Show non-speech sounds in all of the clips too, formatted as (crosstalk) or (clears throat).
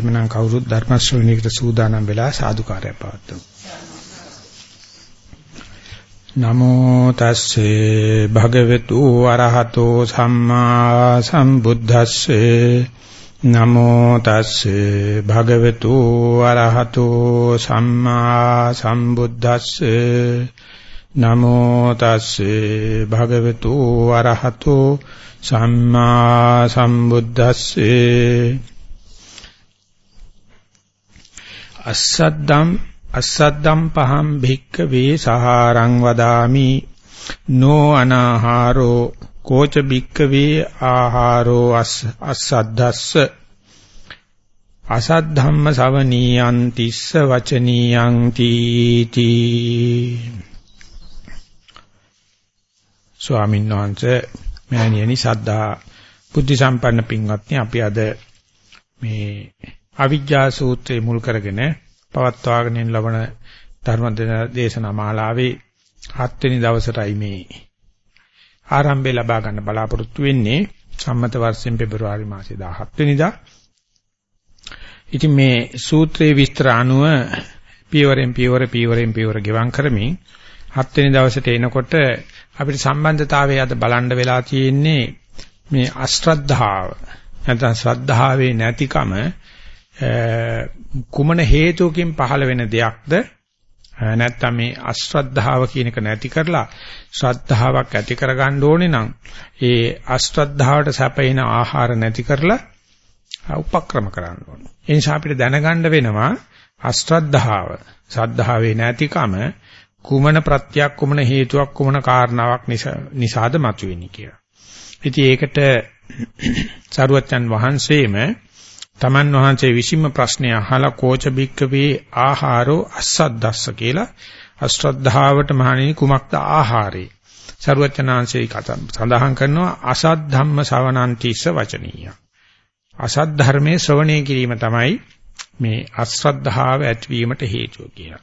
එහෙමනම් කවුරුත් ධර්ම ශ්‍රවණයකට සූදානම් වෙලා සාදුකාරය පවත්වමු. නමෝ තස්සේ භගවතු අරහතෝ සම්මා සම්බුද්දස්සේ. නමෝ තස්සේ භගවතු අරහතෝ සම්මා සම්බුද්දස්සේ. නමෝ තස්සේ භගවතු අරහතෝ සම්මා සම්බුද්දස්සේ. අස්සද්දම් අස්සද්දම් පහම් භික්ක වේ සහාරං වදාමි. නෝ අනාහාරෝ කෝච භික්ක වේ ආහාරෝ අස්සද්දස්ස. අසද්ධම්ම සවනීයං තිස්ස වචනීයං තීති ස්වාමීන් වහන්සේ මෑණියනි සද්ධා බුද්ධ සම්පන්න පින්වත්නි අපි අද මේ අවිජ්ජා සූත්‍රයේ මුල් කරගෙන පවත්වාගෙන ලබන ධර්ම දේශනා මාලාවේ 7 වෙනි දවසටයි මේ ආරම්භය ලබා ගන්න බලාපොරොත්තු වෙන්නේ සම්මත වර්ෂයෙන් පෙබරවාරි මාසේ 17 වෙනිදා. ඉතින් මේ සූත්‍රයේ විස්තර අනුව පියවරෙන් පියවර පියවරෙන් පියවර ගෙවම් කරමින් 7 වෙනි දවසට එනකොට අපිට සම්බන්ධතාවය අද බලන්න වෙලා තියෙන්නේ මේ අශ්‍රද්ධාව නැත්නම් ශ්‍රද්ධාවේ නැතිකම කුමන හේතුවකින් පහළ වෙන දෙයක්ද නැත්නම් මේ අශ්‍රද්ධාව කියන එක නැති කරලා ශ්‍රද්ධාවක් ඇති කරගන්න ඕනේ නම් ඒ අශ්‍රද්ධාවට සැපේන ආහාර නැති කරලා උපක්‍රම කරන්න ඕනේ. ඒ නිසා අපිට දැනගන්න වෙනවා අශ්‍රද්ධාව සද්ධාවේ නැතිකම කුමන ප්‍රත්‍යක් කුමන හේතුවක් කුමන කාරණාවක් නිසාද මතුවෙන්නේ කියලා. ඉතින් ඒකට සරුවච්චන් වහන්සේම තමන් වහන්සේ විසින්ම ප්‍රශ්නය අහලා කෝච බික්කවේ ආහාරෝ අස්සද්දස්ස කියලා අශ්‍රද්ධාවට මහණෙනි කුමක්ද ආහාරේ? සරුවචනාංශේ සඳහන් කරනවා අසත් ධම්ම ශවනන්තිස්ස වචනීය. අසත් ධර්මයේ ශ්‍රවණය කිරීම තමයි මේ අශ්‍රද්ධාව ඇතිවීමට හේතුව කියලා.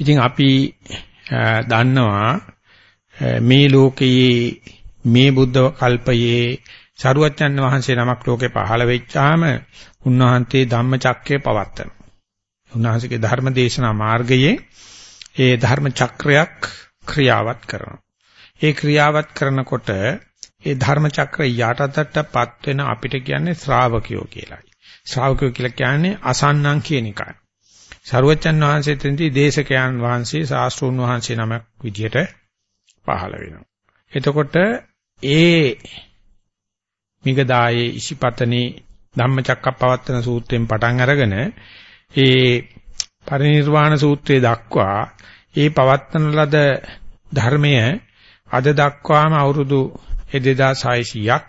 ඉතින් අපි දන්නවා මේ ලෝකයේ මේ බුද්ධ කල්පයේ සරුවච්චන් වහන්සේ නමක් ලෝකේ පහළ වෙච්චාම උන්වහන්සේ ධම්මචක්‍රය පවත්තන. උන්වහන්සේගේ ධර්ම දේශනා මාර්ගයේ ඒ ධර්ම චක්‍රයක් ක්‍රියාවත් කරනවා. ඒ ක්‍රියාවත් කරනකොට ඒ ධර්ම චක්‍රය යටතටපත් වෙන අපිට කියන්නේ ශ්‍රාවකයෝ කියලායි. ශ්‍රාවකයෝ කියලා කියන්නේ අසන්නං කියන එකයි. සරුවච්චන් වහන්සේ තෙන්දී දේශකයන් වහන්සේ ශාස්ත්‍රූන් වහන්සේ නමක් විදියට පහළ වෙනවා. එතකොට ඒ මිගදායේ ඉසිපතනේ ධම්මචක්කප්පවත්තන සූත්‍රයෙන් පටන් අරගෙන ඒ පරිනිර්වාණ සූත්‍රයේ දක්වා ඒ පවත්තන ලද ධර්මය අද දක්වාම අවුරුදු 2600ක්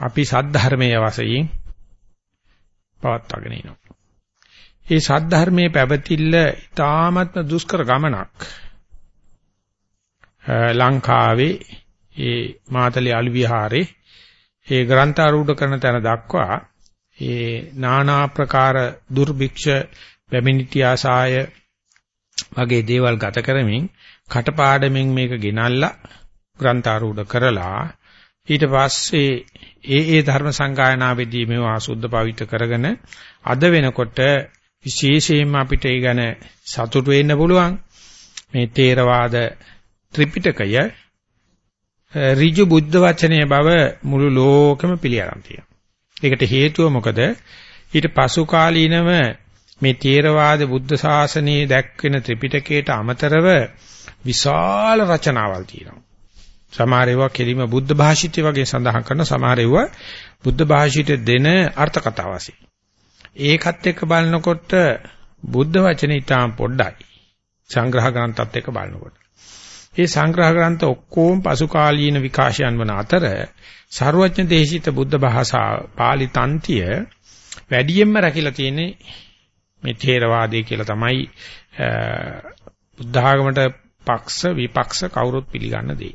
අපි සද්ධර්මයේ වශයෙන් පවත්වාගෙන ඉනවා. ඒ සද්ධර්මයේ පැවතිල්ල ඉතාමත්ම දුෂ්කර ගමනක්. ලංකාවේ ඒ මාතලේ අලු විහාරේ ඒ ග්‍රන්ථ ආරූඪ කරන තැන දක්වා ඒ নানা ආකාර දුර්භික්ෂ පැමිණිටි ආසාය වගේ දේවල් ගත කරමින් කටපාඩමින් මේක ගෙනල්ලා ග්‍රන්ථ ආරූඪ කරලා ඊට පස්සේ ඒ ඒ ධර්ම සංගායනාවේදී මේවා සුද්ධ පවිත්‍ර කරගෙන අද වෙනකොට විශේෂයෙන්ම අපිට ඒ ගැන සතුටු වෙන්න පුළුවන්. මේ තේරවාද ත්‍රිපිටකය ඍජු බුද්ධ වචනය බව මුළු ලෝකෙම පිළිඅරන් තියෙනවා. ඒකට හේතුව මොකද? ඊට පසු කාලීනව මේ තේරවාද බුද්ධ ශාසනයේ දැක්වෙන ත්‍රිපිටකයට අමතරව විශාල රචනාවල් තියෙනවා. සමහර ඒවා කෙලිම බුද්ධ භාෂිතය වගේ සඳහන් කරන සමහර ඒවා බුද්ධ භාෂිත දෙන අර්ථ කතා වශයෙන්. ඒකත් එක්ක බලනකොට බුද්ධ වචනේ ඊටාම් පොඩ්ඩයි. සංග්‍රහ ග්‍රන්ථත් එක්ක බලනකොට. ඒ සංග්‍රහ ග්‍රන්ථ ඔක්කොම පසු කාලීන විකාශයන් වන අතර ਸਰවඥ දේශිත බුද්ධ භාෂා පාලි තන්තිය වැඩියෙන්ම රැකිලා තියෙන්නේ මේ ථේරවාදය කියලා තමයි බුද්ධ ආගමට පක්ෂ විපක්ෂ කවුරුත් පිළිගන්න දෙයි.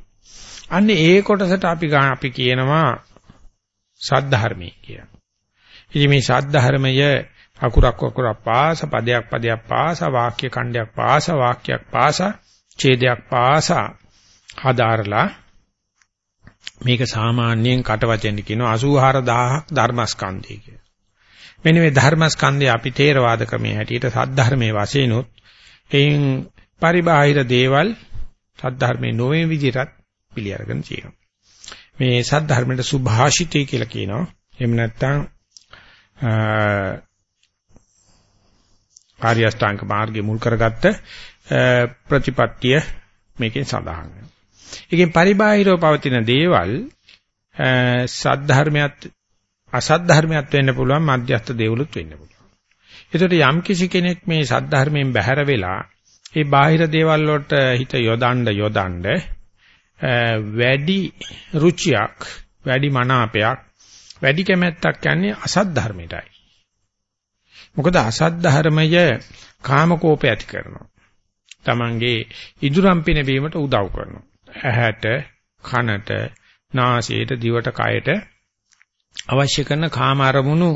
අන්න ඒ කොටසට අපි අපි කියනවා සද්ධර්මයේ කියන. ඉතින් මේ සද්ධර්මය අකුරක් අකුරක් පාස පදයක් පදයක් පාස වාක්‍ය ඛණ්ඩයක් පාස වාක්‍යයක් පාස ඡේදයක් පාසා හදාරලා මේක සාමාන්‍යයෙන් කට වචෙන් කියනවා 84000ක් ධර්මස්කන්ධය කියලා. මෙන්න මේ ධර්මස්කන්ධය අපි තේරවාද ක්‍රමයේ හැටියට සද්ධර්මයේ වශයෙන් උත් එයින් පරිබාහිර දේවල් සද්ධර්මයේ නොවේ විදිහට පිළි අරගෙන තියෙනවා. මේ සද්ධර්මයට සුභාෂිතය කියලා කියනවා. එහෙම නැත්නම් ආර්ය අෂ්ටාංග මාර්ගයේ මුල් කරගත්ත ප්‍රතිපත්තිය මේකෙන් සඳහන් වෙනවා. ඒකෙන් පරිබාහිරව පවතින දේවල් සද්ධර්මයක් අසද්ධර්මයක් වෙන්න පුළුවන් මධ්‍යස්ථ දේවලුත් වෙන්න පුළුවන්. ඒකට යම් කිසි කෙනෙක් මේ සද්ධර්මයෙන් බැහැර වෙලා ඒ බාහිර දේවල් වලට හිත යොදන්න යොදන්න වැඩි රුචියක් වැඩි මනාපයක් වැඩි කැමැත්තක් යන්නේ අසත් ධර්මයටයි. මොකද අසත් ධර්මය කාමකෝපය ඇති කරනවා. Tamange ඉදුරම් පිනවීමට උදව් කරනවා. ඇහැට, කනට, නාසයට, දිවට, කයට අවශ්‍ය කරන කාම අරමුණු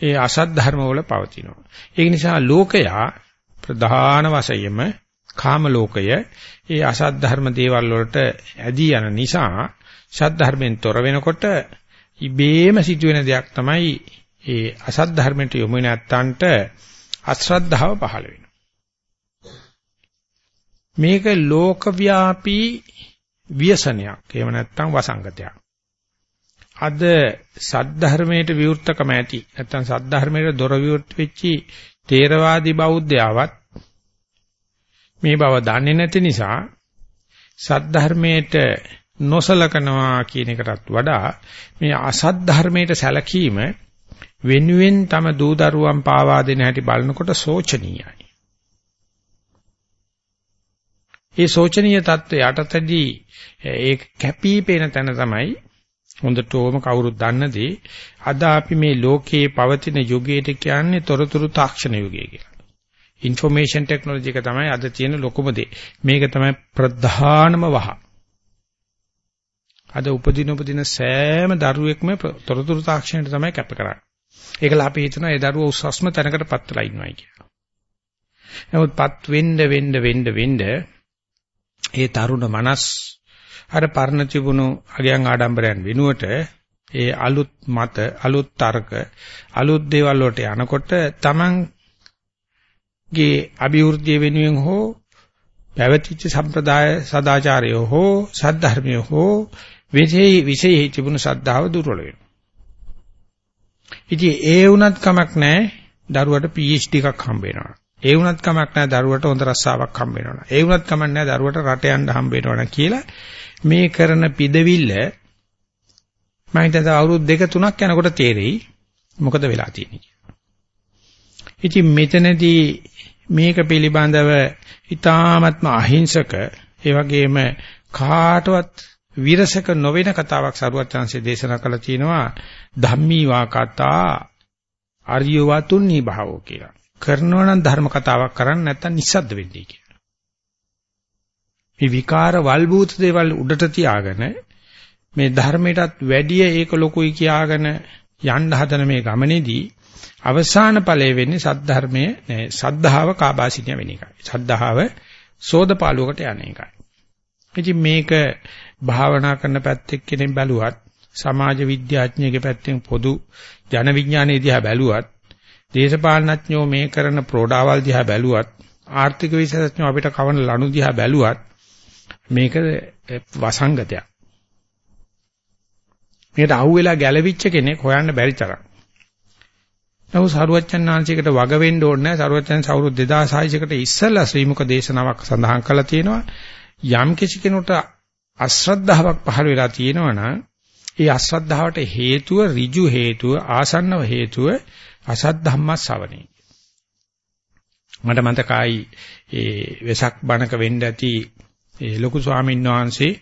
ඒ අසත් ධර්ම වල පවතිනවා. ඒ නිසා ලෝකයා ප්‍රධාන වශයෙන්ම කාම ලෝකය ඒ අසත් ධර්ම දේවල් වලට ඇදී යන නිසා සත් ධර්මෙන් තොර වෙනකොට ඉබේම සිදුවෙන දෙයක් තමයි ඒ අසත් ධර්මයට යොමු නැත්තන්ට අශ්‍රද්ධාව පහළ වෙනවා. මේක ලෝකව්‍යාපී ව්‍යසනයක්. එහෙම නැත්නම් වසංගතයක්. අද සද්ධර්මයට විවෘතකම ඇති නැත්නම් සද්ධර්මයට දොර විවෘත වෙච්චි තේරවාදී බෞද්ධයාවත් මේ බව දන්නේ නැති නිසා සද්ධර්මයට නොසලකනවා කියන එකටත් වඩා මේ අසත් ධර්මයට සැලකීම වෙනුවෙන් තම දූ දරුවන් පාවා දෙන හැටි බලනකොට සෝචනීයයි. ඒ සෝචනීය தত্ত্বය යටතදී ඒ කැපී පෙනෙන තැන තමයි හොඳටම කවුරුත් දන්නදී අද අපි මේ ලෝකයේ පවතින යුගයට කියන්නේ තොරතුරු තාක්ෂණ යුගය කියලා. ইনফরমේෂන් ටෙක්නොලොජි එක තමයි අද තියෙන ලොකුම දේ. මේක තමයි ප්‍රධානම වහ. අද උපදින උපදින සෑම දරුවෙක්ම තොරතුරු තාක්ෂණයට තමයි කැප කරන්නේ. ඒකල අපි හිතනවා ඒ දරුවා උසස්ම තැනකට පත්ලා ඉන්නවායි කියලා. නමුත්පත් වෙන්න වෙන්න වෙන්න වෙන්න ඒ තරුණ මනස් අර පරණ තිබුණු අගයන් ආඩම්බරයන් වෙනුවට ඒ අලුත් මත අලුත් තර්ක අලුත් දේවල් වලට යනකොට Taman ගේ අභිවෘද්ධිය වෙනුවෙන් හෝ පැවතිච්ච සම්ප්‍රදාය සදාචාරය හෝ සද්ධර්මය හෝ විශේෂ විශේෂ තිබුණු ශ්‍රද්ධාව දුර්වල වෙනවා. ඉතින් ඒ වුණත් කමක් නැහැ දරුවට PhD එකක් හම්බ වෙනවා. ඒ වුණත් කමක් නැහැ දරුවට හොඳ රස්සාවක් හම්බ වෙනවා. ඒ වුණත් කමක් නැහැ දරුවට රට යන්න හම්බ වෙනවා කියලා මේ කරන පිදවිල්ල මම හිතන අවුරුදු දෙක තුනක් යනකොට තේරෙයි මොකද වෙලා තියෙන්නේ කියලා. ඉතින් මෙතනදී මේක පිළිබඳව ඊ타ත්ම අහිංසක ඒ වගේම කාටවත් විරසක නොවන කතාවක් සරුවත් chance දේශනා කළා තියෙනවා ධම්මී වා කතා ආර්යවතුන්නී භාවෝ කියලා. කරනවා නම් ධර්ම කතාවක් කරන්න නැත්නම් නිස්සද්ද වෙන්නේ කියලා. මේ විකාර වල්බූත දේවල් උඩට තියාගෙන මේ ධර්මයටත් වැඩිය ඒක ලොකුයි කියාගෙන යන්න හදන මේ ගමනේදී අවසාන ඵලය වෙන්නේ සද්ධර්මයේ නේ සද්ධාව කාබාසිනිය වෙන එකයි. සද්ධාව සෝදපාලුවකට යන එකයි. ඉතින් මේක භාවනා කරන පැත්තෙන් කෙනෙක් බැලුවත් සමාජ විද්‍යාඥයෙකුගේ පැත්තෙන් පොදු ජන විඥානයේ දිහා බැලුවත් දේශපාලනඥයෝ මේ කරන ප්‍රෝඩාවල් දිහා බැලුවත් ආර්ථික විශේෂඥයෝ අපිට කවන ලනු දිහා බැලුවත් මේක වසංගතයක්. මේකට අහුවෙලා ගැලවිච්ච කෙනෙක් හොයන්න බැරි තරම්. නමුත් සරුවච්චන් ආංශයකට වග වෙන්න ඕනේ නැහැ. සරුවච්චන් සවුරු 2600 කට ඉස්සෙල්ලා ශ්‍රී මුක දේශනාවක් සඳහන් කළා තියෙනවා. යම් කිසි කෙනෙකුට අශ්‍රද්ධාවක් පහළ වෙලා තියෙනවා නම් ඒ අශ්‍රද්ධාවට හේතුව ඍජු හේතුව ආසන්නව හේතුව අසත් ධම්මස් ශ්‍රවණේ. මට මතකයි ඒ වෙසක් බණක වෙන්න ඇති ඒ ලොකු ස්වාමීන් වහන්සේ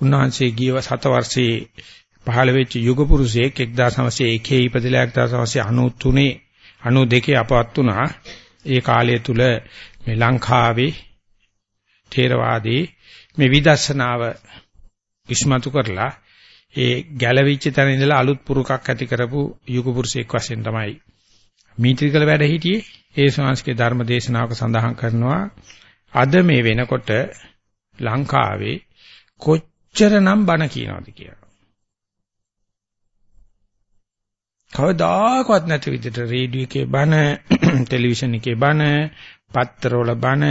උන්වහන්සේ ගියව සත වර්ෂයේ පහළ වෙච්ච යුග පුරුෂයෙක් 1901 ඉපදලා 1993 92 අපවත් වුණා. ඒ කාලය තුල මේ ලංකාවේ ථේරවාදී මේ විදර්ශනාව ඉස්මතු කරලා ඒ ගැලවිච්ච තැන ඉඳලා අලුත් පුරුකක් ඇති කරපු යුග පුරුෂයෙක් වශයෙන් තමයි මීත්‍රිකල වැඩ හිටියේ ඒ ශාස්ත්‍රීය ධර්ම දේශනාවක සඳහන් කරනවා අද මේ වෙනකොට ලංකාවේ කොච්චරනම් බණ කියනවද කියලා. කවදාකවත් නැති විදිහට රේඩියෝ එකේ බන, (clears throat) ටෙලිවිෂන් එකේ බන, පත්තරවල බන,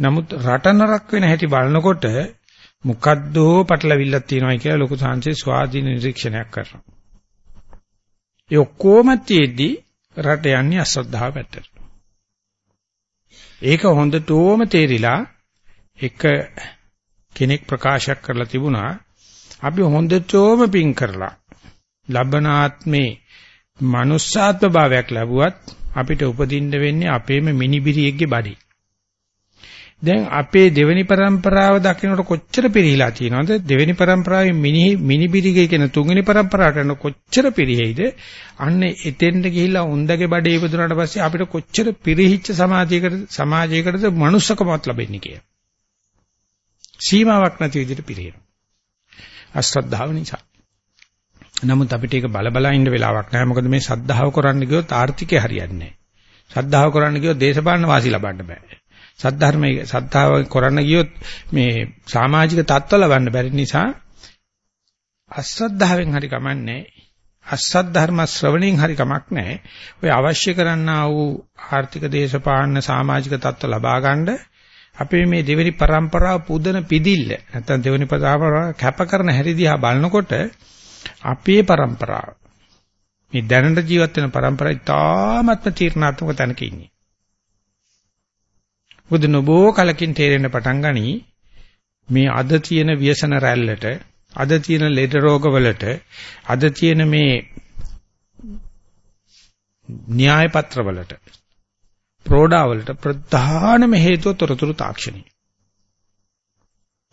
නමුත් රට නරක වෙන හැටි බලනකොට මොකද්දෝ පටලවිල්ලක් තියෙනවා කියලා ලොකු සංසේ ස්වාධීන නිරීක්ෂණයක් කරනවා. ඒ ඔක්කොම තියේදී රට යන්නේ අශ්‍රද්ධාව පැත්තට. ඒක හොඳටම තේරිලා එක කෙනෙක් ප්‍රකාශයක් කරලා තිබුණා අපි හොඳටම පින් කරලා ලබනාත්මේ manussාත්ම භාවයක් ලැබුවත් අපිට උපදින්න වෙන්නේ අපේම මිනිබිරියෙක්ගේ බඩේ. දැන් අපේ දෙවෙනි પરම්පරාව දකින්නකොට කොච්චර පිරිහිලා තියෙනවද දෙවෙනි પરම්පරාවේ මිනි මිනිබිරිගේ කියන තුන්වෙනි પરම්පරාවට යන කොච්චර පිරිහෙයිද අන්න එතෙන්ට ගිහිල්ලා උන්දගේ බඩේ ඉපදුනාට පස්සේ අපිට කොච්චර පිරිහිච්ච සමාජයකට සමාජයකටද මනුස්සකමක් ලැබෙන්නේ කිය. සීමාවක් නැති විදිහට පිරිහෙනවා. අශ්‍රද්ධාව නිසා. නමුත් අපිට ඒක බල බල ඉන්න වෙලාවක් නැහැ මොකද මේ සද්ධාව කරන්න ගියොත් ආර්ථිකය හරියන්නේ නැහැ. සද්ධාව කරන්න ගියොත් දේශපාලන වාසි ලබන්න බෑ. සද්ධර්මයේ සද්ධාව කරන්න ගියොත් මේ සමාජික තත්ත්ව ලබන්න බැරි නිසා අසද්ධාවෙන් හරි කමන්නේ අසද්ධර්ම ශ්‍රවණයෙන් හරි කමක් නැහැ. ඔය අවශ්‍ය කරන්නා වූ ආර්ථික දේශපාලන සමාජික තත්ත්ව ලබා ගන්න අපේ මේ දෙවෙනි પરම්පරාව පුදන පිදිල්ල නැත්නම් දෙවෙනි પરම්පරාව කැප කරන හැටි දිහා බලනකොට අපේ પરම්පරාව මේ දැනට ජීවත් වෙන પરම්පරාව ඉතාමත්ම තීර්ණාත්මක තැනක ඉන්නේ. මොකද නොබෝ කලකින් තේරෙන්න පටන් ගනි මේ අද තියෙන ව්‍යසන රැල්ලට අද තියෙන ලෙඩ රෝගවලට අද තියෙන මේ න්‍යාය පත්‍රවලට ප්‍රෝඩාවලට ප්‍රධානම හේතුව තොරතුරු තාක්ෂණය.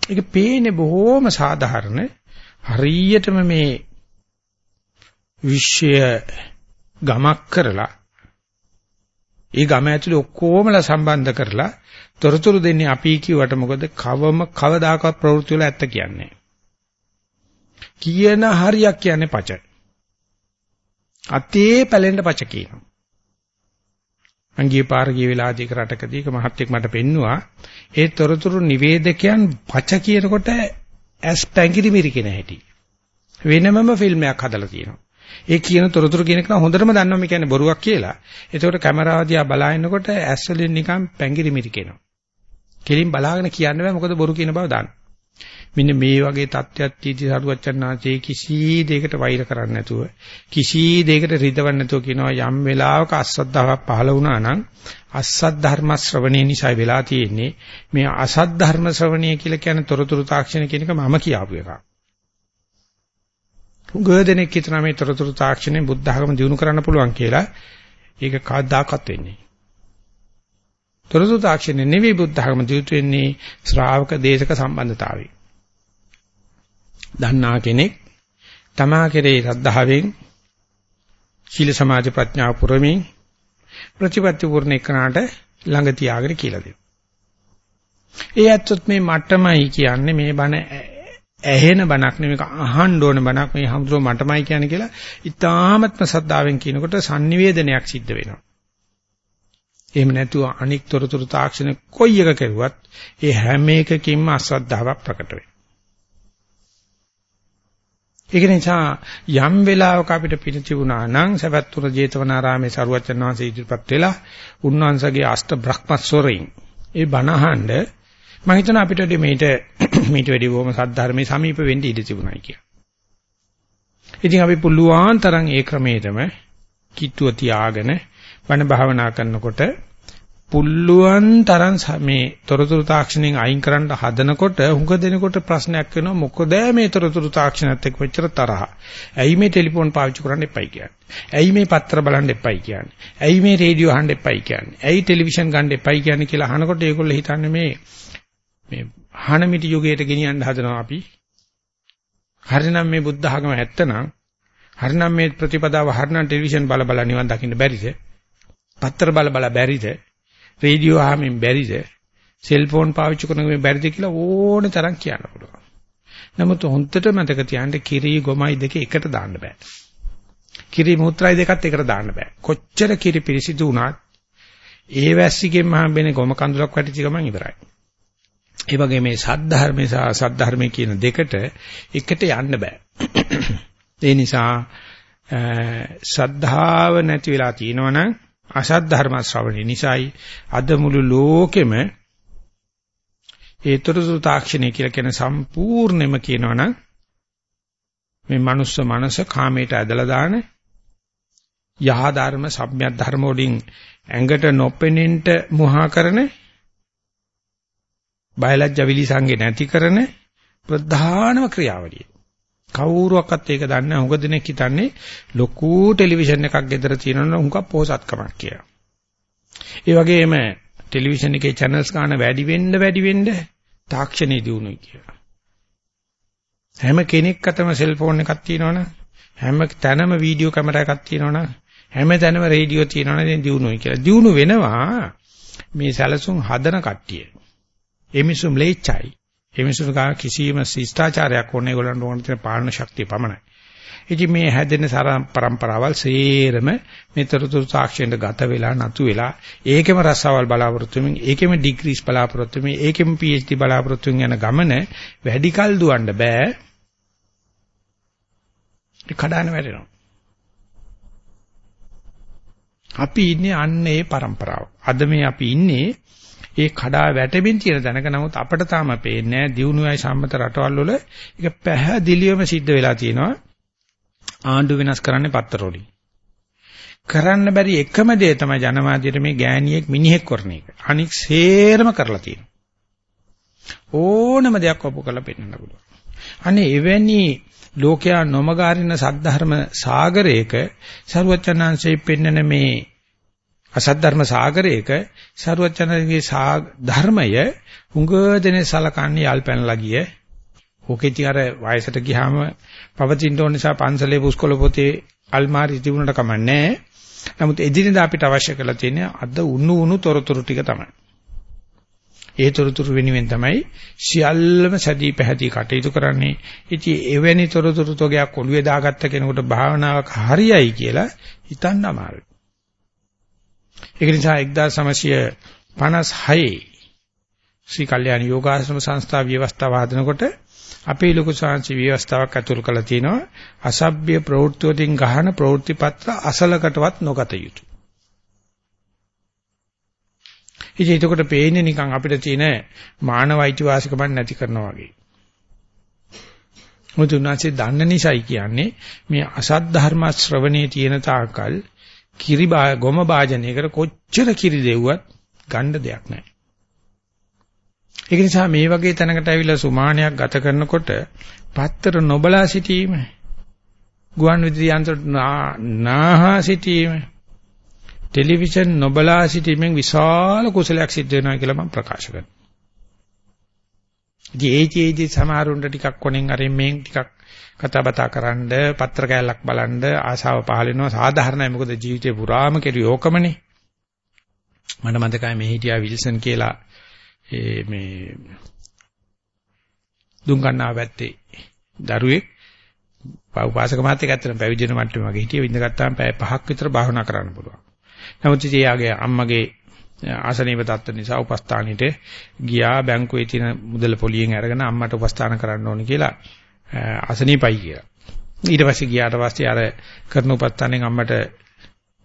ඒක පේන්නේ බොහොම සාධාරණ හරියටම මේ විශ්ය ගමක් කරලා ඒ ගම ඇතුලේ ඔක්කොමලා සම්බන්ධ කරලා තොරතුරු දෙන්නේ අපි කිව්වට මොකද කවම කවදාකවත් ප්‍රවෘත්ති වල ඇත්ත කියන්නේ. කියන හරියක් කියන්නේ පච. අතේ පැලෙන්න පච කියනවා. අංගී පාර ගිය වෙලාවදී රටකදී ක මහත්ෙක් මට පෙන්නවා ඒ තොරතුරු නිවේදකයන් පච කියනකොට ඇස් පැංගිරි මිරිකෙන හැටි. වෙනමම ෆිල්ම් එකක් හදලා තියෙනවා. ඒ කියන තොරතුරු කියන එක හොඳටම දන්නවා මේ කියන්නේ බොරුවක් කියලා. ඒකට කැමරාව දිහා බලාගෙනකොට ඇස් වලින් නිකන් පැංගිරි මිරිකෙනවා. කෙලින් බලාගෙන කියන්න බෑ මොකද බොරු කියන බව දන්න. මෙන්න මේ වගේ தත්ත්වයක් තීටි සරුවච්චන්නාචේ කිසි දෙයකට වෛර කරන්නේ නැතුව කිසි දෙයකට රිදවන්නේ නැතුව කියනවා යම් වෙලාවක අසද්ධාවක් පහළ වුණා නම් අසත් ධර්ම ශ්‍රවණය නිසා වෙලා තියෙන්නේ මේ අසත් ධර්ම ශ්‍රවණය කියලා කියන තොරතුරු තාක්ෂණ කියන එක මම කියාපු එකක්. උගදෙනෙක් හිතනවා මේ තොරතුරු තාක්ෂණය බුද්ධ ආගම දිනු කරන්න පුළුවන් කියලා. ඒක කවදාකවත් වෙන්නේ තොරතුරු තාක්ෂණය නෙවෙයි බුද්ධ ආගම දිනු වෙන්නේ ශ්‍රාවක දේශක සම්බන්ධතාවය. දන්නා කෙනෙක් තමා කෙරේ ශ්‍රද්ධාවෙන් සීල සමාධි ප්‍රඥා පුරමින් ප්‍රතිපත්ති පුරණ එකනට ළඟ තියාගෙන කියලා දෙනවා. ඒ ඇත්තත් මේ මට්ටමයි කියන්නේ මේ බණ ඇහෙන බණක් නෙමෙයි අහන්න ඕන බණක් මේ හමුදුර මටමයි කියන්නේ කියලා ඉතාමත්ම සද්ධාවෙන් කියනකොට sannivedanayak සිද්ධ වෙනවා. එහෙම නැතුව අනික් තොරතුරු තාක්ෂණ කොයි එක කෙරුවත් ඒ හැම එකකින්ම අශ්‍රද්ධාවක් ප්‍රකට වෙනවා. ඒක නිසා යම් වෙලාවක අපිට පිට තිබුණා නම් සවැත්තුර ජේතවනාරාමේ සරුවචන වහන්සේ ඉදිරිපත් වෙලා උන්වහන්සේගේ අෂ්ට බ්‍රහ්මස්වරයෙන් ඒ බණහඬ මම හිතනවා අපිට මේට (coughs) මේට වැඩි බොහොම සද්ධර්මයේ සමීප වෙන්න ඉඩ තිබුණයි කියලා. ඉතින් අපි පුළුවන් තරම් ඒ ක්‍රමයටම කිට්ටුව තියාගෙන බණ භාවනා කරනකොට පුල්ලුවන් තරම් මේ තොරතුරු තාක්ෂණයෙන් අයින් කරන්න හදනකොට හුඟ දෙනකොට ප්‍රශ්නයක් වෙනවා මොකද මේ තොරතුරු තාක්ෂණයත් එක්ක වෙච්චර තරහ. ඇයි මේ ටෙලිෆෝන් පාවිච්චි කරන්න එපයි කියන්නේ? ඇයි මේ පත්‍ර බලන්න එපයි කියන්නේ? ඇයි මේ රේඩියෝ අහන්න එපයි කියන්නේ? ඇයි ටෙලිවිෂන් ගන්න එපයි කියන්නේ කියලා අහනකොට ඒගොල්ලෝ හිතන්නේ මේ මේ හනමිටි යුගයට ගෙනියන්න හදනවා අපි. හරිනම් මේ බුද්ධ ආගම ඇත්තනම් හරිනම් මේ ප්‍රතිපදාව හරිනම් ටෙලිවිෂන් බල බල නිවන් දකින්න බැරිද? පත්‍ර බල බල බැරිද? රේඩියෝ අහමින් බැරිද? සෙල්ෆෝන් පාවිච්චි කරන මේ බැරිද කියලා ඕනේ තරම් කියන්න පුළුවන්. නමුත් හොන්දට මතක තියාගන්න කිරි ගොමයි දෙක එකට දාන්න බෑ. කිරි මුත්‍රායි දෙකත් එකට දාන්න බෑ. කොච්චර කිරි පිරිසිදු වුණත් ඒ වැස්සිගෙන් මහම්බෙන්නේ ගොම කඳුලක් වැටිච්ච ගමන් ඉවරයි. ඒ වගේ මේ සද්ධර්මයේ සහ සද්ධර්මයේ කියන දෙකට එකට යන්න බෑ. ඒ නිසා ශ්‍රද්ධාව නැති වෙලා තියෙනවනම් අසත් ධර්ම ශ්‍රවණය නිසායි අද මුළු ලෝකෙම ඒතරසු තාක්ෂණය කියලා කියන සම්පූර්ණෙම කියනවනම් මේ මනුස්ස මනස කාමයට ඇදලා දාන යහ ධර්ම සම්‍යක් ධර්ම වලින් ඇඟට නොපෙනෙන්න මුහා කරන බයලජ්ජ විලිසංගේ නැති කරන ප්‍රධානම ක්‍රියාවලිය. කවුරුවක්වත් ඒක දන්නේ නැහැ. උඟ දිනෙක හිතන්නේ ලොකු ටෙලිවිෂන් එකක් ගෙදර තියෙනවා උඟ පොසත්කමක් කියලා. ඒ වගේම ටෙලිවිෂන් එකේ channels ගන්න වැඩි වෙන්න වැඩි වෙන්න තාක්ෂණය දියුණුයි කියලා. හැම කෙනෙක් අතම සෙල්ෆෝන් එකක් තියෙනවනේ හැම තැනම වීඩියෝ කැමරා එකක් තියෙනවනේ හැම තැනම රේඩියෝ තියෙනවනේ දැන් දියුණුයි කියලා. දියුණු වෙනවා මේ සැලසුම් හදන කට්ටිය. එමිසුම් ලේච්චයි. එමිසුම් ගා කිසියම් ශිෂ්ටාචාරයක් ඕනේ ඒගොල්ලන්ට ඕන තියෙන පාලන ශක්තිය පමණයි. ඉතින් මේ හැදෙන සාරම් પરම්පරාවල් සේරම මෙතරතුරු සාක්ෂියෙන්ද ගත වෙලා නැතු වෙලා ඒකෙම රසවල් බලාපොරොත්තු වෙමින් ඒකෙම ඩිග්‍රීස් බලාපොරොත්තු වෙමින් ඒකෙම PhD බලාපොරොත්තු යන ගමන වැඩි කල් දුවන්න බෑ. ඒක කඩාන වැටෙනවා. අපි ඉන්නේ අන්න ඒ પરම්පරාව. අද මේ අපි ඉන්නේ ඒ කඩා වැටෙමින් තියෙන දැනක නමුත් අපිට තාම පේන්නේ නැහැ දියුණුවයි සම්මත රටවල් වල ඒක පැහැදිලිවම සිද්ධ වෙලා තියෙනවා. ආණ්ඩු වෙනස් කරන්නේ පත්තර වලින්. කරන්න බැරි එකම දේ තමයි ජනමාධ්‍යයට මේ ගෑණියෙක් මිනිහෙක් කරන එක. අනික සේරම කරලා තියෙනවා. ඕනම දෙයක් ඔප්පු කරලා පෙන්නන්න පුළුවන්. අනේ එවැනි ලෝකයා නොමගාරින සද්ධර්ම සාගරයක සරුවචනාංශයේ පෙන්නන මේ අසද්ධර්ම සාගරයක සරුවචනගේ ධර්මය හුඟ දෙනේ සලකන්නේ යල්පැනලා ගිය ඕකේ ඉතින් අර වයසට ගියාම පවතින්න ඕන නිසා පන්සලේ පුස්කොළ පොතේ අල්මාරි තිබුණට කමන්නේ නමුත් එදිනෙදා අපිට අවශ්‍ය කරලා තියෙන්නේ අද උණු උණු තොරතුරු ටික තමයි ඒ තොරතුරු වෙනුවෙන් තමයි සියල්ලම සැදී පැහැදී කටයුතු කරන්නේ. ඉතින් එවැනි තොරතුරු තෝගයක් ඔළුවේ දාගත්ත කෙනෙකුට භාවනාවක් හරියයි කියලා හිතන්න අමාරුයි. ඒක නිසා 1956 ශ්‍රී කල්යාණ යෝගාශ්‍රම සංස්ථා ව්‍යවස්ථාව හදනකොට අපේ ලොකු ශාන්ති ව්‍යවස්ථාවක් අතුල් කළා තියෙනවා අසභ්‍ය ප්‍රවෘත්ති වලින් ගහන ප්‍රවෘත්ති පත්‍ර අසලකටවත් නොගත යුතුය. ඉතින් එතකොට පේන්නේ නිකන් අපිට තියෙන මානව අයිතිවාසිකමක් නැති කරනවා වගේ. මුතුනාචේ දන්න නිසායි කියන්නේ මේ අසත් ධර්ම ශ්‍රවණේ තියෙන තාකල් කිරි ගොම භාජනයකට කොච්චර කිරි දෙව්වත් ගන්න දෙයක් නැහැ. ඒක නිසා මේ වගේ තැනකට ඇවිල්ලා සුමානයක් ගත කරනකොට පත්තර නොබලා සිටීම ගුවන් විදුලි යන්ත්‍ර නාහා සිටීම ටෙලිවිෂන් නොබලා සිටීමෙන් විශාල කුසලයක් සිද්ධ වෙනවා කියලා මම ප්‍රකාශ කරනවා. ඉතින් ඒකේදී සමහරුන්ට ටිකක් කොනෙන් අරින් මේ ටිකක් කතා බතා කරන්න පත්‍ර කැලක් බලන්න ආශාව පහල වෙනවා. සාධාරණයි. මොකද ජීවිතේ පුරාම කෙරුවේ ඕකමනේ. මට මතකයි මේ හිටියා විල්සන් කියලා. ඒ මේ දුම්ගන්නා වැත්තේ දරුවෙක්. උපාසක මාත්‍යක ඇත්තට පැවිදි වෙන මට්ටමේ වගේ හිටිය. විඳ ගත්තාම පැය පහක් විතර භාවනා කරන්න පුළුවන්. නමුත් ඉතින් යාගේ අම්මගේ ආසනීය තත්ත්ව නිසා උපස්ථානෙට ගියා. බැංකුවේ තියෙන මුදල පොලියෙන් අරගෙන අම්මට උපස්ථාන කරන්න ඕනේ කියලා. ආසනීපයි කියලා. ඊට පස්සේ ගියාට පස්සේ අර කරන උපස්ථානෙන් අම්මට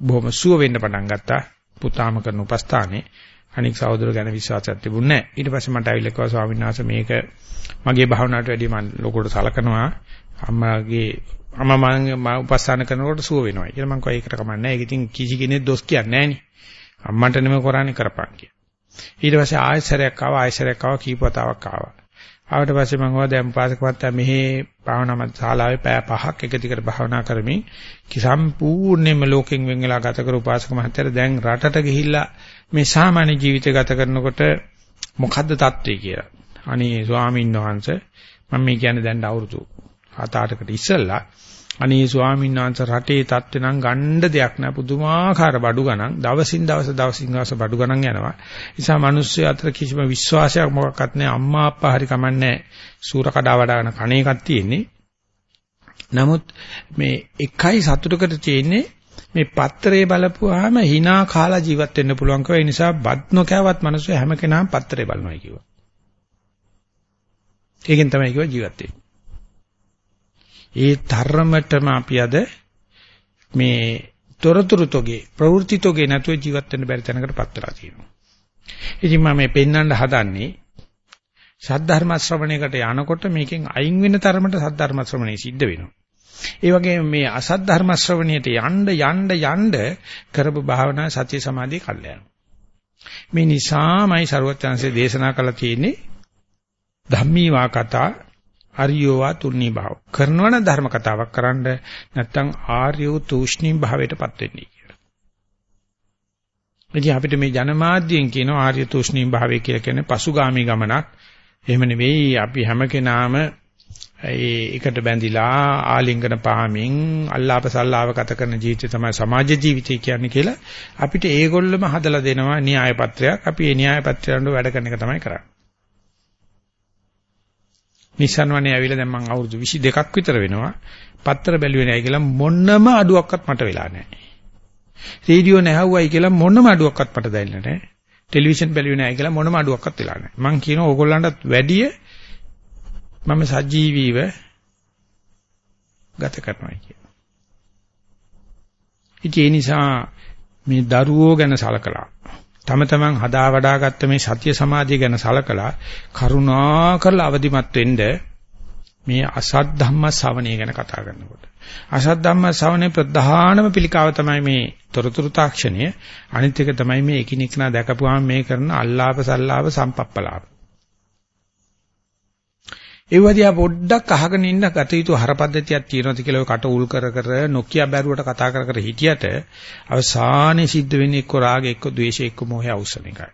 බොහොම සුව වෙන්න පටන් ගත්තා. පුතාම කරන උපස්ථානේ අනික් සහෝදර ගැන විශ්වාසයක් තිබුණේ නැහැ. ඊට පස්සේ මට ඇවිල්ලා කිව්වා ස්වාමීන් වහන්සේ මේක මගේ භාවනාවට වැඩිය මම ලොකුට සලකනවා. අම්මාගේ අම්මා මම උපස්ථාන කරනකොට සුව වෙනවා කියලා මම කෝ ඒකට කමන්නේ නැහැ. ඒක ඉතින් කිසි කෙනෙක් දොස් කියන්නේ නැහනේ. අම්මන්ට නෙමෙයි කරන්නේ කරපන් කියලා. ඊට පස්සේ ආයෙසරයක් ආවා ආයෙසරයක් ආවා කීපතාවක් ආවා. ආවට පස්සේ මම ගියා දැන් පාසකවත් මෙහි භාවනා මත ශාලාවේ පැය පහක් එක දිගට භාවනා කරමින් සම්පූර්ණයෙන්ම ලෝකෙන් වෙන් වෙලා ගත කර උපාසක මහත්තයා දැන් රටට ගිහිල්ලා මේ සාමාන්‍ය ජීවිතය ගත කරනකොට මොකද්ද தත්ත්වය කියලා. අනේ ස්වාමීන් වහන්සේ මම මේ කියන්නේ දැන් අවුරුදු 7-8කට ඉස්සෙල්ලා අනේ ස්වාමීන් වහන්සේ රටේ තත්ත්ව නම් ගණ්ඩ දෙයක් නෑ පුදුමාකාර බඩු ගණන් දවසින් දවස දවසින් දවස බඩු ගණන් යනවා. නිසා මිනිස්සු අතර කිසිම විශ්වාසයක් මොකක්වත් නෑ අම්මා අප්පා හරි කමන්නේ සූර කඩා වඩාගෙන කණ එකක් තියෙන්නේ. නමුත් මේ එකයි සතුටකට තියෙන්නේ මේ පත්‍රයේ බලපුවාම hina කාලා ජීවත් වෙන්න පුළුවන් කව ඒ නිසා බත් නොකෑවත් මිනිස්සු හැම කෙනාම පත්‍රේ බලනවා කිව්වා. ඒකෙන් තමයි කිව්වා ජීවත් වෙන්නේ. ඒ තරමටම අපි අද මේ තොරතුරු තොගේ ප්‍රවෘත්ති තොගේ නැතුව ජීවත් වෙන්න බැරි තැනකටපත් වෙලා තියෙනවා. ඉතින් මම මේ පෙන්වන්න හදන්නේ සද්ධර්ම ශ්‍රවණයකට යනකොට මේකෙන් අයින් වෙන තරමට සද්ධර්ම ශ්‍රවණය සිද්ධ වෙනවා. ඒ වගේම මේ අසත් ධර්ම ශ්‍රවණියට යන්න යන්න යන්න කරපු භාවනා සතිය සමාධිය කල්ල යනවා. මේ නිසාමයි ਸਰවඥාන්සේ දේශනා කළා තියෙන්නේ ධම්මී වා කතා ආර්යෝවා තුන්නී භාව. කරනවන ධර්ම කතාවක් කරන්න නැත්නම් ආර්යෝ තූෂ්ණී භාවයටපත් වෙන්නේ කියලා. ඉතින් අපිට මේ ජනමාධ්‍යයෙන් කියන ආර්ය තූෂ්ණී භාවය කියලා කියන්නේ පසුගාමි ගමනක්. එහෙම නෙවෙයි අපි හැම කෙනාම ඒ එකට බැඳිලා ආලිංගන පහමින් අල්ලාප සල්ලාව ගත කරන ජීවිතය තමයි සමාජ ජීවිතය කියන්නේ කියලා අපිට ඒගොල්ලම හදලා දෙනවා න්‍යාය පත්‍රයක්. අපි ඒ න්‍යාය පත්‍රයට වැඩ කරන එක තමයි කරන්නේ. නිසන් වනේ ඇවිල්ලා දැන් මම අවුරුදු 22ක් විතර වෙනවා. පත්‍ර බැලුවේ නැහැ කියලා මොනම අඩුවක්වත් මට වෙලා නැහැ. රේඩියෝ නැහුවයි කියලා මොනම අඩුවක්වත් මට දැනෙන්නේ නැහැ. ටෙලිවිෂන් බැලුවේ නැහැ කියලා මොනම අඩුවක්වත් වෙලා නැහැ. මං කියනවා ඕගොල්ලන්ටත් වැඩිය මම සජීවීව ගත කරනවා කියලා. ඒ නිසා මේ දරුවෝ ගැන සලකලා තම තමන් හදා වඩාගත්ත මේ සත්‍ය සමාධිය ගැන සලකලා කරුණා කරලා අවදිමත් වෙන්න මේ අසත් ධම්ම ශ්‍රවණය ගැන කතා කරනකොට. අසත් ධම්ම ශ්‍රවණේ ප්‍රධානම පිළිකාව තමයි මේ තොරතුරු තාක්ෂණය. අනිත් එක තමයි මේ එකිනෙකනා දැකපුවාම මේ කරන අල්ලාප සල්ලාප සම්පප්පලාප. ඒ වදියා පොඩ්ඩක් අහගෙන ඉන්න ගත යුතු හරපද්ධතියක් තියෙනවද කියලා කට උල් කර කර නොකිය බැරුවට කතා කර කර හිටියට අවසානයේ සිද්ධ වෙන්නේ එක්ක රාග එක්ක ද්වේෂ එක්ක මොහය අවසන එකයි.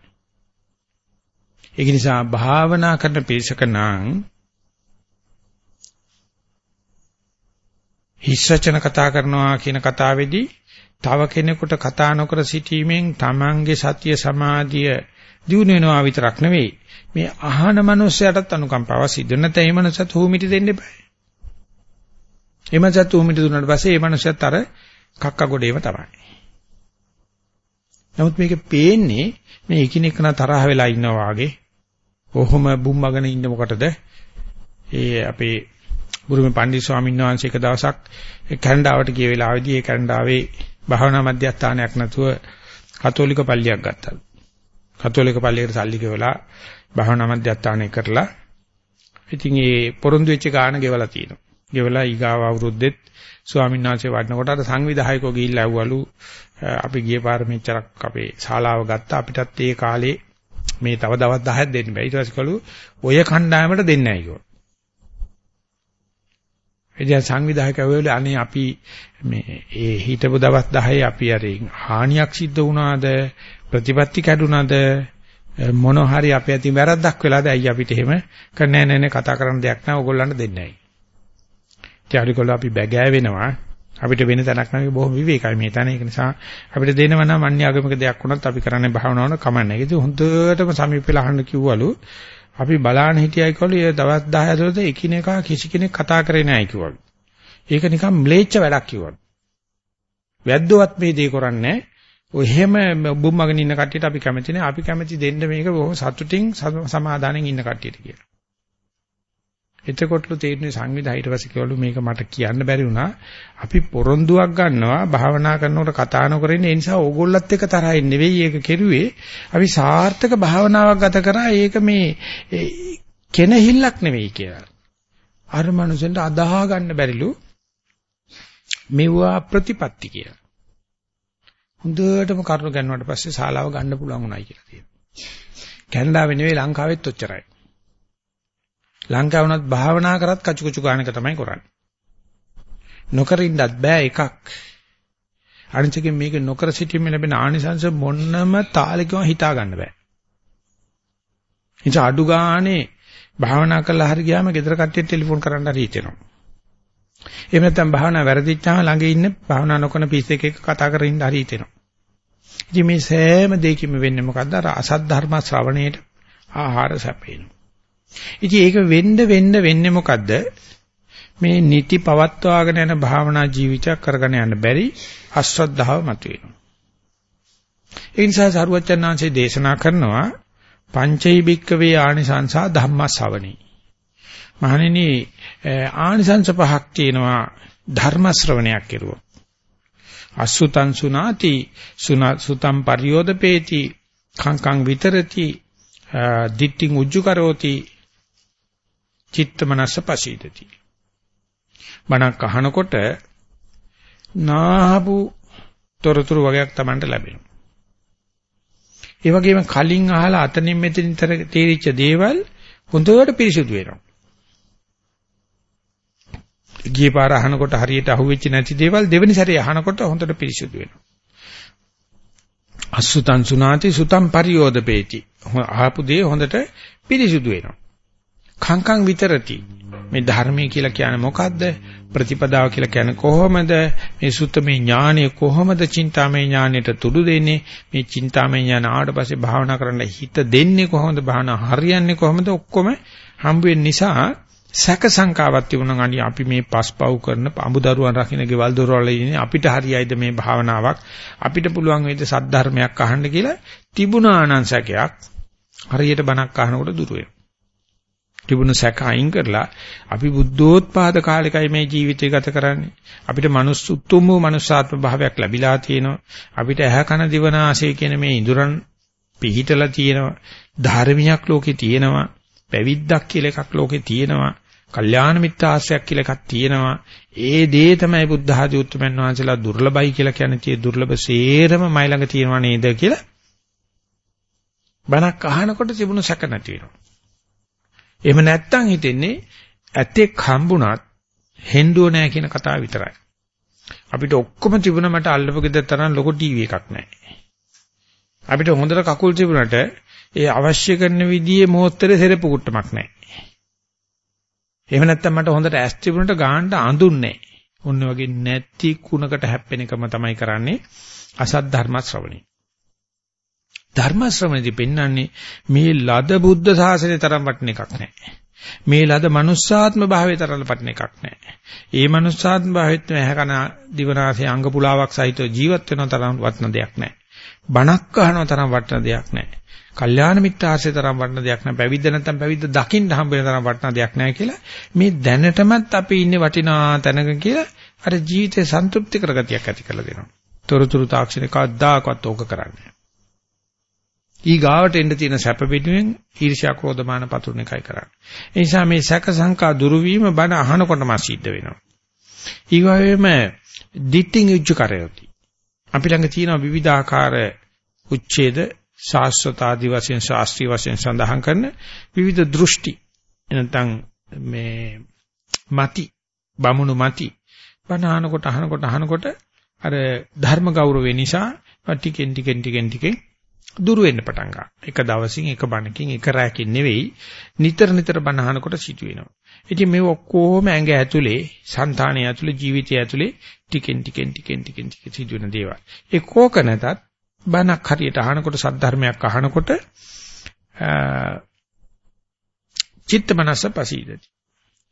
ඒක නිසා භාවනා කරන පිරිසක නම් හිස්සචන කතා කරනවා කියන කතාවේදී තව කෙනෙකුට කතා නොකර සිටීමෙන් තමන්ගේ සතිය සමාධිය දිනු වෙනවා විතරක් නෙවෙයි මේ අහන මනුස්සයටත් අනුකම්පාව සිද්ධ නැත්නම් ඒ මනුස්සයත් හුමිටි දෙන්න එපා. ඒ මනුස්සයත් හුමිටි දුන්නාට පස්සේ ඒ මනුස්සයත් අර කක්ක ගොඩේම තමයි. නමුත් මේක පේන්නේ මේ එකිනෙකන තරහ වෙලා ඉන්නවා වගේ. කොහොම බුම්මගෙන ඉන්න මොකටද? ඒ අපේ බුරුමේ පණ්ඩිත ස්වාමීන් වහන්සේ එක දවසක් කැනඩාවට ගිය වෙලාවේදී ඒ කැනඩාවේ භාවනා මධ්‍යස්ථානයක් නැතුව කතෝලික පල්ලියක් ගත්තා. කතෝලික පල්ලියකට සල්ලි ගෙවලා භාවනා මධ්‍යස්ථානය කරලා ඉතින් ඒ පොරොන්දු වෙච්ච ගාන ගෙවලා තියෙනවා. ගෙවලා ඊගාව අවුරුද්දෙත් ස්වාමීන් වහන්සේ වඩනකොට අර සංවිධායකෝ ගිහිල්ලා ඇව්වලු අපි ගිය පාර මෙච්චරක් අපේ ශාලාව ගත්තා අපිටත් ඒ කාලේ මේ තව දවස් 10ක් දෙන්න බෑ. ඊට පස්සේ කළු ඔය කණ්ඩායමට දෙන්නේ නැහැ කිව්වා. එදින සංවිධායකයෝ අනේ අපි මේ ඒ හිටපු දවස් 10 අපි අර හානියක් සිද්ධ වුණාද ප්‍රතිපත්ති කැඩුනද මොන හරි අපේ අතින් වැරද්දක් වෙලාද ඇයි අපිට එහෙම කරන්නේ නැහැ නේ කතා කරන්න දෙයක් නැහැ ඕගොල්ලන්ට දෙන්නේ නැහැ. ඊට අපි බැගෑ වෙනවා අපිට වෙන තැනක් නැහැ බොහොම විවේකයි මේ තැන ඒක නිසා අපිට දෙනව නම් අන්‍යාගමික දෙයක් වුණත් අපි කරන්නේ භාවනාවන කමන්නේ. ඒක හොඳටම සමීපෙලා අහන්න කිව්වලු අපි බලාන හිටියයි කවලු ඒ දවස් 10 ඇතුළත එකිනෙකා කිසි කෙනෙක් කතා කරේ නැහැ කිව්වලු. ඒක නිකන් ම්ලේච්ඡ වැඩක් කිව්වලු. වැද්දවත් මේ දේ කරන්නේ ඔය එහෙම බුම්මගෙන ඉන්න කට්ටියට අපි කැමති නෑ. අපි කැමති දෙන්න මේක බොහොම සතුටින් සමාදානෙන් ඉන්න කට්ටියට කියලා. එතකොටලු තේරෙන්නේ සංවිධා ඊට පස්සේ කිව්වලු මේක මට කියන්න බැරි වුණා. අපි පොරොන්දුවක් ගන්නවා භාවනා කරනකොට කතා නොකර ඉන්න. ඒ නිසා ඕගොල්ලත් එක්ක තරහින් නෙවෙයි ඒක කෙරුවේ. අපි සාර්ථක භාවනාවක් ගත කරා. ඒක මේ කෙනහිල්ලක් නෙවෙයි කියලා. අර මනුස්සෙන්ට අදාහ ගන්න බැරිලු මෙවුවා ප්‍රතිපත්ති කියලා. හොඳටම කරුණු ගන්නවට පස්සේ ශාලාව ගන්න පුළුවන් උනායි කියලා තියෙනවා. කැනඩාවේ නෙවෙයි ලංකාවෙත් ඔච්චරයි. ලංකාව වුණත් භාවනා කරත් කචු කචු ගාන එක තමයි කරන්නේ. නොකර ඉන්නත් බෑ එකක්. අනිත්කෙන් මේක නොකර සිටීමේ ලැබෙන ආනිසංශ මොන්නම තාලෙකම හිතා ගන්න බෑ. ඉතින් අඩු ගානේ භාවනා කරලා හරි ගියාම ගෙදර කට්ටියට ටෙලිෆෝන් කරන්න හරි හිතෙනවා. එහෙම නැත්නම් භාවනා වැරදිච්චාම ළඟ ඉන්න භාවනා නොකරන පිස්සෙක් එක්ක කතා කරගෙන ඉන්න හරි හිතෙනවා. ඉතින් මේ සෑම දෙයකින්ම වෙන්නේ මොකද්ද? අර අසත් ධර්ම ශ්‍රවණයට ආහාර සැපේනවා. ඉතින් ඒක වෙන්න වෙන්න වෙන්නේ මොකද්ද? මේ නිති පවත්වාගෙන යන භාවනා ජීවිතයක් කරගෙන යන්න බැරි අශ්‍රද්ධාව මතුවෙනවා. ඒ නිසා සරුවචනාංශේ දේශනා කරනවා පංචෛ භික්කවේ ආනිසංසා ධම්මස්සවණී. මහණෙනි ආනිසංස පහක් තියෙනවා ධර්ම ශ්‍රවණයක් කෙරුවොත්. අසුතං සුනාති සුතං පරියෝදපේති කංකං විතරති දිට්ඨින් උජ්ජු කරෝති චිත්ත මනස පසීදති බණක් අහනකොට නාහපු තොරතුරු වගේක් Tamanට ලැබෙනවා. ඒ වගේම කලින් අහලා අතනින් මෙතනින් තේරිච්ච දේවල් හොඳට පිරිසුදු වෙනවා. ගියේ පාර අහනකොට හරියට අහුවෙච්ච නැති දේවල් දෙවෙනි සැරේ අහනකොට හොඳට පිරිසුදු වෙනවා. අසුතං සුනාති සුතං පරියෝදපේති. අහපු දේ හොඳට පිරිසුදු වෙනවා. කංකං විතරති. මේ ධර්මයේ කියලා කියන්නේ මොකද්ද? ප්‍රතිපදාව කියලා කියන්නේ කොහොමද? මේ සුත්තමේ ඥානය කොහොමද චින්තාමේ ඥානයට තුඩු දෙන්නේ? මේ චින්තාමේ ඥාන ආවට පස්සේ භාවනා කරන්න හිත දෙන්නේ කොහොමද? භාවනා හරියන්නේ කොහොමද? ඔක්කොම හම්බ නිසා සැක සංකාවක් තිබුණා අනි අපි මේ පස්පව් කරන අඹදරුවන් රකින්න ගෙවල් දොරවල් ඉන්නේ අපිට හරියයිද මේ භාවනාවක් අපිට පුළුවන් වේද සද්ධර්මයක් අහන්න කියලා තිබුණා නම් සැකයක් හරියට බණක් අහනකොට දුර වෙනවා තිබුණු සැක අයින් කරලා අපි බුද්ධෝත්පාද කාලෙකයි මේ ජීවිතය ගත කරන්නේ. අපිට මනුස්ස උතුම් වූ මනුස්සාත්ම භාවයක් ලැබිලා තියෙනවා. අපිට ඇහ කන දිවනාසය කියන මේ ඉඳුරන් පිහිටලා තියෙනවා. ධර්මියක් ලෝකේ තියෙනවා. පැවිද්දක් කියලා එකක් ලෝකේ තියෙනවා. කල්යාණ මිත්‍ර ආශ්‍රයක් කියලා එකක් තියෙනවා. ඒ දේ තමයි බුද්ධ ආදී උත්තරමන් වහන්සේලා දුර්ලභයි කියලා කියන්නේ. tie දුර්ලභ සේරම මයි ළඟ තියෙනවා නේද කියලා බණක් අහනකොට තිබුණු සැක නැති වෙනවා. එහෙම නැත්තම් හිතෙන්නේ ඇතෙක් හම්බුණත් හෙන්දුව නැහැ කියන කතාව විතරයි. අපිට ඔක්කොම තිබුණ මට අල්ලපු ගෙදර තරම් ලොකු ටීවී එකක් නැහැ. අපිට හොඳට කකුල් තිබුණට ඒ අවශ්‍ය කරන විදිහේ මොහොතේ සෙරපු කුට්ටමක් නැහැ. එහෙම නැත්තම් මට හොඳට ඇස් තිබුණට ගාන්න අඳුන්නේ නැහැ. ඔන්න වගේ නැති කුණකට හැප්පෙන එකම තමයි කරන්නේ අසත් ධර්ම ශ්‍රවණේ. ධර්ම ශ්‍රවණදී පෙන්වන්නේ මේ ලද බුද්ධ ශාසනය තරම් වටින එකක් නැහැ. මේ ලද මනුස්සාත්ම භාවයේ තරම් වටින එකක් නැහැ. ඒ මනුස්සාත්ම භාවයත් ඇහැකන දිවනාසේ අංග පුලාවක් සහිතව ජීවත් වෙන තරම් වටින දෙයක් නැහැ. බණක් අහන තරම් වටින දෙයක් නැහැ. කල්යාණ මිත්‍ර ආශ්‍රය තරම් වටින දෙයක් නැහැ. පැවිද්ද නැත්නම් පැවිද්ද දකින්න හම්බ වෙන තරම් වටින දෙයක් නැහැ කියලා මේ දැනටමත් අපි ඉන්නේ වටිනා තැනක කියලා අර ජීවිතේ සන්තුෂ්ටි කරගතියක් ඇති කරලා දෙනවා. තොරතුරු තාක්ෂණික කවදාකවත් ඕක කරන්නේ ඊ ගාවට එන්න තියෙන සැප පිටුවෙන් ඊර්ෂ්‍යා ක්‍රෝධමාන පතුරුන එකයි කරන්නේ. ඒ නිසා මේ සැක සංකා දුරු වීම බණ අහනකොටම සිද්ධ වෙනවා. ඊගොයේම දිට්ඨින් යුජ්ජ කරයෝති. අපි ළඟ තියෙන විවිධාකාර උච්ඡේද ශාස්ත්‍රත ආදි වශයෙන් ශාස්ත්‍රීය වශයෙන් සඳහන් කරන විවිධ දෘෂ්ටි එනතන් මේ mati බමුණු mati බණ අහනකොට අහනකොට අහනකොට අර ධර්ම ගෞරවය නිසා ටිකෙන් ටිකෙන් ටිකෙන් ටිකෙන් දුර වෙන්න පටන් ගන්නවා. එක දවසින් එක බණකින් එක රැයකින් නෙවෙයි නිතර නිතර බණ අහනකොට සිදු වෙනවා. ඉතින් මේ ඔක්කොම ඇඟ ඇතුලේ, సంతානය ඇතුලේ, ජීවිතය ඇතුලේ ටිකෙන් ටිකෙන් ටිකෙන් ටිකෙන් ටික සිදු වෙන දේවල්. ඒ කෝක නැතත් බණක් හරියට අහනකොට සද්ධර්මයක් අහනකොට චිත්ත මනස පසීදති.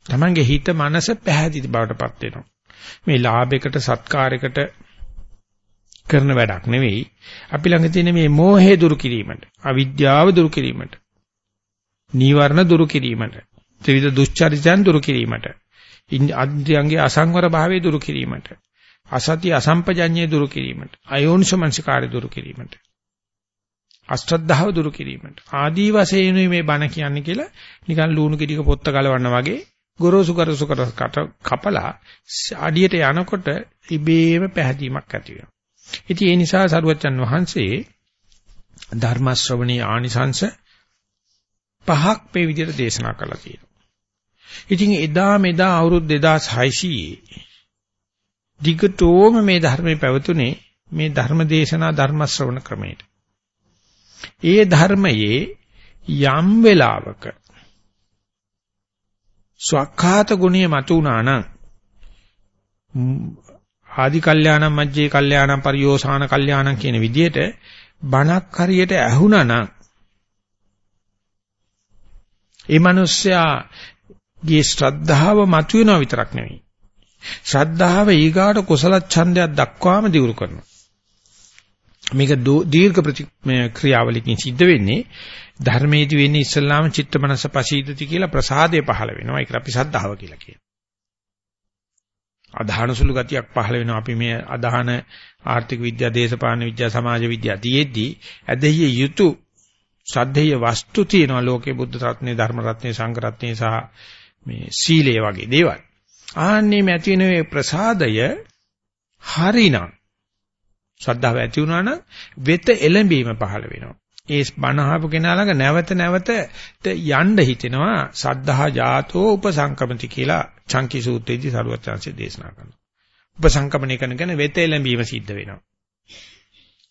තමන්ගේ හිත මනස පැහැදිලි බවටපත් වෙනවා. මේ ලාභයකට සත්කාරයකට කරන වැඩක් නෙවෙයි. අපි ළඟ තියෙන මේ මෝහය දුරු කිරීමට, අවිද්‍යාව දුරු කිරීමට, නීවරණ දුරු කිරීමට, ත්‍රිවිධ දුස්චරිතයන් දුරු කිරීමට, අන්ත්‍යංගේ අසංවර භාවයේ දුරු කිරීමට, අසති අසම්පජඤ්ඤය දුරු කිරීමට, අයෝනිසමංසකාරය දුරු කිරීමට, අශ්‍රද්ධාව දුරු කිරීමට. ආදී වශයෙන් මේ බණ කියන්නේ කියලා නිකන් ලුණු ගෙඩියක පොත්ත ගලවන්න වගේ ගොරෝසු කරසු කර කපලා අඩියට යනකොට ඉබේම පැහැදීමක් ඇති වෙනවා. ඉතින් ඒ නිසා සරුවච්චන් වහන්සේ ධර්ම ශ්‍රවණී ආනිසංශ පහක් මේ විදිහට දේශනා කළා කියනවා. ඉතින් එදා මෙදා අවුරුදු 2600 දිගටම මේ ධර්මයේ පැවතුනේ මේ ධර්ම දේශනා ධර්ම ශ්‍රවණ ක්‍රමයට. ඒ ධර්මයේ යම් වෙලාවක ස්වකහාත ගුණය මතුණා නම් ආදි කල්යාණම් මජ්ජේ කල්යාණම් පරියෝසాన කල්යාණම් කියන විදිහට බණක් හරියට ඇහුණා නම් ඒ මිනිස්යාගේ ශ්‍රද්ධාව මතුවෙනවා විතරක් නෙවෙයි ශ්‍රද්ධාව ඊගාට කුසල ඡන්දයක් දක්වාම දියුරු කරනවා. මේක දීර්ඝ ක්‍රියාවලියකින් සිද්ධ වෙන්නේ ධර්මයේදී වෙන්නේ ඉස්සල්ලාම චිත්ත මනස පසීදති කියලා ප්‍රසාදය පහළ වෙනවා. ඒක අපි සද්ධාව කියලා කියනවා. අදහන සුළු ගතියක් පහළ වෙනවා. අපි මේ අදහන ආර්ථික විද්‍යාව දේශපාලන විද්‍යාව සමාජ විද්‍යාව තියෙද්දී ඇදහිය යුතු ශ්‍රද්ධේය වස්තු තියෙනවා. ලෝකේ බුද්ධ රත්නේ ධර්ම රත්නේ සංඝ රත්නේ සහ මේ සීලය වගේ දේවල්. ආන්නේ ඇති වෙන මේ ප්‍රසාදය හරිනම් ශ්‍රද්ධාව ඇති වුණා නම් වෙත එළඹීම පහළ වෙනවා. ඒ බණ අහපු කෙනා ළඟ නැවත නැවත යන්න හිතෙනවා සද්ධා ජාතෝ උපසංකමති කියලා චංකි සූත්‍රයේදී සරුවත් chance දේශනා කරනවා. උපසංකමණය කරන කෙනා වෙත එළඹීම සිද්ධ වෙනවා.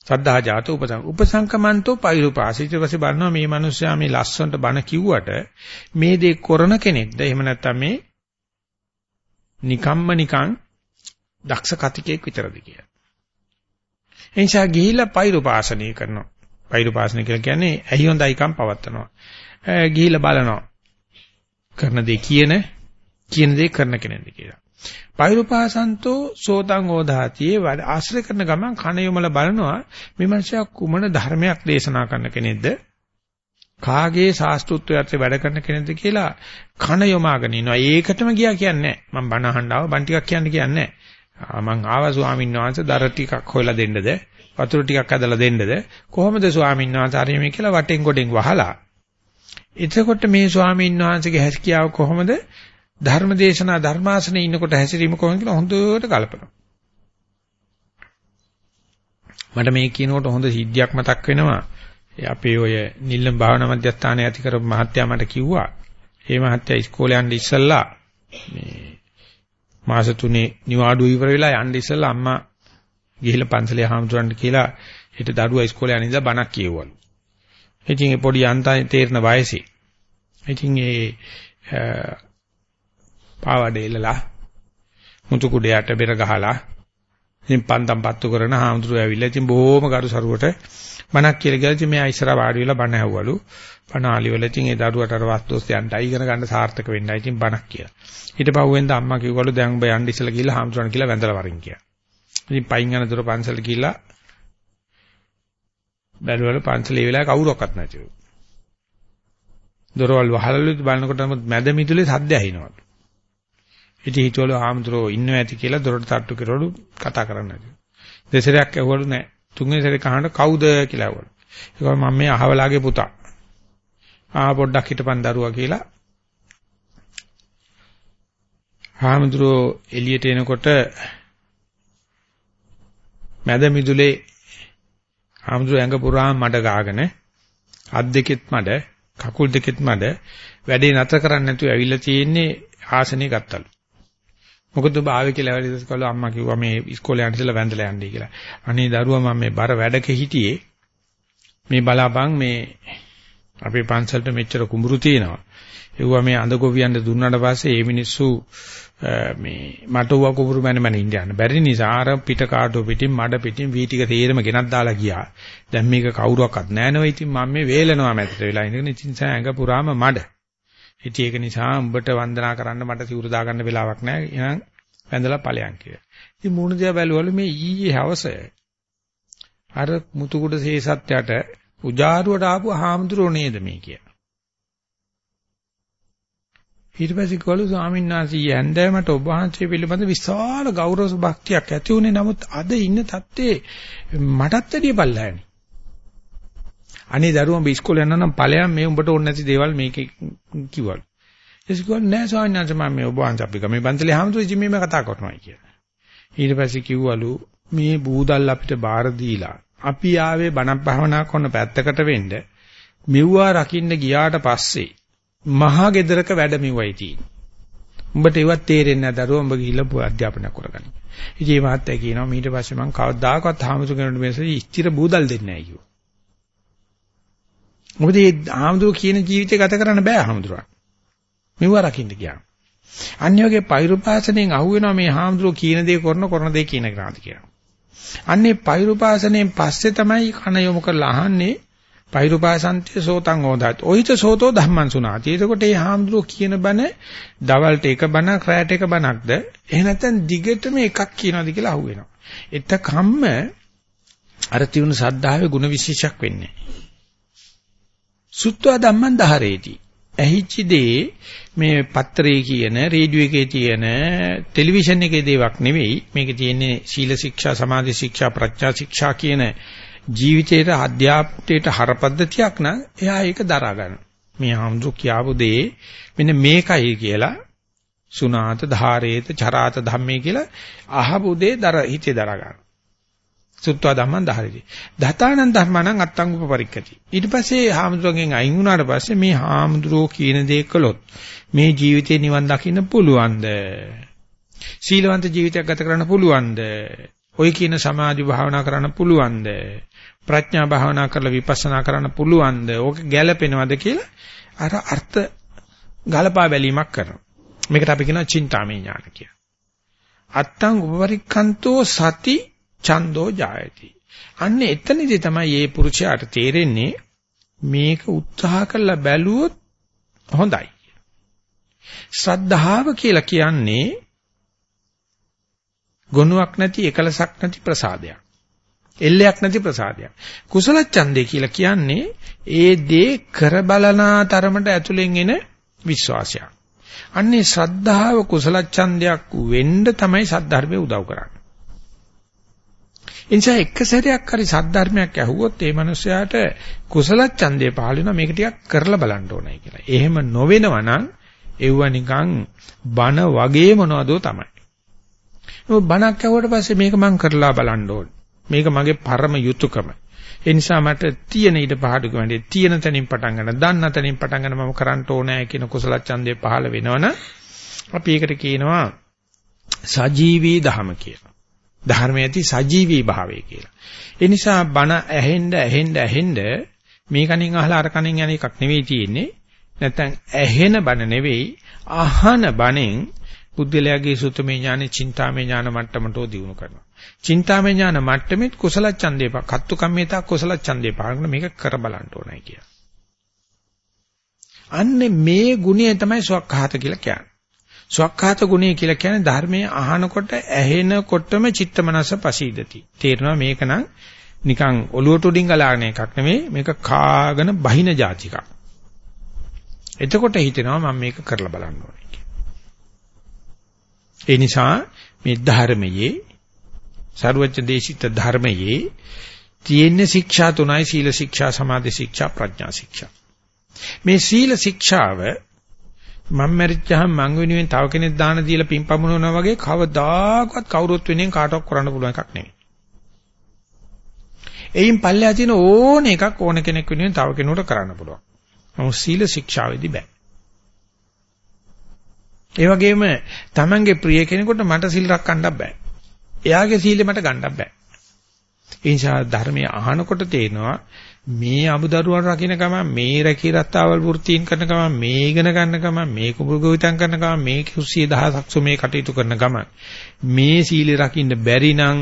සද්ධා ජාත උපසං උපසංකමන්තෝ පෛරුපාසිත ඊපස්සේ බලනවා මේ මිනිස්සයා මේ ලස්සනට බණ කිව්වට මේ දේ කරන කෙනෙක්ද එහෙම නැත්නම් මේ නිකම්ම නිකං දක්ෂ කතිකෙක් විතරද කියලා. එනිසා ගිහිල්ලා පෛරුපාසනය කරනවා. පෛරුපාසනය කියලා කියන්නේ ඇහි හොඳයිකම් පවත්නවා. ගිහිල්ලා බලනවා. කරන දේ කියන කියන දේ කරන කෙනෙක්ද කියලා. පෛරුපාසන්තෝ සෝතං ඕදාතියේ වැඩ ආශ්‍රය කරන ගමන් කණ යොමල බලනවා මේ මනුස්සයා කුමන ධර්මයක් දේශනා කරන කෙනෙක්ද කාගේ ශාස්ත්‍රුත්වයට වැඩ කරන කෙනෙක්ද කියලා කණ යොමාගෙන ඉනවා. ඒකටම ගියා කියන්නේ මම බණ අහන්න ආව බණ ටිකක් කියන්න කියන්නේ මං ආවා ස්වාමීන් වහන්සේ දර ටිකක් හොයලා දෙන්නද? වතුර ටිකක් ඇදලා දෙන්නද? කොහොමද ස්වාමීන් වහන්සේ හරි මේ කියලා වටෙන් ගොඩෙන් වහලා. එතකොට මේ ස්වාමීන් වහන්සේගේ හැසියාව කොහොමද? ධර්ම දේශනා ධර්මාසනේ ඉන්නකොට හැසිරීම කොහොමද කියලා හොඳට කල්පනා. මට මේ කියනකොට හොඳ සිද්ධියක් මතක් වෙනවා. අපේ ඔය නිල්ලම් භාවනා මධ්‍යස්ථානයේ ඇති කරපු මහත්තයා මට කිව්වා. මේ මහත්තයා ඉස්කෝලේ යන්න ඉස්සෙල්ලා මේ මාස තුනේ නිවාඩුව ඉවර වෙලා යන්න ඉස්සෙල්ලා අම්මා ගිහිල්ලා පන්සලේ හාමුදුරන්ට කියලා හිට දරුවා ඉස්කෝලේ යන ඉඳලා බණක් කියවවලු. ඉතින් ඒ පොඩි යන්තම් තේරෙන වයසේ. ඉතින් ඒ පාවඩ එල්ලලා මුතු කුඩයට බෙර ගහලා ඉතින් පන්තම් පත්තු කරන හාමුදුරුවෝ ඇවිල්ලා ඉතින් බොහොම ගරු සරුවට බණක් කියලා ගියා ඉතින් මෙයා ඉස්සරහ වාඩි වෙලා බණ ඇහුවලු. බණ ආලි වල ඉතින් ඒ දරුවට අර වස්තුස් යන්ටයි ඉගෙන ගන්න සාර්ථක වෙන්නයි ඉතින් බණක් කියලා. ඊට පහුවෙන්ද අම්මා කිව්වලු දැන් ඔබ යන්න ඉස්සලා ගිහලා හාමුදුරන් කියලා වැඳලා වරින් කියලා. ඉතින් පයින් යන දොර පන්සල ගිහලා බැලුවල පන්සලේ වෙලාව කවුරක්වත් නැතිව. දොරවල් වහලලු. බලනකොට මැද මිදුලේ සද්ද ඇහිනවලු. ඉතින් හිතවල ආමතුරෝ ඉන්නව ඇති කියලා දොරට තට්ටු කරවලු කතා කරන්න ඇති. දෙසරයක් ඇහුවලු නෑ. තුන්වෙනි සැරේ කහන්න කවුද කියලා ඇහුවලු. ඒක මම මේ අහවලාගේ පුතා. ආ පොඩ්ඩක් හිටපන් දරුවා කියලා. ආමතුරෝ එළියට එනකොට මැද මිදුලේ ආමතුරෝ ඇඟ පුරාම මඩ ගාගෙන අත් දෙකෙත් මඩ කකුල් දෙකෙත් මඩ වැඩේ නැතර කරන්න නැතුව ඇවිල්ලා තියෙන්නේ ආසනේ ගත්තලු. මොකද ඔබ ආවේ කියලා වැඩි දවස් කළා අම්මා කිව්වා මේ ඉස්කෝලේ යන්න ඉස්සලා වැඳලා යන්නයි කියලා. අනේ දරුවා මම මේ බර වැඩක හිටියේ. මේ බලාපන් මේ අපේ පන්සලට මෙච්චර කුඹුරු තියෙනවා. ඒවා මේ අඳ ගොවියන්ට දුන්නාට පස්සේ මේ මිනිස්සු මේ මට ඌව කුඹුරු මැන මැන ඉන්න බැරි නිසා අර පිට කාටෝ පිටින් මඩ පිටින් වී ටික තේරෙම ගෙනත් දාලා ගියා. දැන් මේක කවුරුවක්වත් නැහැ නෝ. ඉතින් මම මේ වේලනවා මැදට වෙලා ඉඳගෙන ඉතින් ඇඟ පුරාම මඩ. ඉතින් ඒක නිසා උඹට වන්දනා කරන්න මට සිවුරු දාගන්න වෙලාවක් නැහැ. එහෙනම් වැඳලා ඵලයන් කියලා. ඉතින් මූණ දිහා බැලුවලු මේ ඊයේ හවස අර මුතුකුඩ සේසත්යට උජාරුවට ආපු හාමුදුරුවෝ නේද මේ කියලා. ඊට පස්සේ කළු ස්වාමීන් වහන්සේ යැන්දෑමට ඔබ වහන්සේ පිළිබඳ විශාල ගෞරව භක්තියක් ඇති වුණේ නමුත් අද ඉන්න තත්ත්වේ මටත් වැඩිය බල්ලායනේ. අනේ දරුවෝ ඔබ ඉස්කෝලේ යනවා නම් ඵලයන් මේ උඹට ඕනේ නැති දේවල් මේකේ කිව්වලු. ඒක කිව්වා නෑ ස්වාමීන් වහන්සේ මම මේ ඔබ වහන්සේ අපි ගමේ බන්තලේ හැමතුයි ඉතින් මේ කතා කරනවා කියලා. ඊට පස්සේ කිව්වලු මේ බූදල් අපිට බාර දීලා අපි ආවේ බණක් භාවනා කරන පැත්තකට වෙන්න මෙව්වා රකින්න ගියාට පස්සේ මහා gedaraක වැඩ මෙව්වයි තියෙන්නේ. උඹට ඒවත් තේරෙන්නේ නැහැ දරුවෝ උඹ ගිහිල්ලා අධ්‍යාපනය කරගන්න. ඉතින් මේ මහත්තයා කියනවා ඊට පස්සේ මම කවදාකවත් හාමුදුරු කෙනෙකුට මේසෙ ස්ථිර බූදල් දෙන්නේ නැහැ කිව්වා. මොකද මේ හාමුදුරු කියන ජීවිතය ගත කරන්න බෑ හාමුදුරුවෝ. මෙව රකින්න ගියා. අන්‍යෝගේ පෛරුපාසණයෙන් අහුවෙනවා මේ හාමුදුරුවෝ කියන දේ කරන කරන දේ කියන ගාති කියලා. අන්නේ පෛරුපාසණයෙන් පස්සේ තමයි කන යොමු කරලා අහන්නේ පෛරුපාසන්තය සෝතං ඕදාත්. ඔයිත සෝතෝ ධම්මං සුනාති. එතකොට මේ හාමුදුරුවෝ කියන බණ දවල්ට එක බණක් රැයට එක බණක්ද? එහෙ නැත්නම් දිගටම එකක් කියනවාද කියලා අහුවෙනවා. එතකම්ම අර තියුණු සද්ධාවේ ಗುಣ විශේෂයක් වෙන්නේ. සුත්වා ධම්මං දහරේති. ඇහිච්ච දේ මේ පත්‍රයේ කියන, රේඩියෝ එකේ තියෙන, ටෙලිවිෂන් එකේ දේවක් නෙවෙයි. මේකේ තියෙන්නේ සීල ශික්ෂා, සමාධි ශික්ෂා, ප්‍රඥා ශික්ෂා කියන ජීවිතේට අධ්‍යාපනයට හරපද්ධතියක් නම් එයා ඒක දරා ගන්න. මේ හම්දු කියාපු දේ මෙන්න මේකයි කියලා සුනාත ධාරේත චරාත ධම්මේ කියලා අහපු දේ දර හිතේ දරා ගන්න. සුත්වා ධම්මං දහරිති. දතානං ධර්මණං අත්තං උපපරික්කති. ඊට පස්සේ හාමුදුරුවන්ගෙන් අයින් වුණාට පස්සේ මේ හාමුදුරුවෝ කියන දේ කළොත් මේ ජීවිතේ නිවන් දකින්න පුළුවන්ද? සීලවන්ත ජීවිතයක් ගත කරන්න පුළුවන්ද? ඔය කියන සමාධි භාවනා කරන්න පුළුවන්ද? ප්‍රඥා භාවනා කරලා විපස්සනා කරන්න පුළුවන්ද? ඕක ගැළපෙනවද කියලා අර අර්ථ ගලපා බැලීමක් කරනවා. මේකට අපි කියනවා චින්තාමය ඥාන කියලා. අත්තං උපපරික්ඛන්තෝ සති ඡන්தோ ජායති. අන්න එතනදී තමයි මේ පුරුෂයාට තේරෙන්නේ මේක උත්සාහ කරලා බැලුවොත් හොඳයි. ශ්‍රද්ධාව කියලා කියන්නේ ගුණයක් නැති එකලසක් නැති ප්‍රසාදයක්. එල්ලයක් නැති ප්‍රසාදයක්. කුසල ඡන්දේ කියලා කියන්නේ ඒ දේ කර බලනා තරමට ඇතුලෙන් එන විශ්වාසයක්. අන්නේ ශ්‍රද්ධාව කුසල ඡන්දයක් වෙන්න තමයි සද්ධර්මයේ උදව් කරන්නේ. එනිසා එක සැරයක් හරි සද්ධර්මයක් ඇහුවොත් ඒ මනුස්සයාට කුසල ඡන්දේ පහළ වෙනවා මේක ටිකක් කරලා බලන්න ඕනයි කියලා. එහෙම නොවෙනවා නම් එව්ව නිකන් බන වගේ මොනවදෝ තමයි. නෝ බණක් ඇහුවට පස්සේ මේක මම කරලා බලන්න ඕනේ. මේක මගේ පරම යුතුයකම. ඒ නිසා මට තියෙන ඊට පහඩු කමන්නේ තියෙන තැනින් පටන් ගන්න, දන්න තැනින් පටන් ගන්න මම කරන්න ඕනේ කියන කුසල ඡන්දේ පහළ වෙනවනම් අපි ඒකට කියනවා සජීවී ධහම කියලා. ධර්මයේ ඇති සජීවී භාවය කියලා. ඒ නිසා බණ ඇහෙන්න ඇහෙන්න ඇහෙන්න මේ කණින් අහලා අර කණින් යන එකක් නෙවෙයි තියෙන්නේ. නැත්තම් ඇහෙන බණ නෙවෙයි අහන බණෙන් බුද්ධලයාගේ සුතමේ ඥානෙ, චින්තාමේ ඥාන මට්ටමට දියුණු කරනවා. චින්තාමය ඥාන මට්ටමෙත් කුසල ඡන්දේ පහ කත්තු කම්මේතා කුසල ඡන්දේ පහකට මේක කර බලන්න ඕනයි කිය. අන්නේ මේ ගුණය තමයි සවක්ඛාත කියලා කියන්නේ. සවක්ඛාත ගුණය කියලා කියන්නේ ධර්මයේ අහනකොට ඇහෙනකොටම චිත්ත මනස පසීදති. තේරෙනවා මේක නම් නිකන් ඔලුවට උඩින් ගලාගෙන එකක් නෙමෙයි මේක කාගෙන බහින જાතිකක්. එතකොට හිතෙනවා මම මේක කරලා බලන්න ඕනේ ඒ නිසා මේ ධර්මයේ සරුවච්ච දේශිත ධර්මයේ තියෙන ශික්ෂා තුනයි සීල ශික්ෂා සමාධි ශික්ෂා ප්‍රඥා ශික්ෂා. මේ සීල ශික්ෂාව මම මැරිච්චහම මං වෙනුවෙන් තව කෙනෙක් දාන දීලා පින්පමුණනවා වගේ කවදාකවත් කවුරුත් වෙනුවෙන් කාටවත් කරන්න පුළුවන් එකක් නෙවෙයි. එයින් පල්ලෙහා තියෙන ඕන එකක් ඕන කෙනෙක් වෙනුවෙන් තව කෙනෙකුට කරන්න පුළුවන්. නමුත් සීල ශික්ෂාවේදී බෑ. ඒ වගේම Tamange ප්‍රිය කෙනෙකුට මට සිල් රැකන්න බෑ. එයාගේ සීලෙ මට ගන්නත් බෑ. ඒ නිසා ධර්මයේ අහනකොට තේනවා මේ අමුදරුවන් රකින්න ගම මේ රැකී රත්තාවල් වෘත්තීන් කරන ගම මේ ඉගෙන ගන්න ගම මේ කුබුගවිතං කරන ගම මේ කුස්සිය දහසක් සුමේ කටයුතු කරන ගම මේ සීලෙ රකින්න බැරි නම්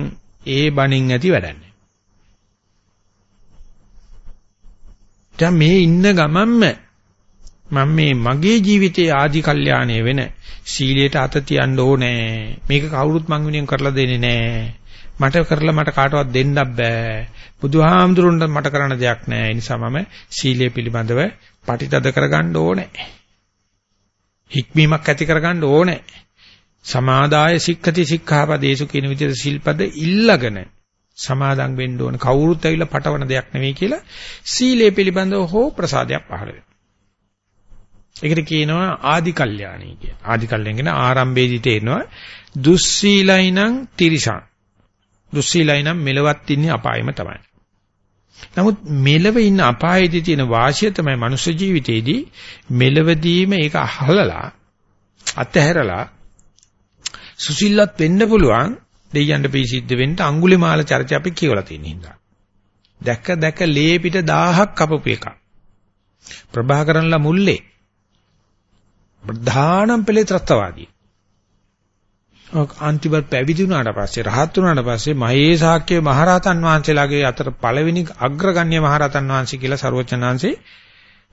ඒ බණින් ඇති වැඩන්නේ. දැන් මේ ඉන්න ගමන්ම මම මේ මගේ ජීවිතයේ ආදි කල්යාණය වෙන සීලයට අත තියන්න ඕනේ. මේක කවුරුත් මං වෙනුවෙන් කරලා දෙන්නේ නැහැ. මට කරලා මට කාටවත් දෙන්නත් බෑ. බුදුහාමුදුරන්ට මට කරන්න දෙයක් නැහැ. ඒ නිසා මම සීලය පිළිබඳව පටිතද කරගන්න ඕනේ. හික්මීමක් ඇති කරගන්න ඕනේ. සමාදාය සික්ඛති සික්ඛාපදේසු කියන විදිහට සිල්පද ඉල්ලගෙන සමාදන් වෙන්න ඕන කවුරුත් ඇවිල්ලා පටවන දෙයක් නෙවෙයි කියලා සීලය පිළිබඳව හෝ ප්‍රසාදයක් පහළ වෙනවා. ඒකට කියනවා ආදි කල්යාණී කියලා. ආදි කල්යන් කියන ආරම්භයේදී තේනවා දුස්සීලයිනම් තිරිසන්. දුස්සීලයිනම් මෙලවත් ඉන්නේ අපායෙම තමයි. නමුත් මෙලව ඉන්න අපායේදී තියෙන වාසිය තමයි මනුෂ්‍ය ජීවිතේදී මෙලවදීම ඒක අහලලා අතහැරලා සුසිල්ලත් වෙන්න පුළුවන් දෙයයන්ට පිසිද්ධ වෙන්න අඟුලිමාල චරිතය අපි කියවලා තියෙන හින්දා. දැක දැක ලේ පිට 1000ක් කපපු එක. ප්‍රභාකරන්ලා මුල්ලේ ප්‍රධානම් පෙළේ ත්‍ස්තවාදී. අන්තිමට පැවිදි වුණාට පස්සේ රහත් වුණාට පස්සේ මහේසාක්‍ය මහරහතන් වහන්සේලාගේ අතර පළවෙනි අග්‍රගණ්‍ය මහරහතන් වහන්සේ කියලා ਸਰවචනාංශේ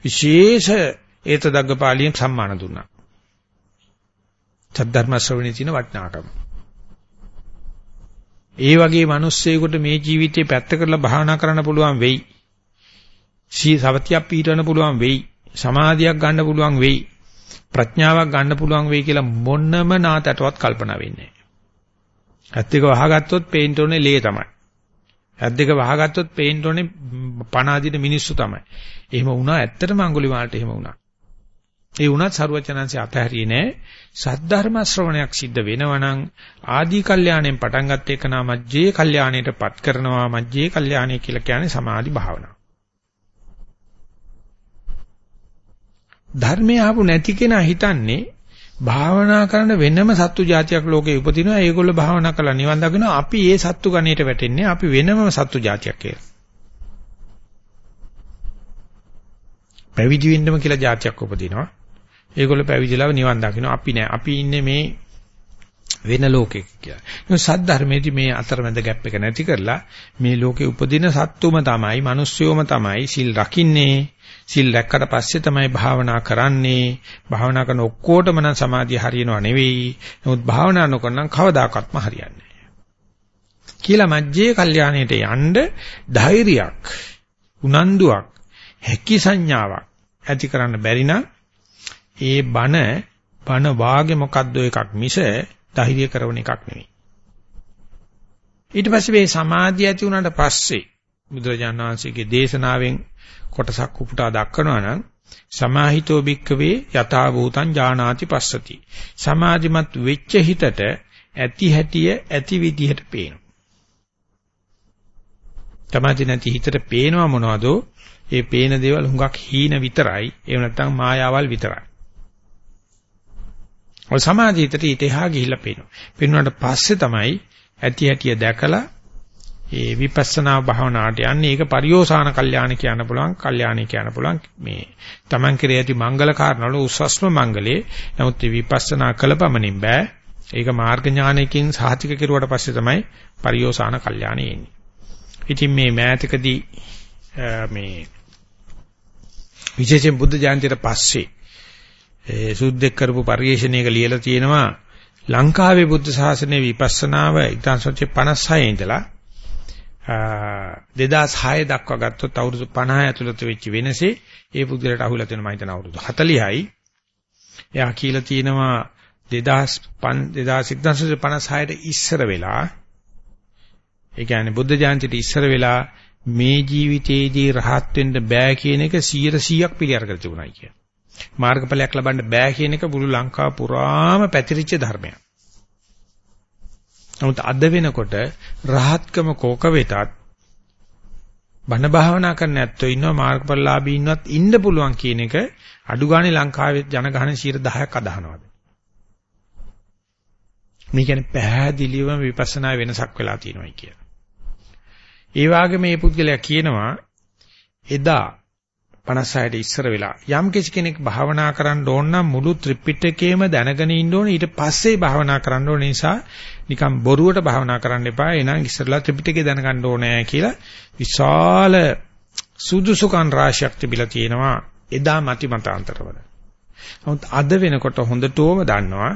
විශේෂ ඒතදග්ගපාලියෙන් සම්මාන දුන්නා. සද්ධර්ම ශ්‍රවණේ තියෙන වටිනාකම. ඒ වගේ මිනිස්සෙකුට මේ ජීවිතේ පැත්ත කරලා භාවනා කරන්න පුළුවන් වෙයි. සී සවතියක් පීඩන්න පුළුවන් වෙයි. සමාධියක් ගන්න පුළුවන් වෙයි ප්‍රඥාවක් ගන්න පුළුවන් වෙයි කියලා මොනම නාතටවත් කල්පනා වෙන්නේ නැහැ. ඇත්ත එක වහගත්තොත් පේන්න ඕනේ ලේ තමයි. ඇත් දෙක වහගත්තොත් පේන්න ඕනේ පණ අදින මිනිස්සු තමයි. එහෙම වුණා ඇත්තටම අඟුලිමාලට එහෙම වුණා. ඒ වුණත් සරුවචනංශය අතහැරියේ නෑ. සද්ධර්ම ශ්‍රවණයක් සිද්ධ වෙනවනම් ආදී කල්යාණයෙන් පටන් ගත්ත එක නා මජ්ජේ කල්යාණයටපත් කරනවා මජ්ජේ කල්යාණය කියලා කියන්නේ සමාධි භාවනාව. ධර්මය ආපු නැති කෙනා හිතන්නේ භාවනා කරන වෙනම සත්තු జాතියක් ලෝකේ උපදිනවා. ඒගොල්ලෝ භාවනා කරලා නිවන් දකිනවා. අපි ඒ සත්තු ගණයට වැටෙන්නේ. අපි වෙනම සත්තු జాතියක් කියලා. පැවිදි වෙන්නම කියලා జాතියක් උපදිනවා. ඒගොල්ලෝ පැවිදිලා නිවන් දකිනවා. අපි නෑ. අපි ඉන්නේ මේ වෙන ලෝකෙක කියලා. ඒ සත් ධර්මයේදී මේ අතරමැද ગેප් එක නැති කරලා මේ ලෝකේ උපදින සත්තුම තමයි, මිනිස්යෝම තමයි සිල් රකින්නේ, සිල් රැක්කට පස්සේ තමයි භාවනා කරන්නේ. භාවනා කරන ඔක්කොටම නම් සමාධිය හරියනව නෙවෙයි. නමුත් භාවනා නොකරනම් කවදාකවත්ම හරියන්නේ නැහැ. කියලා මජ්ජේ කල්යාණයට යන්න ධෛර්යයක්, උනන්දුවක්, හැකි සංඥාවක් ඇති කරන්න බැරි නම් ඒ බන බන වාගේ මොකද්ද එකක් මිස ධෛර්ය කරන එකක් නෙවෙයි. ඊට පස්සේ මේ සමාධිය ඇති වුණාට පස්සේ බුදුරජාණන් වහන්සේගේ දේශනාවෙන් කොටසක් උපුටා දක්වනවා නම් සමාහිතෝ භික්කවේ යථා භූතං ඥානාති පස්සති. සමාධිමත් වෙච්ච හිතට ඇති හැටිය ඇති විදිහට පේනවා. සමාධි නැති හිතට පේනවා මොනවද? ඒ පේන දේවල් හුඟක් හීන විතරයි. එහෙම නැත්නම් මායාවල් විතරයි. ඔය සමාධියට ඊටහා ගිහිල්ලා පේනවා. පේනුවාට පස්සේ තමයි ඇති හැටිය දැකලා ඒ විපස්සනා භාවනාවට යන්නේ. ඒක පරිෝසాన කල්යාණ කියන්න පුළුවන් කල්යාණී කියන්න පුළුවන්. මේ Taman කෙරේ ඇති මංගල කාරණවල උස්සස්ම මංගලේ නමුත් විපස්සනා කළපමණින් බෑ. ඒක මාර්ග ඥානයකින් සාහිතික කෙරුවට පස්සේ තමයි පරිෝසాన කල්යාණී එන්නේ. ඉතින් මේ මෑතකදී මේ විශේෂයෙන් බුද්ධ ජයන්තියට පස්සේ ඒ සුද්ධෙක් කරපු පරිශ්‍රණයක ලියලා තියෙනවා. ලංකාවේ බුද්ධ ශාසනයේ විපස්සනාව 1956 ඉඳලා 2006 දක්වා ගත්තොත් අවුරුදු 50 ඇතුළත වෙච්ච වෙනසේ ඒ පුද්ගලයාට අහුලා තියෙන මම හිතන අවුරුදු 40යි. එයා කියලා තියෙනවා 2056ට ඉස්සර වෙලා ඒ කියන්නේ බුද්ධ ජයන්තිට ඉස්සර වෙලා මේ ජීවිතයේදී රහත් වෙන්න බෑ කියන එක 100%ක් පිළිඅර කර තිබුණායි කිය. මාර්ගඵලයක් ලබන්න බෑ කියන එක මුළු ලංකාව පුරාම පැතිරිච්ච ධර්මයක්. නමුත් අද වෙනකොට රහත්කම කෝක වෙතත් බණ භාවනා කරන්න ඇත්තෝ ඉන්නවා මාර්ගඵලලාභී ඉන්නවත් ඉන්න පුළුවන් කියන එක අඩු ගානේ ලංකාවේ ජනගහන 10ක් අදහනවාද? මේ කියන්නේ පැහැදිලිවම විපස්සනා වෙනසක් වෙලා තියෙනවායි කියන. ඒ වගේම මේ පුද්ගලයා කියනවා එදා 56ට ඉස්සර වෙලා යම් කිසි කෙනෙක් භාවනා කරන්න ඕන නම් මුළු ත්‍රිපිටකයේම දැනගෙන ඉන්න ඕනේ. ඊට පස්සේ භාවනා කරන්න ඕන. නිසා නිකන් බොරුවට භාවනා කරන්න එපා එනං ඉස්සරලා ත්‍රිපිටකය දැනගන්න ඕනේ කියලා විශාල සුදුසුකම් රාශියක් තිබිලා තියෙනවා එදා මති මතාන්තරවල. නමුත් අද වෙනකොට හොඳටම දන්නවා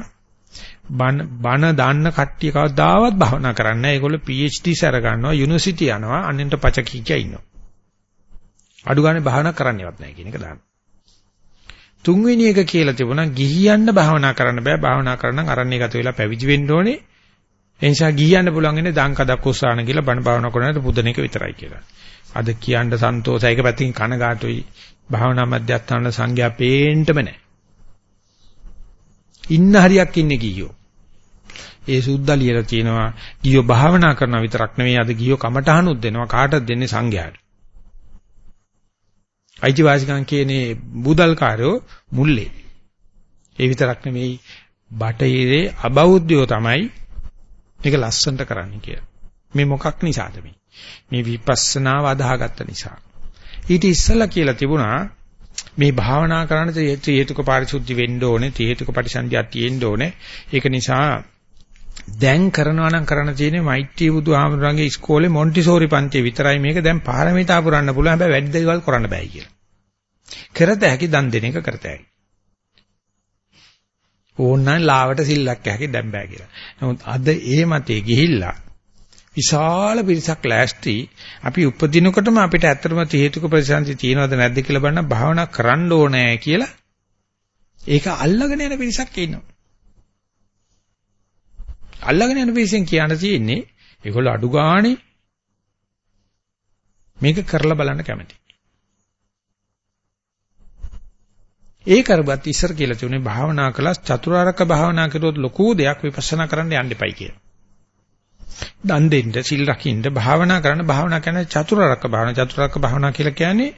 බන බන දාන්න කට්ටිය කවදාවත් භාවනා කරන්නේ නැහැ. ඒගොල්ලෝ PhD සර ගන්නවා, යුනිවර්සිටි යනවා, අන්නෙන්ට පච කීකියා ඉන්නවා. අඩු ගානේ භාවනා කරන්නේවත් නැහැ කියන එක දාන්න. තුන්වෙනි එක කියලා තිබුණා ගිහියන්න භාවනා කරන්න බෑ. භාවනා කරනනම් අරණ්‍ය ගත වෙලා පැවිදි වෙන්න ඕනේ. ඒ නිසා ගිහියන්න පුළුවන් ඉන්නේ දාංකදක් උස්සාන කියලා බණ භාවනා කරනකොට පුදන එක විතරයි කියලා. අද කියන්න සන්තෝෂයි එක පැත්තකින් කනගාටුයි. භාවනා මධ්‍යස්ථාන සංඥා පේන්නම නැහැ. ඉන්න හරියක් ඉන්නේ ගියෝ. ඒ සුද්ධා ලියලා තියෙනවා ගියෝ භාවනා කරනවා විතරක් නෙවෙයි අද ගියෝ කමටහනුත් දෙනවා කාටද දෙන්නේ සංඝයාට. අයිතිවාසිකම් කියන්නේ බුදල්කාරයෝ මුල්ලේ. ඒ විතරක් නෙමෙයි බටහිරේ අබෞද්ධයෝ තමයි මේක ලස්සනට කරන්නේ කියලා. මේ මොකක් නිසාද මේ? මේ විපස්සනාව අදාහගත්ත නිසා. ඊට ඉස්සෙල්ලා කියලා තිබුණා මේ භාවනා කරන්න හේතුක පාරිශුද්ධි වෙන්න ඕනේ, හේතුක පරිසන්දියක් තියෙන්න ඕනේ. ඒක නිසා දැන් කරනවා නම් කරන්න තියෙන්නේ මෛත්‍රී බුදුහාමුදුරන්ගේ ඉස්කෝලේ මොන්ටිසෝරි පන්තිය විතරයි මේක දැන් පාරමිතා පුරන්න පුළුවන් හැබැයි වැඩි දේවල් කරන්න බෑ කියලා. කරත හැකි දන් දෙන එක කරත හැකි. ඕනනම් ලාවට සිල්ලක් හැකි දැන් බෑ කියලා. නමුත් අද ඒ මතේ ගිහිල්ලා විශාල පිරිසක් ලෑස්ති අපි උපදිනකොටම අපිට ඇත්තටම හේතුක ප්‍රතිසන්දි තියනවද නැද්ද කියලා බලන්න භාවනා කරන්න ඕනේ කියලා ඒක අල්ලගෙන යන පිරිසක් ඉන්නවා. අල්ලගෙන යන පිරිසෙන් කියන්න තියෙන්නේ ඒගොල්ලෝ අඩු ගානේ මේක කරලා බලන්න කැමති. ඒ කරබත් ඉස්සර කියලා තුනේ භාවනා කළා චතුරාර්යක භාවනා කළොත් ලොකු දෙයක් විපස්සනා කරන්න යන්න එපයි කියලා. දන් දෙන්න, සිල් රකින්න, භාවනා කරන්න භාවනා කියන්නේ චතුරාර්යක භාවනා. චතුරාර්යක භාවනා කියලා කියන්නේ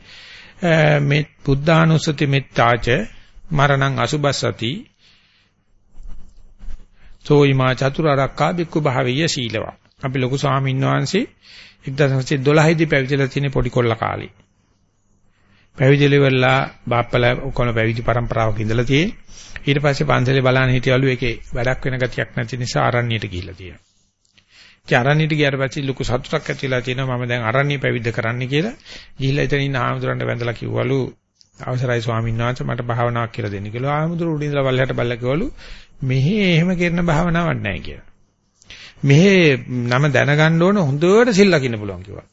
මේ බුද්ධානුස්සති මෙත්තාච මරණං අසුබස්සති සෝයිමා චතුරාර්යකා බික්කු භාවීය සීලවා. අපි ලොකු ස්වාමීන් වහන්සේ 1912 දී පැවිදිලා තියෙන පොඩි කොල්ල කාලේ. පැවිදිලි වෙලා බාප්පලා ඔක්කොම පැවිදි પરම්පරාවක ඉඳලා තියෙන්නේ. ඊට පස්සේ පන්සලේ බලන්න හිටියලු ඒකේ වැඩක් වෙන ගතියක් නැති නිසා ආරණ්‍යයට ගිහිල්ලා තියෙනවා. ඒ ආරණ්‍යයට ගියාට පස්සේ ලොකු සතුටක් ඇතිලා තියෙනවා මම දැන් ආරණ්‍ය පැවිද්ද කරන්න කියලා. ගිහිල්ලා එතන ඉන්න ආමතුරන්ට වැඳලා කිව්වලු අවසරයි ස්වාමීන් වහන්සේ මට භාවනාවක් කියලා දෙන්න කියලා. ආමතුරු උඩින් ඉඳලා බල්ලහැට බල්ලා කිව්වලු මෙහි එහෙම කරන භාවනාවක් නැහැ කියලා. මෙහි නම දැනගන්න ඕන හොඳට සිල් ලකින්න පුළුවන් කිව්වා.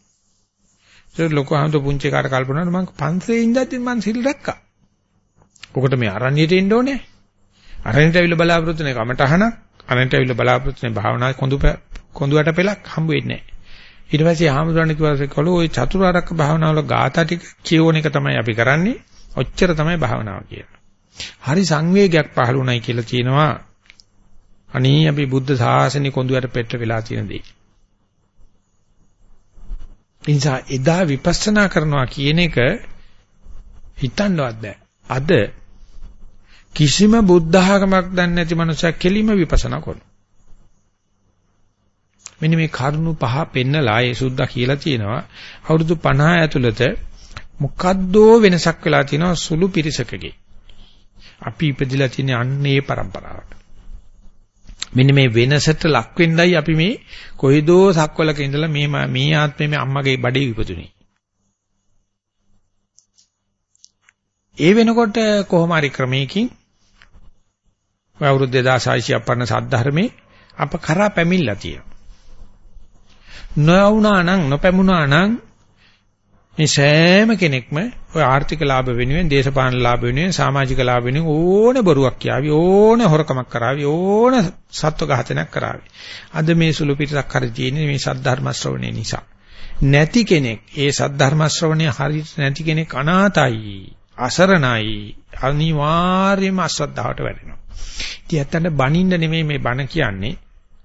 ඒක ලොකු අහඳු පුංචි කාට කල්පනා කරනවා මම පන්සලේ ඉඳද්දි මම සිල් රැක්කා. ඔකට මේ අරණියට එන්න ඕනේ. අරණියට අවිල බලාපොරොත්තු වෙන කමටහන අරණියට අවිල බලාපොරොත්තු වෙන භාවනා කොඳු කොඳුට පෙලක් හම්බ වෙන්නේ නැහැ. ඊට පස්සේ ආමුදුරණ කිව්වාසේ කළෝ ওই චතුරාර්යක භාවනාවල ગાථා ටික කියවන එක තමයි අපි කරන්නේ. ඔච්චර තමයි භාවනාව කියන්නේ. හරි සංවේගයක් පහළ වුණයි කියලා කියනවා. අනේ අපි බුද්ධ ශාසනේ කොඳුට පෙට්ට වෙලා තියෙන දේ. ඉන්සා එදා විපස්සනා කරනවා කියන එක හිතන්නවත් බෑ. අද කිසිම බුද්ධ ආගමක් දන්නේ නැති මනුස්සයෙක් කෙලිම විපස්සනා කරනවා. මෙන්න මේ කරුණු පහ පෙන්නලා ඒ සුද්ධා කියලා තියෙනවා අවුරුදු 50 ඇතුළත මොකද්දෝ වෙනසක් වෙලා තියෙනවා සුළු පිරිසකගේ අපි ඉපදිලා තියෙන අන්නේ પરම්පරාවට මෙන්න මේ වෙනසට ලක් වෙන්නයි අපි මේ කොයිදෝ සක්වලක ඉඳලා මේ මේ ආත්මේ මේ අම්මගේ බඩේ ඉපදුනේ ඒ වෙනකොට කොහොම හරි ක්‍රමයකින් අවුරුදු 2600 පරණ සද්ධර්මේ අප කරා පැමිණලා තියෙනවා. නොවුනා නම් නොපැමුණා නම් මේ සෑම කෙනෙක්ම ඔය ආර්ථික ලාභ වෙනුවෙන් දේශපාලන ලාභ වෙනුවෙන් සමාජික ලාභ වෙනුවෙන් ඕන බොරුවක් කියාවි ඕන හොරකමක් කරાવી ඕන සත්ව ඝාතනයක් කරાવી. අද මේ සුළු පිටසක් හරි තියෙන්නේ මේ සද්ධර්ම ශ්‍රවණය නිසා. නැති කෙනෙක් ඒ සද්ධර්ම ශ්‍රවණය හරියට නැති කෙනෙක් අනාතයි අසරණයි අනිවාර්යයෙන්ම අශ්‍රද්ධාවට වැටෙනවා. ඉතින් ඇත්තට බනින්න නෙමෙයි මේ බණ කියන්නේ.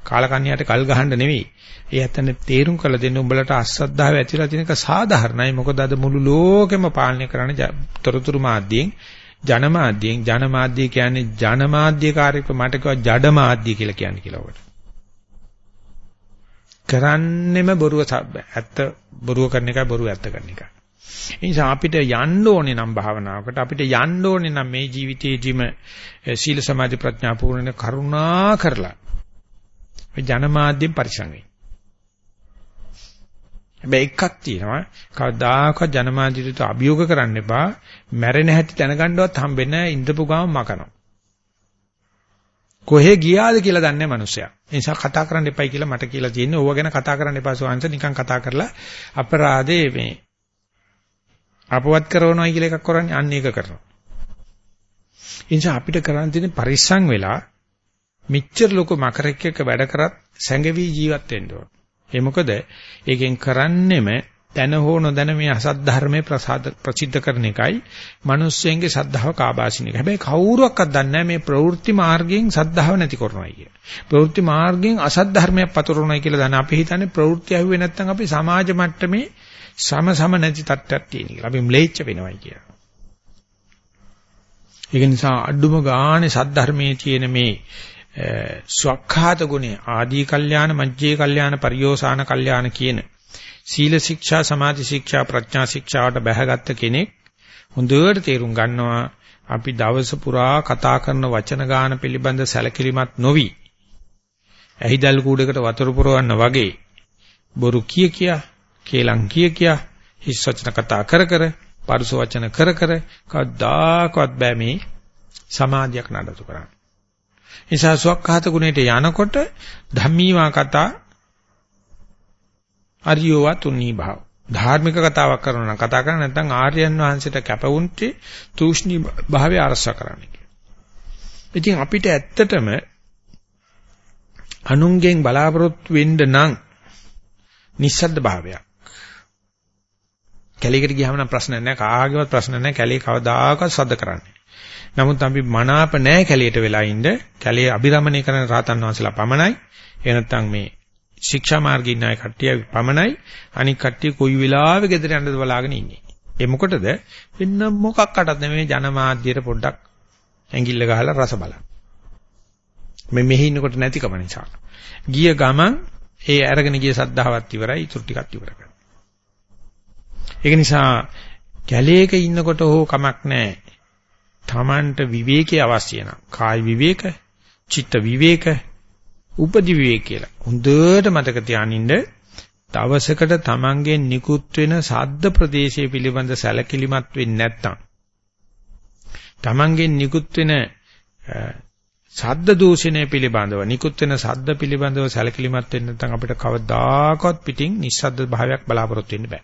කාලකන්‍යයට කල් ගහන්න නෙවෙයි. ඒ ඇත්තට තේරුම් කළ දෙන්න උඹලට අසද්ධාව ඇතිලා තියෙන එක සාධාරණයි. මොකද අද මුළු ලෝකෙම පාලනය කරන තොරතුරු මාධ්‍යයෙන් ජන මාධ්‍යයෙන් ජන මාධ්‍ය කියන්නේ ජන මාධ්‍ය කාර්යක මට කිව්වා ජඩ මාධ්‍ය කියලා කියන්නේ කියලා ඔකට. කරන්නෙම බොරුව ඇත්ත බොරුව කරන එකයි බොරුව ඇත්ත කරන එකයි. ඒ නිසා අපිට යන්න ඕනේ නම් භාවනාවකට අපිට යන්න ඕනේ නම් මේ ජීවිතයේදීම සීල සමාධි ප්‍රඥා පූර්ණ කරුණා කරලා ඔය ජනමාධ්‍යෙන් පරිසං වෙයි. හැබැයි එකක් තියෙනවා කවදාකවත් ජනමාධ්‍යට අභියෝග කරන්න එපා මැරෙන හැටි දැනගන්නවත් හම්බෙන්නේ නැහැ ඉඳපු ගාම මකනවා. කොහෙ ගියාද කියලා දන්නේ නැහැ මිනිස්සයා. ඒ නිසා කතා කරන්න එපයි කියලා මට කියලා තියෙන්නේ. ඕව ගැන කතා කරන්න එපා සෝංශ නිකන් කතා කරලා අපරාධේ මේ අපවත් කරනවයි කියලා එකක් කරන්නේ අන්න ඒක කරනවා. ඒ නිසා අපිට කරන්න තියෙන්නේ පරිස්සම් වෙලා මෙච්චර ලොකු මකරෙක් එක්ක වැඩ කරත් සැඟවි ජීවත් වෙන්න ඕන. ඒ මොකද ඒකෙන් කරන්නෙම දැන හෝ නොදැන මේ අසත් ධර්මයේ ප්‍රසාද ප්‍රසිද්ධ කරන එකයි මිනිස්සුන්ගේ සද්ධාව කාබාසින එක. හැබැයි කවුරුවක්වත් දන්නේ නැහැ මේ ප්‍රවෘත්ති මාර්ගයෙන් සද්ධාව නැති කරනවායි කිය. ප්‍රවෘත්ති මාර්ගයෙන් අසත් ධර්මයක් පතුරවනවායි කියලා දන්න අපි හිතන්නේ ප්‍රවෘත්ති ඇහුවේ නැත්නම් අපි සමාජ මට්ටමේ සම සම නැති තත්ත්වයක් තියෙන කියලා. අපි ම්ලේච්ඡ වෙනවායි කියලා. ඒක නිසා අඩුම ගානේ සද්ධර්මයේ තියෙන මේ ස්වක්ඛාත ගුණේ ආදී කල්යාණ මජ්ජේ කල්යාණ පරියෝසాన කල්යාණ කියන සීල ශික්ෂා සමාධි ශික්ෂා ප්‍රඥා ශික්ෂාවට බැහැගත්ත කෙනෙක් හොඳට තේරුම් ගන්නවා අපි දවස පුරා කතා කරන වචන ගාන පිළිබඳ සැලකිලිමත් නොවි. ඇහිදල් කූඩකට වතුර පුරවන්න වගේ බොරු කිය කියා කේලම් කිය කියා හිස් වචන කතා කර කර පරුස වචන කර කර කවදාකවත් බෑ මේ සමාධියක් නඩතු කරන්න. නිසා සුවක්ඛාත ගුණයට යනකොට ධම්මීවා කතා අරියෝවා තුනී භාව. ධාර්මික කතාවක් කරනවා නම් කතා කරන්නේ නැත්නම් ආර්යයන් වහන්සේට කැපවුන්ටි තූෂ්ණී භාවය අරස කරන්න ඉතින් අපිට ඇත්තටම අනුන්ගෙන් බලාපොරොත්තු වෙන්න නම් නිස්සද්ද භාවයක්. කැලේකට ගියාම නම් ප්‍රශ්න නැහැ කාගේවත් ප්‍රශ්න නැහැ කැලේ කවදාකවත් සද්ද කරන්නේ. නමුත් අපි මනාප නැහැ කැලේට වෙලා ඉන්න. කැලේ අභිරමණය කරන රාතන් වහන්සේලා පමණයි. එහෙ නැත්නම් මේ ශික්ෂා මාර්ගයේ ඉන්න අය කට්ටිය පමණයි අනික් කට්ටිය කොයි වෙලාවෙ ගෙදර යන්නද බලාගෙන ඉන්නේ. ඒ මොකටද? වෙන මොකක්කටද නෙමෙයි ජනමාධ්‍යයට පොඩ්ඩක් ඇඟිල්ල ගහලා රස බලන්න. මේ මෙහි ඉන්නකොට නැතිකම නිසා. ගිය ගමන් ඒ අරගෙන ගිය සද්ධාවත් ඉවරයි, ඊටු ටිකක් ඉවර කරනවා. ඒක නිසා කැලේක ඉන්නකොට හෝ කමක් නැහැ. Tamanට විවේකී අවශ්‍ය නම් කාය විවේක, චිත්ත විවේක, උපදි විවේක කියලා. හොඳට මතක තියානින්න දවසකට Tamanගේ නිකුත් වෙන සද්ද ප්‍රදේශය පිළිබඳ සැලකිලිමත් වෙන්නේ නැත්නම් Tamanගේ නිකුත් වෙන සද්ද දූෂණය පිළිබඳව නිකුත් වෙන සද්ද පිළිබඳව සැලකිලිමත් වෙන්න නැත්නම් අපිට කවදාකවත් පිටින් නිස්සද්ද භාවයක් බලාපොරොත්තු වෙන්න බෑ.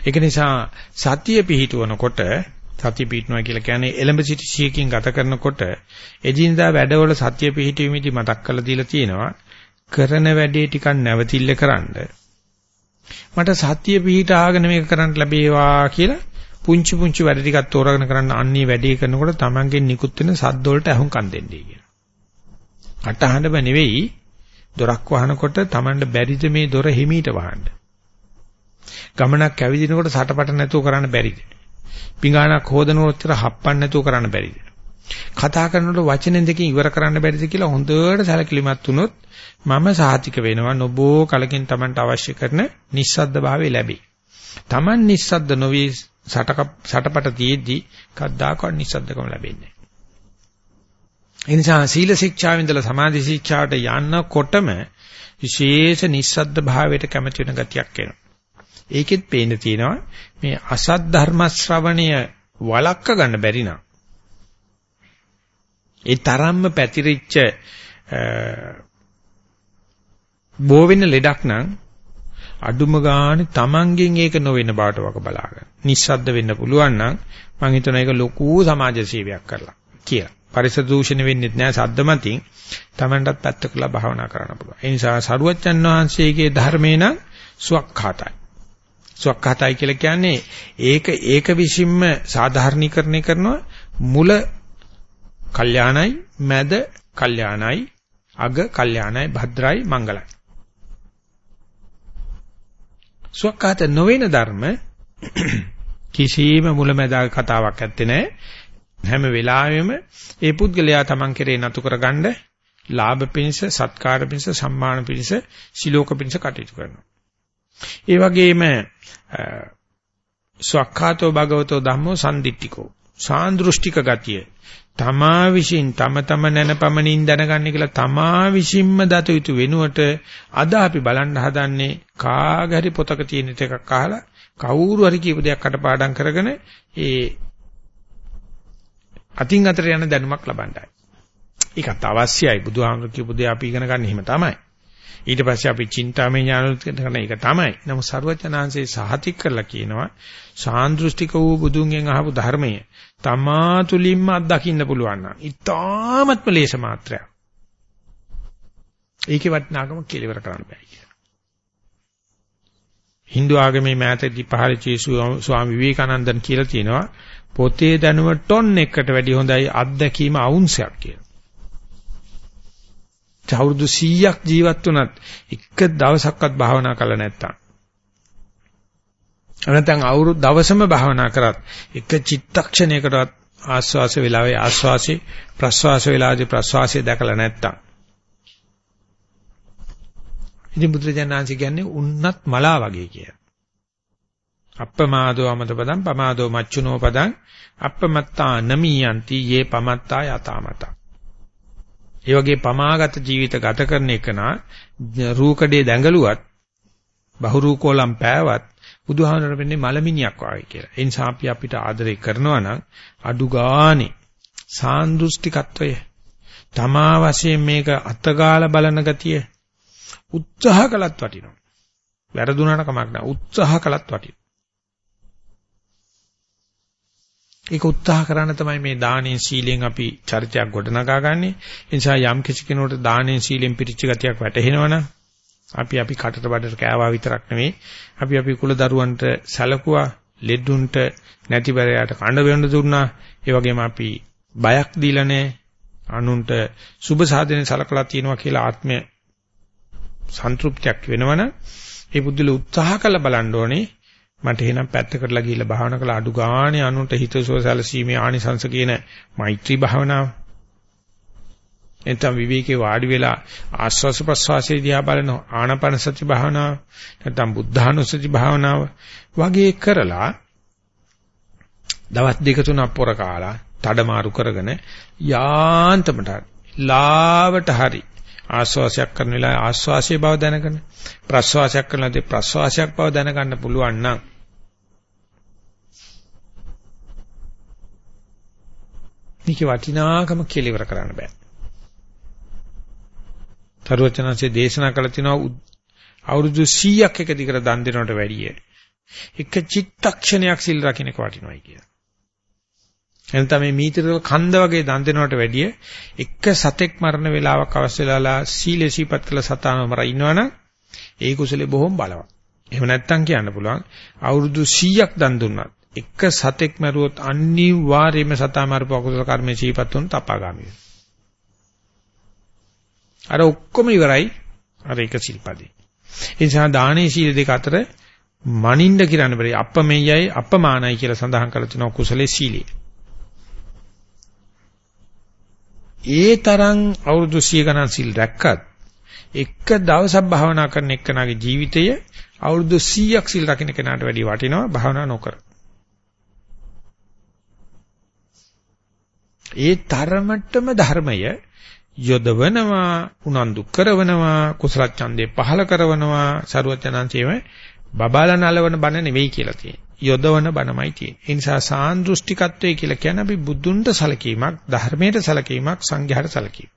ඒක නිසා සතිය පිහිටවනකොට සතිය පිහිටනවා කියලා කියන්නේ එලඹ සිටි සියකින් ගත කරනකොට එදිනදා වැඩවල සතිය පිහිටීමේදී මතක් කරලා දීලා තියෙනවා කරන වැඩේ ටිකක් නැවතිල්ල කරන්න මට සතිය පිහිටාගෙන මේක කරන්න ලැබේවා කියලා පුංචි පුංචි වැඩ ටිකක් තෝරාගෙන කරන්න අන්නේ වැඩේ කරනකොට Tamange නිකුත් වෙන සද්ද වලට අහුම්කම් දෙන්නේ කියලා. අටහඬම නෙවෙයි දොරක් වහනකොට Tamanට බැරිද මේ දොර හිමීට වහන්න. ගමනක් ඇවිදිනකොට සටපට නැතුව කරන්න බැරිද? පිඟානක් හොදනකොට හප්පන්න නැතුව කරන්න බැරිද? කතා කරනකොට වචන දෙකකින් ඉවර කරන්න බැරිද කියලා හොඳට සැලකිලිමත් වුණොත් මම සාහිතික වෙනවා නොබෝ කලකින් Tamanට අවශ්‍ය කරන නිස්සද්ද භාවය ලැබේ. Taman නිස්සද්ද නොවි සටක සටපට තියේදී කද්දාකවත් නිස්සද්දකම ලැබෙන්නේ නැහැ. ඒ නිසා සීල ශික්ෂාවෙන් ඉඳලා සමාධි ශික්ෂාවට යනකොටම විශේෂ නිස්සද්ද භාවයට කැමති වෙන ගතියක් එනවා. ඒකෙත් පේන්න තියෙනවා මේ අසත් ධර්ම ශ්‍රවණය වළක්ක ගන්න බැරි නම් ඒ තරම්ම පැතිරිච්ච බෝ වෙන ලෙඩක් නම් අඩුම ගානේ Tamangen ඒක නොවෙන බවට වක බලාගන්න. නිස්සද්ද වෙන්න පුළුවන් නම් මම හිතනවා ඒක ලොකු සමාජ සේවයක් කරලා කියලා. පරිසර දූෂණ වෙන්නේ නැහැ සද්ද මතින් Tamanටත් පැත්ත කළා භාවනා කරන්න පුළුවන්. ඒ නිසා සරුවච්චන් වහන්සේගේ ධර්මේ නම් සුවක්ඛාතයි. සුවක්ඛාතයි කියලා කියන්නේ ඒක ඒක විසින්ම සාධාරණීකරණය කරනවා මුල කල්යාණයි මැද කල්යාණයි අග කල්යාණයි භද්‍රයි මංගලයි සුවක්කාත නොවන ධර්ම (clears throat) කිසියම් මුලැමැදාක කතාවක් ඇත්තේ නැහැ. හැම වෙලාවෙම ඒ පුද්ගලයා Taman කෙරේ නතු කරගන්න ලාභ පිණිස, සත්කාර පිණිස, සම්මාන පිණිස, සිලෝක පිණිස කටයුතු කරනවා. ඒ වගේම සක්කාතෝ භගවතෝ ධම්මෝ සම්දිට්ඨිකෝ සාන්දෘෂ්ටික ගතිය තමා විසින් තම තම නැනපමණින් දැනගන්න කියලා තමා විසින්ම දත යුතු වෙනුවට අද අපි බලන්න හදන්නේ කාගරි පොතක තියෙන එකක් අහලා කවුරු හරි කියපු දෙයක් අටපාඩම් කරගෙන ඒ අතින් අතට යන දැනුමක් ලබන්නයි. ඒකත් අවශ්‍යයි. බුදුහාමුදුරු කියපු දේ අපි ඉගෙන ගන්න හිම තමයි. ඊට පස්සේ අපි චින්තාමය ඥාන කරන එක තමයි. නමුත් සරුවචනාංශේ සහතික කරලා කියනවා සාන්දෘෂ්ටික වූ බුදුන්ගෙන් අහපු ධර්මය තමා තුලින්ම අත්දකින්න පුළුවන් නම් ඊ타මත්ම ලේස මාත්‍රයක්. ඒකේ වටිනාකම කෙලවර කරන්න බෑ කියලා. Hindu ආගමේ මෑතදී පහළ චේසු ස්වාමි විවේකානන්දන් කියලා තියෙනවා පොතේ දැනුම ටොන් එකකට වැඩි හොඳයි අත්දැකීම අවුන්සයක් කියලා. අවුරුදු 100ක් ජීවත් වුණත් එක දවසක්වත් භාවනා කළා නැත්තම්. නැත්නම් අවුරුදු දවසම භාවනා කරත් එක චිත්තක්ෂණයකටවත් ආස්වාස වේලාවේ ආස්වාසේ ප්‍රස්වාස වේලාවේ ප්‍රස්වාසය දැකලා නැත්තම්. ඉතින් බුදුරජාණන්සේ කියන්නේ උන්නත් මලා වගේ කිය. අප්පමාදෝ අමත පදං පමාදෝ මච්චුනෝ පදං අප්පමත්තා නමියන්ති යේ පමත්තා යතාමතා. ඒ වගේ පමාගත ජීවිත ගත කරන එකනා රූකඩේ දැඟලුවත් බහුරූකෝලම් පෑවත් බුදුහාමරට වෙන්නේ මලමිනියක් වගේ කියලා. ඒ නිසා අපි අපිට ආදරේ කරනවා නම් අඩු ගානේ සාන්දෘෂ්ටිකත්වය තමා වශයෙන් මේක අතගාලා බලන ගතිය උත්සාහ කළත් වටිනවා. වැරදුනාට කමක් නැහැ. උත්සාහ කළත් වටිනවා. ඒක උත්සාහ කරන්න තමයි මේ දානෙන් සීලෙන් අපි චරිතයක් ගොඩනගා ගන්නෙ. ඒ නිසා යම් කිසි කෙනෙකුට දානෙන් සීලෙන් පිරිච්ච ගතියක් වැටහෙනවනම් අපි අපි කටට බඩට කෑවා විතරක් නෙවෙයි අපි අපි කුල දරුවන්ට සැලකුවා ලෙඩුන්ට නැතිබරයට කඬ වෙන්න දුන්නා. ඒ වගේම අපි බයක් දීලා නැහැ. අනුන්ට සුබ සාධනෙ සලකලා තියෙනවා කියලා ආත්මය සන්තුෂ්ත්‍යක් වෙනවනම් ඒ බුද්ධල උත්සාහ කළ බලන්න ඕනේ. මට එහෙනම් පැත්තකටලා ගිහිල්ලා භාවනා කළ. අඩු ගානේ අනුන්ට හිතසුව සැලසීමේ ආනිසංස කියන මෛත්‍රී භාවනාව. එතන විවේකේ වාඩි වෙලා ආස්වාස ප්‍රස්වාසයේ දිහා බලන ආනාපාන සති භාවනාව නැත්නම් බුද්ධානුස්සති භාවනාව වගේ කරලා දවස් දෙක තුනක් පොර කාලා තඩමාරු කරගෙන යාන්තමට ලාවට හරි ආස්වාසයක් කරන වෙලාවේ ආස්වාසයේ බව දැනගෙන ප්‍රස්වාසයක් කරනදී ප්‍රස්වාසයක් බව දැනගන්න පුළුවන් නම් මේක වටිනාකම කියලා ඉවර කරන්න බෑ. තරුවචනanse දේශනා කළ තිනවා අවුරුදු 100ක් එක දිගට දන් දෙනවට වැඩිය එක චිත්තක්ෂණයක් සිල් රකින්න වටිනවයි කියලා. එනතම මේ මීතරව කන්ද වගේ දන් දෙනවට වැඩිය එක සතෙක් මරණ වේලාවක් අවශ්‍ය වෙලාලා සීලේ සීපත් කළ සතානම මර ඉන්නවනම් ඒ කුසලේ බොහොම බලවත්. එහෙම නැත්තම් කියන්න පුළුවන් අවුරුදු 100ක් දන් දුන්නත් එක සතෙක් මරුවොත් අනිවාර්යයෙන්ම සතා මරපු අකුසල කර්මයේ සීපත් වුන් තපාගාමී වෙනවා. අර ඔක්කොම ඉවරයි අර එක සිල්පදේ. ඒ නිසා දානේ සීල දෙක අතර මනින්න කියන්න බැරි අපමෙයයි අපමානයි කියලා සඳහන් කරලා තිනවා කුසලයේ සීලිය. ඒ තරම් අවුරුදු 100 ගණන් සිල් රැක්කත් එක දවසක් භාවනා කරන එක්කනාගේ ජීවිතය අවුරුදු 100ක් සිල් රකින්න කෙනාට වැඩිය වටිනවා භාවනා නොකර. ඒ තරමටම ධර්මය යොදවනවා උනන්දු කරවනවා කුසල ඡන්දේ පහල කරවනවා ਸਰුවචනංශයේම බබාලා නලවන බණ නෙවෙයි කියලා තියෙනවා. යොදවන බණමයි තියෙන්නේ. ඒ නිසා සාන්දෘෂ්ටිකත්වයේ කියලා කියන්නේ අපි බුදුන්ට සලකීමක්, ධර්මයට සලකීමක්, සංඝයාට සලකීමක්.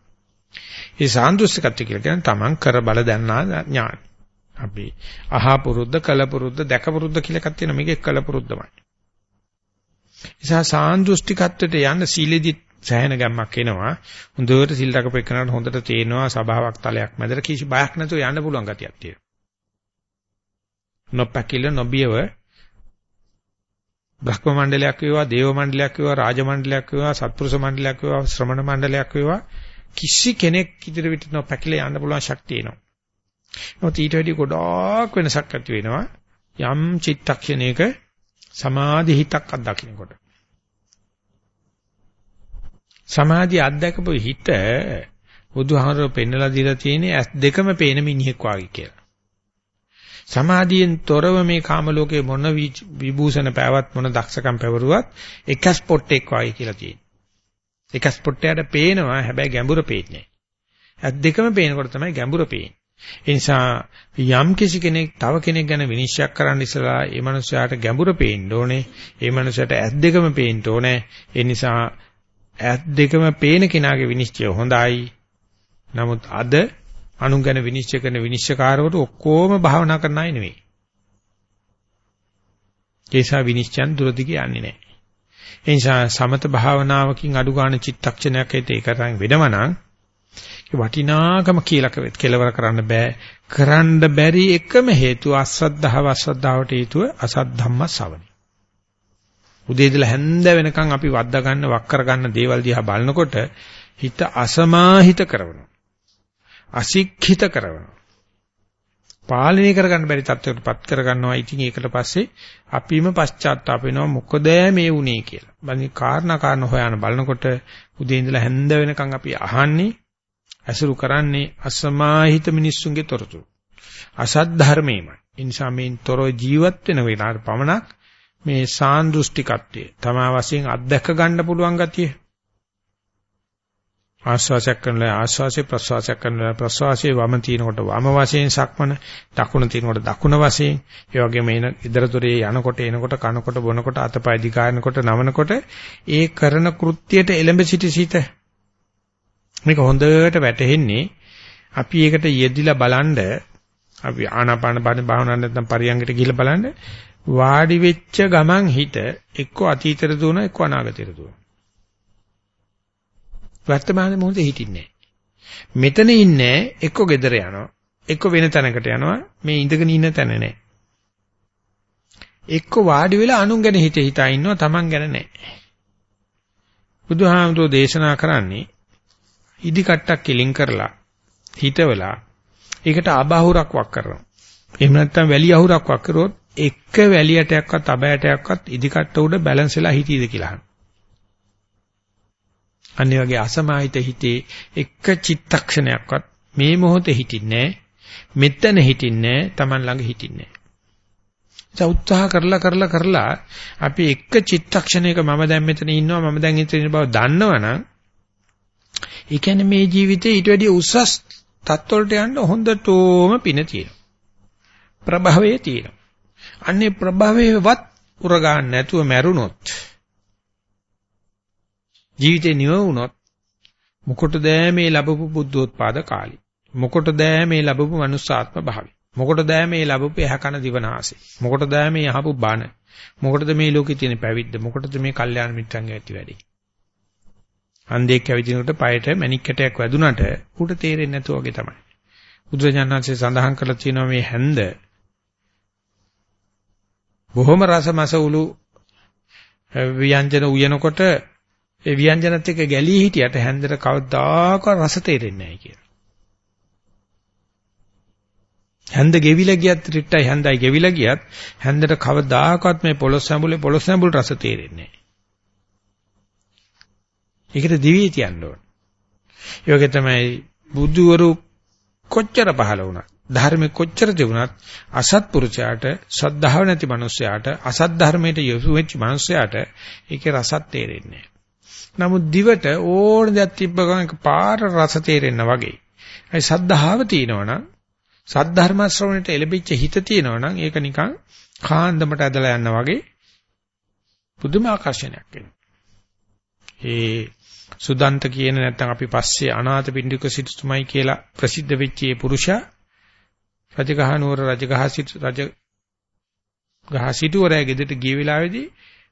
මේ සාන්දෘෂ්ටිකත්වය කියලා කියන්නේ Taman කර බල දන්නා ඥාන. අපි අහා පුරුද්ද, කල පුරුද්ද, දැක පුරුද්ද කියලා එකක් තියෙනවා. මේකේ කල පුරුද්දමයි. නිසා සාන්දෘෂ්ටිකත්වයට යන්න සීලෙදි සෑහෙන ගැම්මක් එනවා. හොඳට සිල් රකපෙන්නට හොඳට තේනවා සබාවක් තලයක් මැදට කිසි බයක් නැතුව යන්න පුළුවන් ගතියක් තියෙනවා. නොපැකිල නොබියව බ්‍රහ්ම මණ්ඩලයක් වේවා, දේව මණ්ඩලයක් වේවා, රාජ මණ්ඩලයක් වේවා, සත්පුරුෂ මණ්ඩලයක් වේවා, ශ්‍රමණ මණ්ඩලයක් වේවා කිසි කෙනෙක් ඉදිරියට නොපැකිල යන්න පුළුවන් ශක්තිය එනවා. නමුත් ඊට වැඩි ගොඩාක් වෙනසක් ඇති වෙනවා. යම් චිත්තක්ෂණයක සමාධි හිතක් අත්දකින්නකොට. සමාධිය අත්දකපු හිත බුදුහාමරෝ පෙන්නලා දීලා තියෙන්නේ ඇස් දෙකම පේන මිනිහෙක් වාගේ කියලා. සමාධියෙන් තොරව මේ කාම ලෝකේ මොන විභූෂණ පැවත් මොන දක්ෂකම් පැවරුවත් එක ස්පොට් එකක් වාගේ කියලා තියෙනවා. එක ස්පොට් එකකට පේනවා හැබැයි ගැඹුර පේන්නේ නැහැ. ඇස් දෙකම පේනකොට තමයි ගැඹුර පේන්නේ. ඒ නිසා යම් කිසි කෙනෙක් තව කෙනෙක් ගැන විනිශ්චය කරන්න ඉස්සලා ඒ මනුස්සයාට ගැඹුර පේන්න ඕනේ. ඒ මනුස්සයාට ඇස් දෙකම පේන්න ඕනේ. ඒ නිසා ඇත් දෙකම පේන කෙනාගේ විනිශ්චය හොඳයි. නමුත් අද අනුන් ගැන විනිශ්චය කරන විනිශ්චයකාරවරු ඔක්කොම භාවනා කරන අය නෙවෙයි. ඒසා විනිශ්චයන් දුරදිග යන්නේ නැහැ. ඒ නිසා සමත භාවනාවකින් අඩු ගන්න චිත්තක්ෂණයක් ඇත ඒකටම වෙනවනම් වටිනාකම කියලා කෙලවර කරන්න බෑ. කරන්න බැරි එකම හේතුව අසද්ධාව අසද්ධාවට හේතුව අසත් ධම්ම ශ්‍රවණය. උදේ ඉඳලා හැන්ද වෙනකන් අපි වද්දා ගන්න වක් කර ගන්න දේවල් දිහා බලනකොට හිත අසමාහිත කරනවා. අසික්ඛිත කරනවා. පාලනය කරගන්න බැරි තත්ත්වයකටපත් කරගන්නවා. ඉතින් ඒකට පස්සේ අපිම පශ්චාත්තාප වෙනවා මොකද මේ වුනේ කියලා. බඳි කාරණා කාරණා හොයන බලනකොට උදේ ඉඳලා හැන්ද වෙනකන් අපි අහන්නේ අසුරු කරන්නේ අසමාහිත මිනිස්සුන්ගේ තොරතුරු. අසත් ධර්මෙමයි. ඒ නිසා මේ තොර ජීවත් වෙන වෙලාවට පමණක් මේ සාන්දෘෂ්ටිකත්වය. තමා වශයෙන් අත්දැක ගන්න පුළුවන් ගතිය. ආශ්වාසයක් කරනලා ආශ්වාසය ප්‍රශ්වාසයක් කරනලා ප්‍රශ්වාසයේ වම තිනකොට වම වශයෙන් සක්මන දකුණ තිනකොට දකුණ වශයෙන්. ඒ වගේම එන ඉදරතොරේ යනකොට එනකොට කනකොට බොනකොට අතපය දිගාරනකොට නමනකොට ඒ කරන කෘත්‍යයට එළඹ සිටි සිට මේක හොඳට වැටහෙන්නේ අපි ඒකට යෙදිලා බලනද අපි ආනාපාන බණ භාවනා නැත්නම් පරියංගට ගිහිල්ලා බලන්න වාඩි වෙච්ච ගමන් හිත එක්ක අතීතෙට දුවන එක්ක අනාගතෙට දුවන. වර්තමාන මොහොතේ හිටින්නේ මෙතන ඉන්නේ එක්ක ගෙදර යනවා එක්ක වෙන තැනකට යනවා මේ ඉඳගෙන ඉන්න තැන නෑ. එක්ක වාඩි වෙලා අනුන් ගැන හිත හිතා ඉන්නවා Taman ගැන නෑ. බුදුහාමුදුරෝ දේශනා කරන්නේ ඉදි කට්ටක් කිලින් කරලා හිතවලා ඒකට අබහුරක් වක් කරනවා. එහෙම නැත්නම් වැලි අහුරක් වක් කරොත් එක වැලියටයක්වත් අබෑටයක්වත් ඉදි කට්ට උඩ බැලන්ස් වෙලා හිටියද කියලා අහනවා. අනිත් වගේ අසමාහිත හිතේ එක චිත්තක්ෂණයක්වත් මේ මොහොතේ හිටින්නේ මෙතන හිටින්නේ Taman ළඟ හිටින්නේ ඒ උත්සාහ කරලා කරලා කරලා අපි එක චිත්තක්ෂණයක මම දැන් මෙතන ඉන්නවා මම දැන් ඉතින් බව දන්නවනම් ඒ කියන්නේ මේ ජීවිතේ ඊට වැඩිය උසස් තත්වලට යන්න හොඳටම පින තියෙනවා. ප්‍රභවයේ තියෙනවා. අන්නේ ප්‍රභවයේවත් උරගාන්න නැතුව මැරුණොත් ජීවිතේ නිව වුණොත් මොකටද මේ ලැබපු බුද්ධෝත්පාද කාලේ? මොකටද මේ ලැබපු මනුස්සාත්ම භාවය? මොකටද මේ ලැබපු යහකන දිවනාසේ මොකටද මේ යහපු බණ? මොකටද මේ ලෝකේ තියෙන පැවිද්ද? මොකටද මේ කල්යාණ මිත්‍රන්ගේ ඇති වැඩි? අන්දේක් ඇවිදිනකොට পায়ට මැණික් කැටයක් වැදුනට ඌට තේරෙන්නේ නැතුව වගේ තමයි. බුදුරජාණන්සේ සඳහන් කරලා තියෙනවා මේ හැන්ද බොහොම රසමස උළු ව්‍යංජන උයනකොට ඒ ව්‍යංජනත් එක්ක ගැලී හිටියට හැන්දට කවදාකවත් රස තේරෙන්නේ නැහැ කියලා. හැන්ද ගෙවිලා ගියත් රිට්ටයි හැන්දයි ගෙවිලා ගියත් හැන්දට කවදාකවත් මේ පොළොස් සම්බුලේ පොළොස් සම්බුල් රස තේරෙන්නේ නැහැ. ඒකට දිවි තියන්න ඕන. ඒ වගේ තමයි බුදුවරු කොච්චර පහළ වුණත් ධර්මෙ කොච්චර තිබුණත් අසත්පුරුෂයාට ශ්‍රද්ධාව නැති මිනිසයාට අසත් ධර්මයට යොමු වෙච්ච මිනිසයාට ඒකේ රසත් තේරෙන්නේ නමුත් දිවට ඕන දෙයක් තිබ්බ ගමන් පාර රස තේරෙන්න වගේ. ඒ සද්ධාව තියෙනවනම් සද්ධර්ම ශ්‍රවණයට එළඹිච්ච හිත තියෙනවනම් ඒක නිකන් කාන්දමට ඇදලා යන්න වගේ පුදුම ආකර්ෂණයක් වෙනවා. ඒ සුදන්ත කියන නැත්නම් අපි පස්සේ අනාථ පිණ්ඩික සිටුතුමයි කියලා ප්‍රසිද්ධ වෙච්ච මේ පුරුෂයා රජගහ නුවර රජගහ සිට රජ ගහ සිටුවරය ගෙදරට ගිය වෙලාවේදී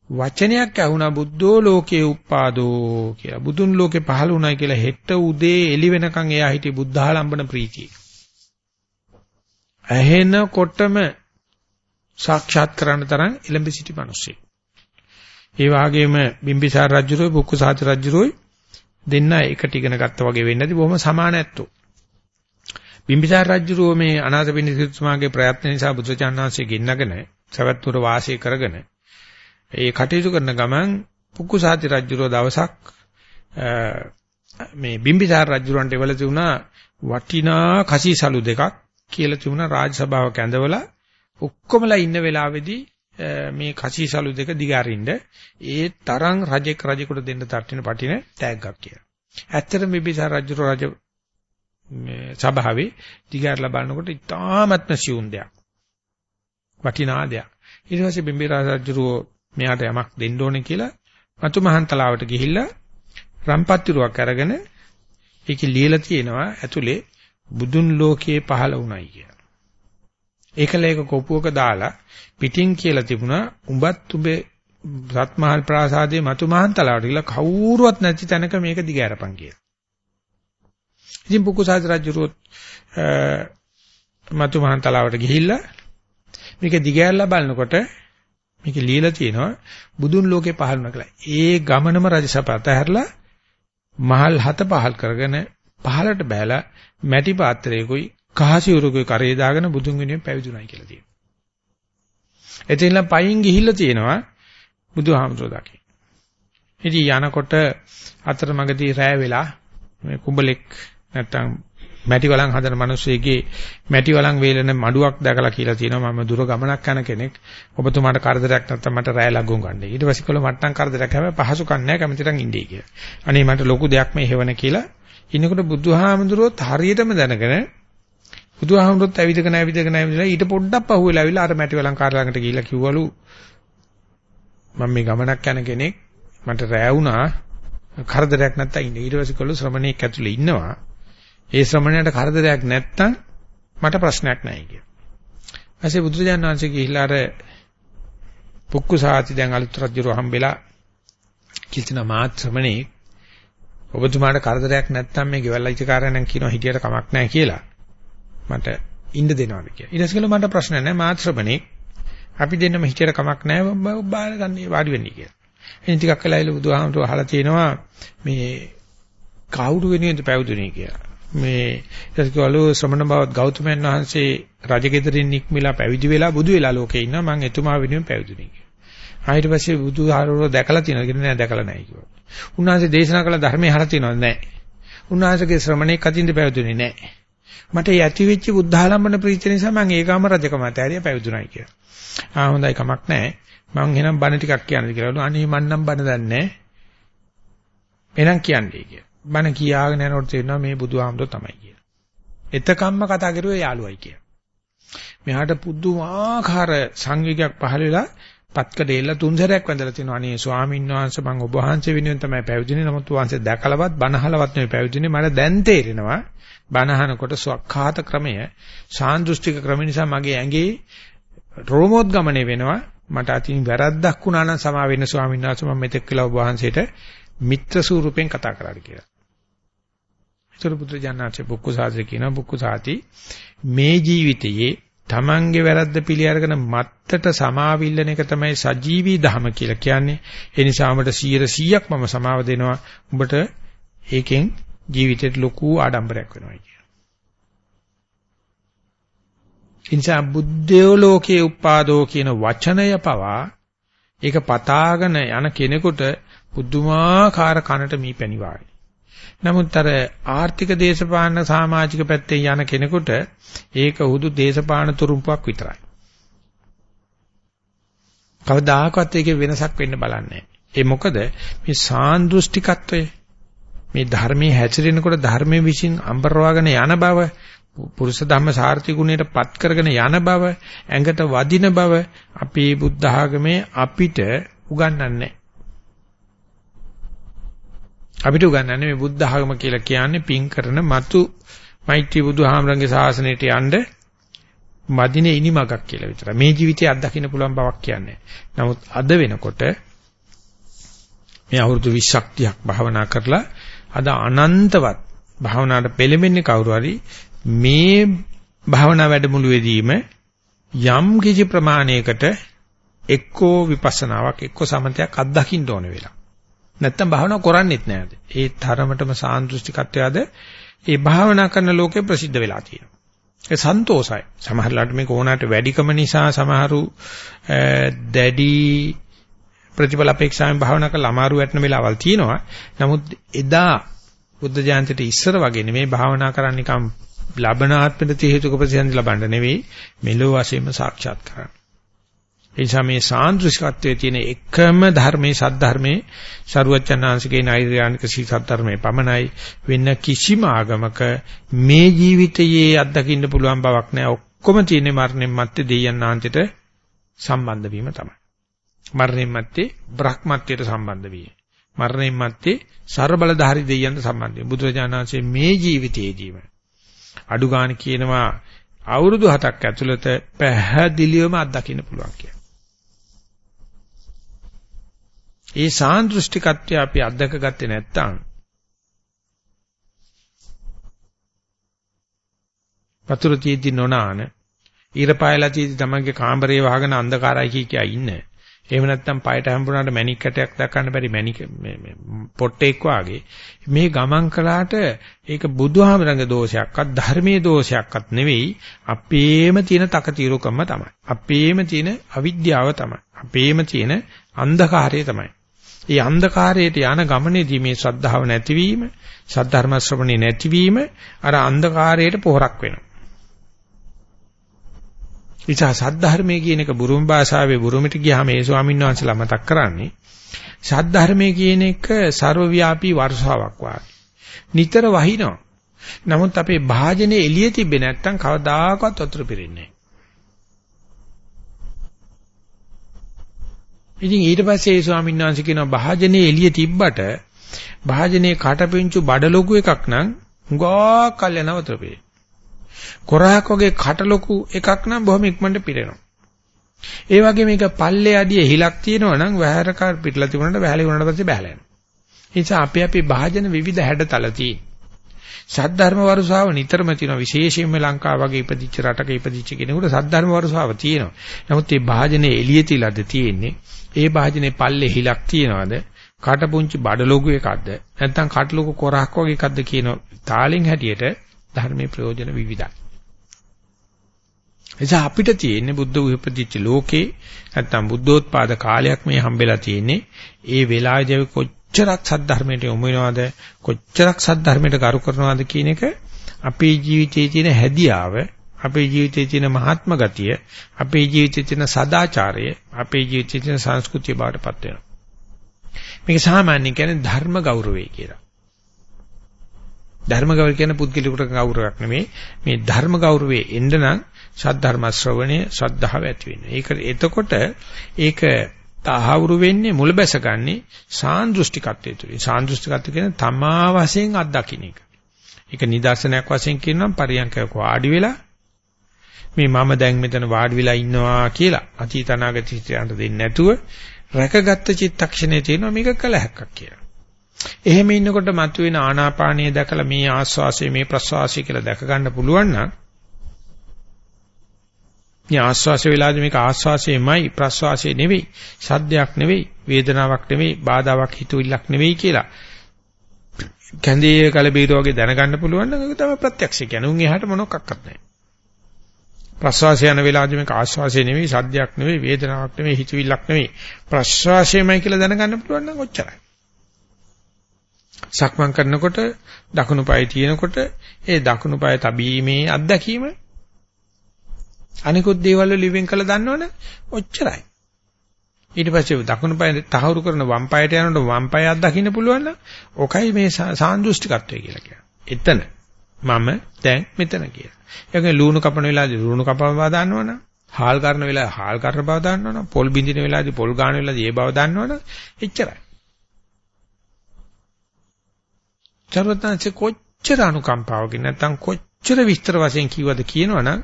වචනයක් ඇහුණා බුද්ධෝ ලෝකේ උප්පාදෝ කියලා. බුදුන් ලෝකේ පහළ වුණයි කියලා හෙට උදේ එළි වෙනකන් එයා හිටිය බුද්ධාලම්බන ප්‍රීතිය. ඇහෙනකොටම සාක්ෂාත් කරන්න තරම් එළඹ සිටි මිනිස්සෙක්. ඒ වගේම බිම්බිසාර රජුරෝ බුක්කුසාති රජුරෝ දෙන්න එකට ඉගෙන ගත්තා වගේ වෙන්නේ නැති බොහොම සමාන ඇත්තෝ. බිම්බිසාර රජුරෝ මේ අනාථපිණ්ඩික සිටුමාගේ ප්‍රයත්න නිසා බුදුචානන්සේ ගෙන්නගෙන සවැත්තුර වාසය කරගෙන ඒ කටයුතු කරන ගමන් පුක්කුසාති රජුරෝ දවසක් මේ බිම්බිසාර රජුරන්ට එවල තිබුණා වටිනා කසීසලු දෙකක් කියලා තිබුණා රාජසභාවක ඇඳවලා ඔක්කොමලා ඉන්න වෙලාවේදී මේ කසීසලු දෙක දිගාරින්න ඒ තරම් රජෙක් රජෙකුට දෙන්න තට්ටින පටින තෑග්ගක් කියලා. ඇත්තටම බිම්බිසාර රජුරෝ රජ මේ සභාවේ දිගාරලා බලනකොට ඉතාමත්ම සියුම් දෙයක්. වටිනා දෙයක්. ඊට පස්සේ බිම්බිසාර රජුරෝ මෙයාට යමක් දෙන්න ඕනේ කියලා මතු මහන්තලාවට ගිහිල්ලා රම්පත්තිරුවක් අරගෙන ඒකේ ලියලා තියෙනවා ඇතුලේ බුදුන් ලෝකයේ පහළ වුණයි කියලා. ඒකල ඒක කොපුවක දාලා පිටින් කියලා තිබුණා උඹත් උඹේ සත්මහල් ප්‍රාසාදයේ මතු මහන්තලාවට ගිහලා කවුරුවත් නැති තැනක මේක දිගහැරපන් කියලා. ඉතින් පුකුසාද රජුරුවත් මතු මහන්තලාවට ගිහිල්ලා මේක දිගහැරලා බලනකොට මේක লীලා තියෙනවා බුදුන් ලෝකේ පහළ වුණා කියලා. ඒ ගමනම රජසපත ඇහැරලා මහල් හත පහල් කරගෙන පහලට බෑලා මැටි පාත්‍රයකුයි කහසිවුරුකුයි කරේ දාගෙන බුදුන් වෙනුවෙන් පැවිදුණයි කියලා තියෙනවා. එතෙන්ලා පයින් ගිහිල්ලා තියෙනවා බුදුහාමුදුරුවෝ දකි. ඉතින් යනකොට අතරමඟදී රෑ වෙලා මේ කුඹලෙක් නැත්තම් මැටි වලන් හදන මිනිස්සෙගේ මැටි වලන් වේලන මඩුවක් දැකලා කියලා තියෙනවා. මම දුර ගමනක් යන කෙනෙක්. ඔබතුමාට කරදරයක් නැත්තම් මට රැය ලඟුම් ගන්න. ඊට පස්සේ කළා මට නම් කරදරයක් හැබැයි පහසුකම් නැහැ. කැමතිනම් ඉන්නේ කියලා. අනේ මට ලොකු දෙයක් මේ හේවන කියලා. ඉන්නකොට බුදුහාමුදුරුවෝත් හරියටම දැනගෙන බුදුහාමුදුරුවෝත් ඇවිදගෙන ඇවිදගෙන ඇවිදලා ඊට පොඩ්ඩක් පහුවෙලා ඇවිල්ලා අර මැටි වලන් කාර ළඟට ගිහිල්ලා කිව්වලු මම මේ ගමනක් යන කෙනෙක්. මට රැය වුණා. කරදරයක් නැත්තම් ඉන්නේ. ඊට පස්සේ කළු ශ්‍රමණේක් ඇතුලේ ඉන්නවා. ඒ ශ්‍රමණයට කරදරයක් නැත්තම් මට ප්‍රශ්නයක් නැහැ කියලා. ඊපස්සේ බුදුරජාණන් වහන්සේ ගිහිල්ලා අර පුක්කුසාති දැන් අලුත් රජුව හම්බෙලා කිල්තන මාත් ශ්‍රමණේ ඔබතුමාට කරදරයක් නැත්තම් මේ ගෙවල් අයිතිකාරයන් කියනවා හිටියට කමක් නැහැ කියලා. මට ඉන්න දෙනවද කියලා. ඊට පස්සේ මට ප්‍රශ්න නැහැ මාත් ශ්‍රමණේ අපි දෙන්නම හිටියට කමක් නැහැ බාර ගන්න වාඩි වෙන්නේ කියලා. එනින් ටිකක් වෙලා ඉල බුදුහාමුදුරුවෝ අහලා තියෙනවා මේ කවුරු වෙනුවෙන්ද පැවිදුනේ කියලා. මේ ඊටකවලු ශ්‍රමණ බවත් ගෞතමයන් වහන්සේ රජගෙදරින් නික්මිලා පැවිදි වෙලා බුදු වෙලා ලෝකේ ඉන්නවා මම එතුමා වෙනුවෙන් පැවිදුනේ කියලා. ආයෙත් පස්සේ බුදුහාරවෝ දැකලා තියෙනවද කියලා නෑ දැකලා නෑ කිව්වා. උන්වහන්සේ දේශනා කළ ධර්මයේ අහලා තියෙනවද නෑ. උන්වහන්සේගේ ශ්‍රමණේ කතින්ද පැවිදුනේ නෑ. මට ඒ ඇති වෙච්ච බුද්ධාලම්බන ප්‍රීතිය නිසා මම ඒකම රජකම ඇතරිය පැවිදුණායි කියලා. ආ හොඳයි කමක් නෑ. මං එහෙනම් බණ ටිකක් කියන්නද කියලා. අනේ මන් නම් බණ දන්නේ නෑ. එහෙනම් කියන්නේ කියලා. බණ කියාගෙන යනකොට තේරෙනවා මේ බුදුහාමුදුර තමයි කියලා. එතකම්ම කතා කරුවේ යාළුවයි කියලා. මෙහාට පුදුමාකාර සංවේගයක් පහළ වෙලා පත්ක දෙල්ල තුන් සැරයක් වැඳලා තිනවා. අනේ ස්වාමීන් වහන්සේ මම ඔබ වහන්සේ වෙනුවෙන් තමයි පැවිදිනේ. නමුත් වහන්සේ දැකලවත් බණහලවත් නෙවෙයි පැවිදිනේ. මට දැන් තේරෙනවා බණහනකොට ස්වකහාත ක්‍රමය සාන්දෘෂ්ටික ක්‍රම නිසා මගේ ඇඟේ රෝමෝද්ගමණය වෙනවා. මට අතින් වැරද්දක් වුණා නම් සමා වෙන්න ස්වාමීන් වහන්සේ මම මෙතෙක් කියලා ඔබ වහන්සේට මිත්‍ර ස්වරූපෙන් කතා කරාද කියලා. ඒතර පුත්‍ර ජානනාචේ බුක්කු සාත්‍රි කියනවා බුක්කු සාති මේ ජීවිතයේ තමන්ගේ වැරද්ද පිළි අරගෙන මත්තට සමාවිල්ලන එක තමයි සජීවී ධම කියලා කියන්නේ. ඒ නිසා අපට 100%ක් මම සමාව දෙනවා. උඹට ඒකෙන් ජීවිතේට ලොකු ආඩම්බරයක් වෙනවා කියලා. ඉන්සා බුද්ධයෝ ලෝකේ උපාදෝ කියන වචනය පවා ඒක පතාගෙන යන කෙනෙකුට පුදුමාකාර කනට මීපැණි වාගේ. නමුත් අර ආර්ථික දේශපාලන සමාජික පැත්තෙන් යන කෙනෙකුට ඒක හුදු දේශපාලන තුරුම්පුවක් විතරයි. කවදාකවත් ඒකේ වෙනසක් වෙන්න බලන්නේ ඒ මොකද මේ සාන්දෘෂ්ටිකත්වය මේ ධර්මයේ හැසිරෙනකොට ධර්මයේ විසින් අඹරවාගෙන යන බව පුරුෂ ධම්ම සාර්ථි ගුණයට පත් කරගෙන යන බව ඇඟට වදින බව අපේ බුද්ධ ආගමේ අපිට උගන්වන්නේ අපිට උගන්වන්නේ මේ බුද්ධ ආගම කියලා කියන්නේ පින් කරන మతు මෛත්‍රී බුදුහාමරංගේ ශාසනයට යන්න මදිනේ ඉනිමගක් කියලා විතරයි. මේ ජීවිතය අත්දකින්න පුළුවන් බවක් කියන්නේ. නමුත් අද වෙනකොට මේ අවුරුදු 20ක් 30ක් භාවනා කරලා අද අනන්තවත් භාවනාවට පෙළඹෙන්නේ කවුරු හරි මේ භාවනා වැඩමුළුවේදීම යම් කිසි ප්‍රමාණයකට එක්කෝ විපස්සනාවක් එක්කෝ සමතයක් අත්දකින්න ඕන වෙලා. නැත්තම් භාවනා කරන්නේත් නෑද? ඒ තරමටම සාන්දෘෂ්ටිකත්වයද ඒ භාවනා කරන ලෝකේ ප්‍රසිද්ධ වෙලා තියෙනවා. ඒ සන්තෝසයි. සමහරලාට මේ කොහොනාට වැඩිකම නිසා සමහරු දැඩි ප්‍රතිඵල අපේක්ෂාවෙන් භාවනා කරලා අමාරු වැටෙන වෙලාවල් තියෙනවා. නමුත් එදා බුද්ධ ජයන්තිට ඉස්සර වගේ නෙමෙයි භාවනා කරන්න නිකම් ලබන ආත්මෙට හේතුක ප්‍රතිසන්දි ලබන්න නෙවෙයි මෙලෝ වශයෙන්ම සාක්ෂාත් කරගන්න. ඒ නිසා මේ සාන්දෘෂ්කත්වයේ තියෙන එකම ධර්මයේ සද්ධර්මයේ ਸਰුවචනාංශිකේ නෛර්යානික සී සද්ධර්මයේ පමණයි වෙන කිසිම ආගමක මේ ජීවිතයේ අත්දකින්න පුළුවන් බවක් නැහැ. ඔක්කොම තියෙන මරණයෙන් මත්තේ දෙයයන්ාන්තයට සම්බන්ධ වීම තමයි. මරණයෙන් මත්තේ බ්‍රහ්මත්වයට සම්බන්ධ වීම. මරණයෙන් මත්තේ ਸਰබලධාරි දෙයයන්ට සම්බන්ධ වීම. බුදුරජාණන්සේ මේ ජීවිතයේදීම අඩුගාන කියනවා අවුරුදු 7ක් ඇතුළත පැහැදිලිවම අත්දකින්න පුළුවන් කියලා. ඒ සාන්දෘෂ්ටිකත්වය අපි අත්දක ගත්තේ නැත්නම් වතුර තියෙද්දි නොනාන ඊරපායලා තියෙද්දි තමන්ගේ කාමරේ වහගෙන අන්ධකාරයි කිය කියා ඉන්න. එහෙම නැත්නම් পায়ට හම්බුනාට මැණික් කැටයක් දක්වන්න බැරි මැණික් මේ පොට්ටෙක් වාගේ මේ ගමන් කළාට ඒක බුදුහාමරංග දෝෂයක්වත් ධර්මයේ දෝෂයක්වත් නෙවෙයි අපේම තියෙන තකතිරුකම තමයි. අපේම තියෙන අවිද්‍යාව තමයි. අපේම තියෙන අන්ධකාරය තමයි. ඒ අන්ධකාරයට යන ගමනේදී මේ ශ්‍රද්ධාව නැතිවීම, සද්ධර්ම ශ්‍රවණේ නැතිවීම අර අන්ධකාරයට පොහොරක් වෙනවා. ඉතින් සද්ධර්මයේ කියන එක බුරුම භාෂාවේ බුරුමිට ගියාම ඒ ස්වාමීන් වහන්සේලා මතක් කරන්නේ සද්ධර්මයේ කියන එක ਸਰවව්‍යාපී වර්ෂාවක් වාගේ. නිතර වහිනවා. නමුත් අපේ භාජනයේ එළිය තිබෙන්නේ නැත්නම් කවදාකවත් වතුර පිරෙන්නේ නැහැ. ඉතින් ඊට පස්සේ ඒ ස්වාමීන් වහන්සේ කියනවා භාජනයේ එළිය තිබ්බට භාජනයේ කටපිංචු බඩ ලොකු එකක් නම් හුඟා කල් යනවතර පේ. කොරහක් වගේ කට ලොකු එකක් නම් බොහොම ඉක්මනට පිරෙනවා. ඒ වගේ මේක පල්ලේ අඩිය හිලක් තියෙනවා නම් වැහැරකාර පිටලා තිබුණාට වැහැලි වුණාට පස්සේ බහැලා යනවා. ඒ නිසා අපි අපි භාජන විවිධ හැඩතල තියෙන. සද්ධර්ම වරුසාව නිතරම තියෙනවා විශේෂයෙන්ම ලංකාව වගේ ඉපදිච්ච රටක ඉපදිච්ච කෙනෙකුට සද්ධර්ම වරුසාව තියෙනවා. නමුත් මේ භාජනේ එළිය තියලාද තියෙන්නේ. ඒ භාජනේ පල්ලේ හිලක් තියනවාද? කට පුංචි බඩ ලොගු එකක්ද? නැත්නම් කට ලොකු කොරහක් වගේ එකක්ද කියන තාලෙන් හැටියට ධර්මයේ ප්‍රයෝජන විවිධයි. එසා අපිට තියෙන්නේ බුද්ධ උපදිච්ච ලෝකේ නැත්නම් බුද්ධෝත්පාද කාලයක් මේ හම්බෙලා තියෙන්නේ. ඒ වෙලාවේදී කොච්චරක් සද්ධර්මයට යොමු වෙනවද කොච්චරක් සද්ධර්මයට කරු කරනවද කියන එක අපේ ජීවිතයේ තියෙන හැදියාව අපේ ජීවිතයේ තියෙන මහාත්ම ගතිය අපේ ජීවිතයේ තියෙන සදාචාරය අපේ ජීවිතයේ තියෙන සංස්කෘතිය බාටපත් වෙනවා මේක සාමාන්‍යයෙන් කියන්නේ ධර්ම ගෞරවය කියලා ධර්ම ගෞරව කියන්නේ පුද්ගලිකට ගෞරවයක් නෙමෙයි මේ ධර්ම ගෞරවයේ එන්න නම් සද්ධර්ම ශ්‍රවණය ශ්‍රද්ධාව ඇති වෙනවා ඒක එතකොට ඒක තහවුරු වෙන්නේ මුල බැසගන්නේ සාන්දෘෂ්ටිකත්වයේ තුලින්. සාන්දෘෂ්ටිකත්වය කියන්නේ තමා වශයෙන් අත්දකින්න එක. ඒක නිදර්ශනයක් වශයෙන් කියනවා පරියන්කයක වාඩි වෙලා මේ මම දැන් මෙතන වාඩි වෙලා ඉන්නවා කියලා අතීත අනාගත චිත්තයන්ට දෙන්නේ නැතුව රැකගත්ත චිත්තක්ෂණේ තියෙනවා මේක කළ හැක්කක් කියලා. එහෙම ඉන්නකොට මතුවෙන ආනාපානිය දැකලා මේ ආස්වාසය මේ ප්‍රස්වාසය කියලා දැක ගන්න පුළුවන් නම් මේ ආස්වාසය වෙලාදී මේක ආස්වාසයමයි ප්‍රස්වාසය නෙවෙයි සද්දයක් නෙවෙයි වේදනාවක් නෙවෙයි බාධාවක් හිතුවිල්ලක් නෙවෙයි කියලා කැඳේ කලබීර වගේ දැනගන්න පුළුවන් නම් ඒක තමයි ප්‍රත්‍යක්ෂ කියන්නේ. උන් එහාට මොනක්වත් නැහැ. ප්‍රස්වාසය යන වෙලාවදී මේක ආස්වාසය නෙවෙයි සද්දයක් නෙවෙයි වේදනාවක් නෙවෙයි හිතුවිල්ලක් නෙවෙයි ප්‍රස්වාසයමයි කියලා දැනගන්න පුළුවන් නම් ඔච්චරයි. සක්මන් කරනකොට දකුණු පාය තියෙනකොට ඒ දකුණු පාය තබීමේ අත්දැකීම අනිකුත් දේවල් වල ලිවෙන් කළ දන්නවනේ ඔච්චරයි. ඊට පස්සේ දකුණු පාය තහවුරු කරන වම් පායට යනකොට වම් පාය අත්දකින්න පුළුවන් නම් ඔකයි මේ සාන්දෘෂ්ටිකත්වය කියලා කියන්නේ. එතන මම දැන් මෙතන කියලා. ඒක ලුණු කපන වෙලාවදී ලුණු කපන බව දන්නවනම්, හාල් කරන වෙලාවේ හාල් කරන බව දන්නවනම්, පොල් බින්දින වෙලාවදී පොල් ගාන වෙලාවදී ඒ බව දන්නවනම් එච්චරයි. චරවතන්සේ කොච්චර අනුකම්පාවකින් නැත්නම් කොච්චර කොච්චර විස්තර වශයෙන් කිව්වද කියනවනම්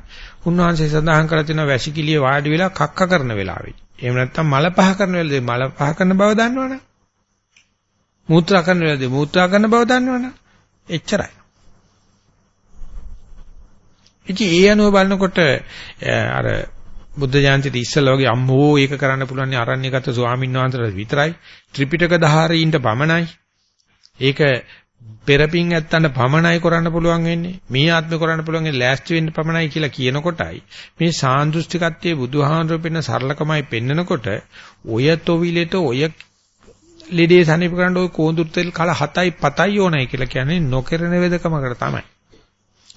උන්වහන්සේ සඳහන් කරලා තියෙනවා වැසිකිළිය වාඩි වෙලා කක්ක කරන වෙලාවෙයි. එහෙම නැත්නම් මල පහ කරන වෙලාවේදී මල පහ කරන බව දන්නවනම් මූත්‍රා කරන වෙලාවේදී මූත්‍රා කරන බව දන්නවනම් එච්චරයි. ඉතින් ඒ අනුව බලනකොට අර බුද්ධ ජයන්තිට ඉස්සෙල්ලා වගේ අම්මෝ ඒක කරන්න පුළුවන් අරණ්‍යගත ස්වාමීන් වහන්සේලා විතරයි. ත්‍රිපිටක ධාරීන්ට පමණයි. ඒක පෙරපින් ඇත්තන්ට පමණයි කරන්න පුළුවන් වෙන්නේ. මේ ආත්මේ කරන්න පුළුවන් ඒ ලෑස්ති වෙන්න පමණයි කියලා කියනකොටයි. මේ සාන්දෘෂ්ටිකත්වයේ බුදුහාමර පෙන්න සරලකමයි පෙන්නකොට ඔය තොවිලෙට ඔය ලෙඩේ සනීප කරන්න ඔය කෝඳුරු තෙල් කල 7යි 7යි ඕනයි කියලා කියන්නේ නොකරන වෙදකමකට තමයි.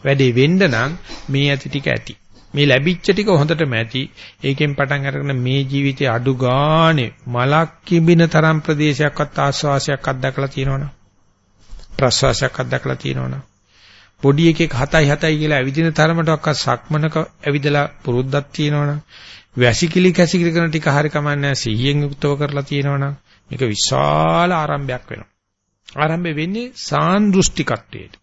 වැඩේ වෙන්න නම් මේ ඇති ටික ඇති. මේ ලැබිච්ච ටික හොඳටම ඇති. ඒකෙන් පටන් අරගෙන මේ ජීවිතේ අඩු ගානේ මලක් කිඹින තරම් ප්‍රදේශයක්වත් ආස්වාසයක් අත්දකලා තියෙනවනේ ප්‍රස්වාසයක් අත්දකලා තියෙනවනම්? පොඩි එකෙක් 7යි 7යි කියලා ඇවිදින තරමටවත් සක්මනක ඇවිදලා පුරුද්දක් තියෙනවනම්? වැසිකිලි කැසිකිලි කරන ටික හරි කමන්නේ සිහියෙන් යුක්තව කරලා තියෙනවනම්? මේක විශාල ආරම්භයක් වෙනවා. ආරම්භය වෙන්නේ සාන්දෘෂ්ටිකත්වයට.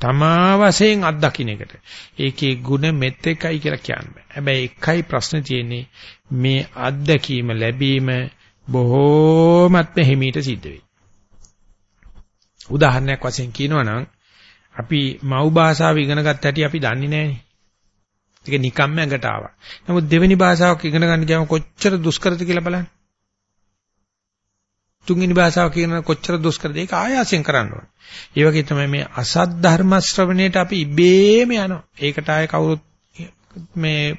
තමා වශයෙන් අත්දකින්න එකට. ඒකේ ಗುಣ මෙත් එකයි කියලා කියන්න බෑ. හැබැයි එකයි ප්‍රශ්නේ තියෙන්නේ මේ අත්දැකීම ලැබීම බොහෝමත්ම හිමීට සිද්ධ වෙයි. උදාහරණයක් වශයෙන් කියනවනම් අපි මව් භාෂාව ඉගෙන ගත්ත හැටි අපි දන්නේ නැහනේ. ඒක නිකම්ම ඇඟට ආවා. නමුත් දෙවෙනි භාෂාවක් ඉගෙන ගන්න ගියාම කොච්චර දුෂ්කරද කියලා බලන්න. තුන්වෙනි භාෂාව කියන කොච්චර දුෂ්කරද ඒක ආයාසයෙන් කරන්න ඕනේ. ඒ වගේ තමයි මේ අසත් ධර්ම ශ්‍රවණයට අපි ඉබේම යනවා. ඒකට ආයේ කවුරුත් මේ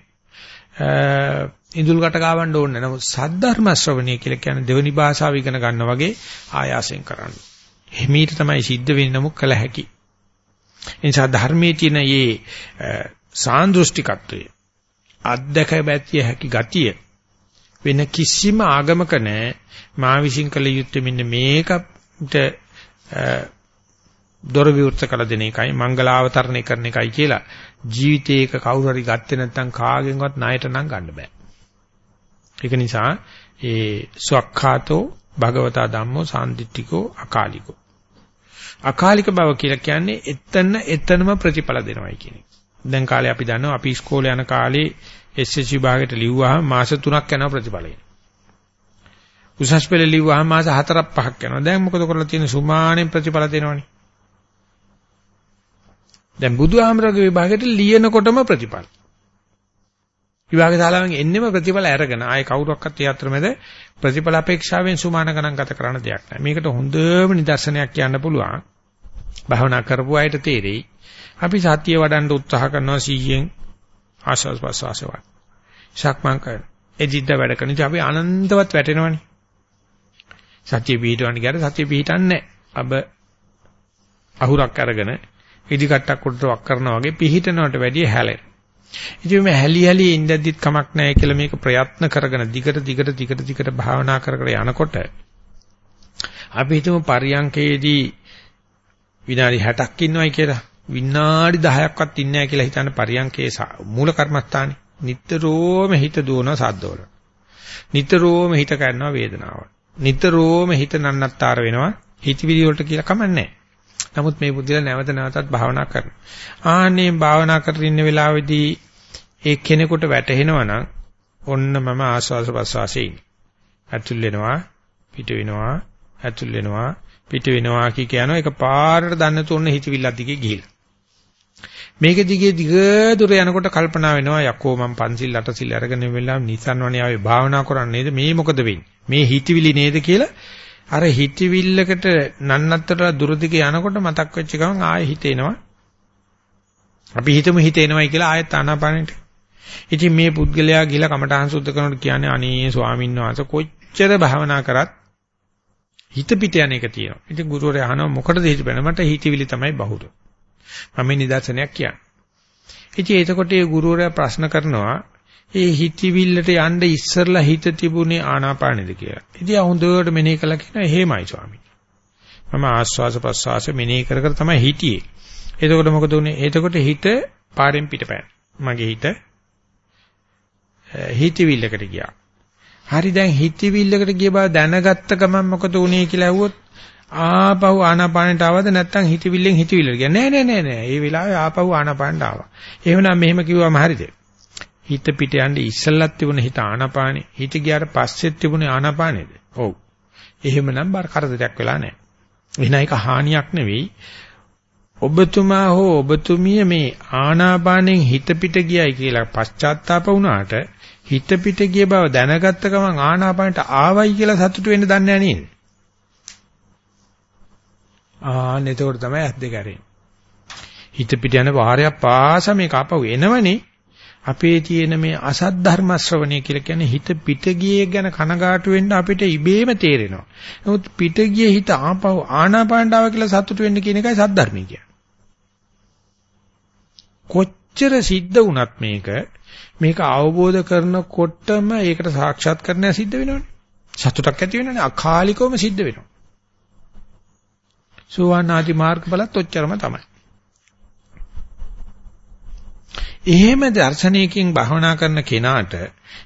ඉඳුල් කට ගාවන්න ඕනේ නැහැ. නමුත් සද්ධර්ම ශ්‍රවණය කියලා කියන්නේ දෙවෙනි භාෂාව ඉගෙන ගන්නා වගේ ආයාසයෙන් කරන්නේ. හිමීට තමයි සිද්ධ වෙන්නේ නමුත් කළ හැකි. ඒ නිසා ධර්මයේ තියෙන මේ සාන්දෘෂ්ටිකත්වය අධ්‍යක්ෂ බැතිය හැකි ගතිය වෙන කිසිම ආගමක නැහැ. මා විශ්ින් කළ යුත්තේ මෙන්න මේකට දොර විවෘත කළ දෙන එකයි මංගලාවතරණය කරන එකයි කියලා ජීවිතේක කවුරු හරි ගත්තේ නැත්නම් කාගෙන්වත් ණයට නම් ගන්න බෑ. ඒක නිසා ඒ සක්ඛාතෝ භගවතා ධම්මෝ සාන්දිටිකෝ අකාලිකෝ අකාලික බව කියලා කියන්නේ එතන එතනම ප්‍රතිඵල දෙනවයි කියන එක. දැන් කාලේ අපි දන්නවා අපි ඉස්කෝලේ යන කාලේ SSC විභාගයට ලිව්වහම මාස 3ක් යනවා ප්‍රතිඵලය. උසස් පෙළ ලිව්වහම මාස 4ක් 5ක් යනවා. දැන් මොකද කරලා තියෙන්නේ සුමානෙන් ප්‍රතිඵල දෙනවනේ. දැන් බුදුහාමරගේ විභාගයට ලියනකොටම ප්‍රතිඵල. විභාග ශාලාවෙන් එන්නෙම ප්‍රතිඵල අරගෙන ආයේ කවුරක්වත් ඒ අතරමැද ප්‍රතිඵල අපේක්ෂාවෙන් සුමාන ගණන් ගත කරන දෙයක් නෑ. මේකට හොඳම නිදර්ශනයක් කියන්න පුළුවන්. භාවනා කරපු අයට තේරෙයි. අපි සතිය වඩන්න උත්සාහ කරනවා 100න් ආශාස් ප්‍රසවාසවත්. ශක්මන් කරන. එදිද්ද වැඩ කරන ඉතින් අපි අනන්තවත් වැටෙනවනේ. සතිය පිහිටවන්න ගියාට සතිය පිහිටන්නේ නැහැ. අබ අහුරක් අරගෙන ඉදි කට්ටක් උඩට වක් කරනවා වගේ පිහිටනවට වැඩිය හැලෙන. ඉතින් මේ හැලි හැලි ඉඳද්දිත් කමක් නැහැ කියලා මේක ප්‍රයත්න කරගෙන දිගට දිගට දිගට දිගට භාවනා කර කර යනකොට අපි හිතමු පරියංකේදී විනාඩි 60ක් ඉන්නවයි කියලා. විනාඩි 10ක්වත් ඉන්නේ නැහැ කියලා හිතන පරියංකේ මූල කර්මස්ථානේ. නිතරම හිත දුවන සද්දවල. නිතරම හිත කරනවා වේදනාව. නිතරම හිත නන්නත්තර වෙනවා හිතවිලි වලට කියලා කමන්නේ නමුත් මේ බුද්ධිලා නැවත නැවතත් භාවනා කරනවා. ආන්නේ භාවනා කරගෙන ඉන්න වෙලාවේදී ඒ කෙනෙකුට වැටහෙනවා නම් ඔන්න මම ආස්වාස ප්‍රසවාසයේ ඉන්නේ. ඇතුල් වෙනවා, පිට වෙනවා, ඇතුල් වෙනවා, පිට වෙනවා කී කියනවා ඒක පාරට දන්න තුන්න හිතවිල්ල දිගේ ගිහිල්ලා. මේක දිගේ දිග දුර යනකොට කල්පනා වෙනවා යකෝ මම පන්සිල් අටසිල් අරගෙන වෙලාව නිසන් වනේ ආවේ භාවනා කරන්නේ නේද? මේ මොකද වෙන්නේ? මේ හිතවිලි නේද කියලා? අර හිතවිල්ලකට නන්නත්තර දුර දිගේ යනකොට මතක් වෙච්ච ගමන් ආයෙ හිතේනවා. අපි හිතමු හිතේනවයි කියලා ආයෙත් ආනාපානෙට. ඉතින් මේ පුද්ගලයා ගිහලා කමඨාන් සුද්ධ කරනකොට කියන්නේ අනේ ස්වාමීන් වහන්සේ කොච්චර භාවනා කරත් හිත පිට යන එක තියෙනවා. ඉතින් ගුරුවරයා අහනවා මොකටද හිතපැන මට හිතවිලි තමයි බහුර. මම නිදර්ශනයක් කියන්නේ. ඉතින් එතකොට ඒ ගුරුවරයා ප්‍රශ්න කරනවා ඒ හිතවිල්ලට යන්න ඉස්සරලා හිත තිබුණේ ආනාපානෙද කියලා. ඉතින් හොඳට මෙනෙහි කළා කියනවා එහෙමයි ස්වාමී. මම ආස්වාස ප්‍රස්වාස මෙනෙහි කර කර තමයි හිටියේ. එතකොට මොකද උනේ? එතකොට හිත පාරෙන් පිටපෑන. මගේ හිත හිතවිල්ලකට ගියා. හරි දැන් හිතවිල්ලකට ගිය බව දැනගත්ත ගමන් මොකද උනේ කියලා ඇහුවොත් ආපහු ආනාපානට ආවද නැත්නම් හිතවිල්ලෙන් හිතවිල්ලට ගියා. නෑ නෑ නෑ නෑ. ඒ වෙලාවේ ආපහු ආනාපානට ආවා. එහෙමනම් මෙහෙම කිව්වම හරිද? හිත පිට යන්නේ ඉස්සල්ලත් තිබුණ හිත ආනාපානෙ. හිත ගියාට පස්සෙත් තිබුණේ ආනාපානෙද? ඔව්. එහෙමනම් බර කරදරයක් වෙලා නෑ. එහෙනම් ඒක හානියක් නෙවෙයි. ඔබතුමා හෝ ඔබතුමිය මේ ආනාපානෙන් හිත පිට ගියයි කියලා පශ්චාත්තාප වුණාට හිත පිට ගිය බව දැනගත්ත ගමන් ආනාපානට ආවයි කියලා සතුටු වෙන්න දන්නේ නැහැ නේද? ආන්න එතකොට තමයි ඇස් දෙක ඇරෙන්නේ. හිත පිට යන වාරයක් පාසා මේක ආපහු එනවනේ. අපේ තියෙන මේ අසත් ධර්ම ශ්‍රවණය කියලා කියන්නේ හිත පිට ගියේ ගැන කනගාටු වෙන්න අපිට ඉබේම තේරෙනවා. නමුත් පිට ගියේ හිත ආපහු ආනාපානට ආව කියලා සතුටු වෙන්න කියන එකයි සත් ධර්මය කියන්නේ. කොච්චර සිද්ධ වුණත් මේක මේක අවබෝධ කරනකොටම ඒකට සාක්ෂාත් කරන්න සිද්ධ වෙනවනේ. සතුටක් ඇති වෙනවනේ අකාලිකවම සිද්ධ වෙනවා. සෝවාන් ආදි මාර්ගඵලත් ඔච්චරම තමයි. එහෙම දර්ශනයකින් භවනා කරන කෙනාට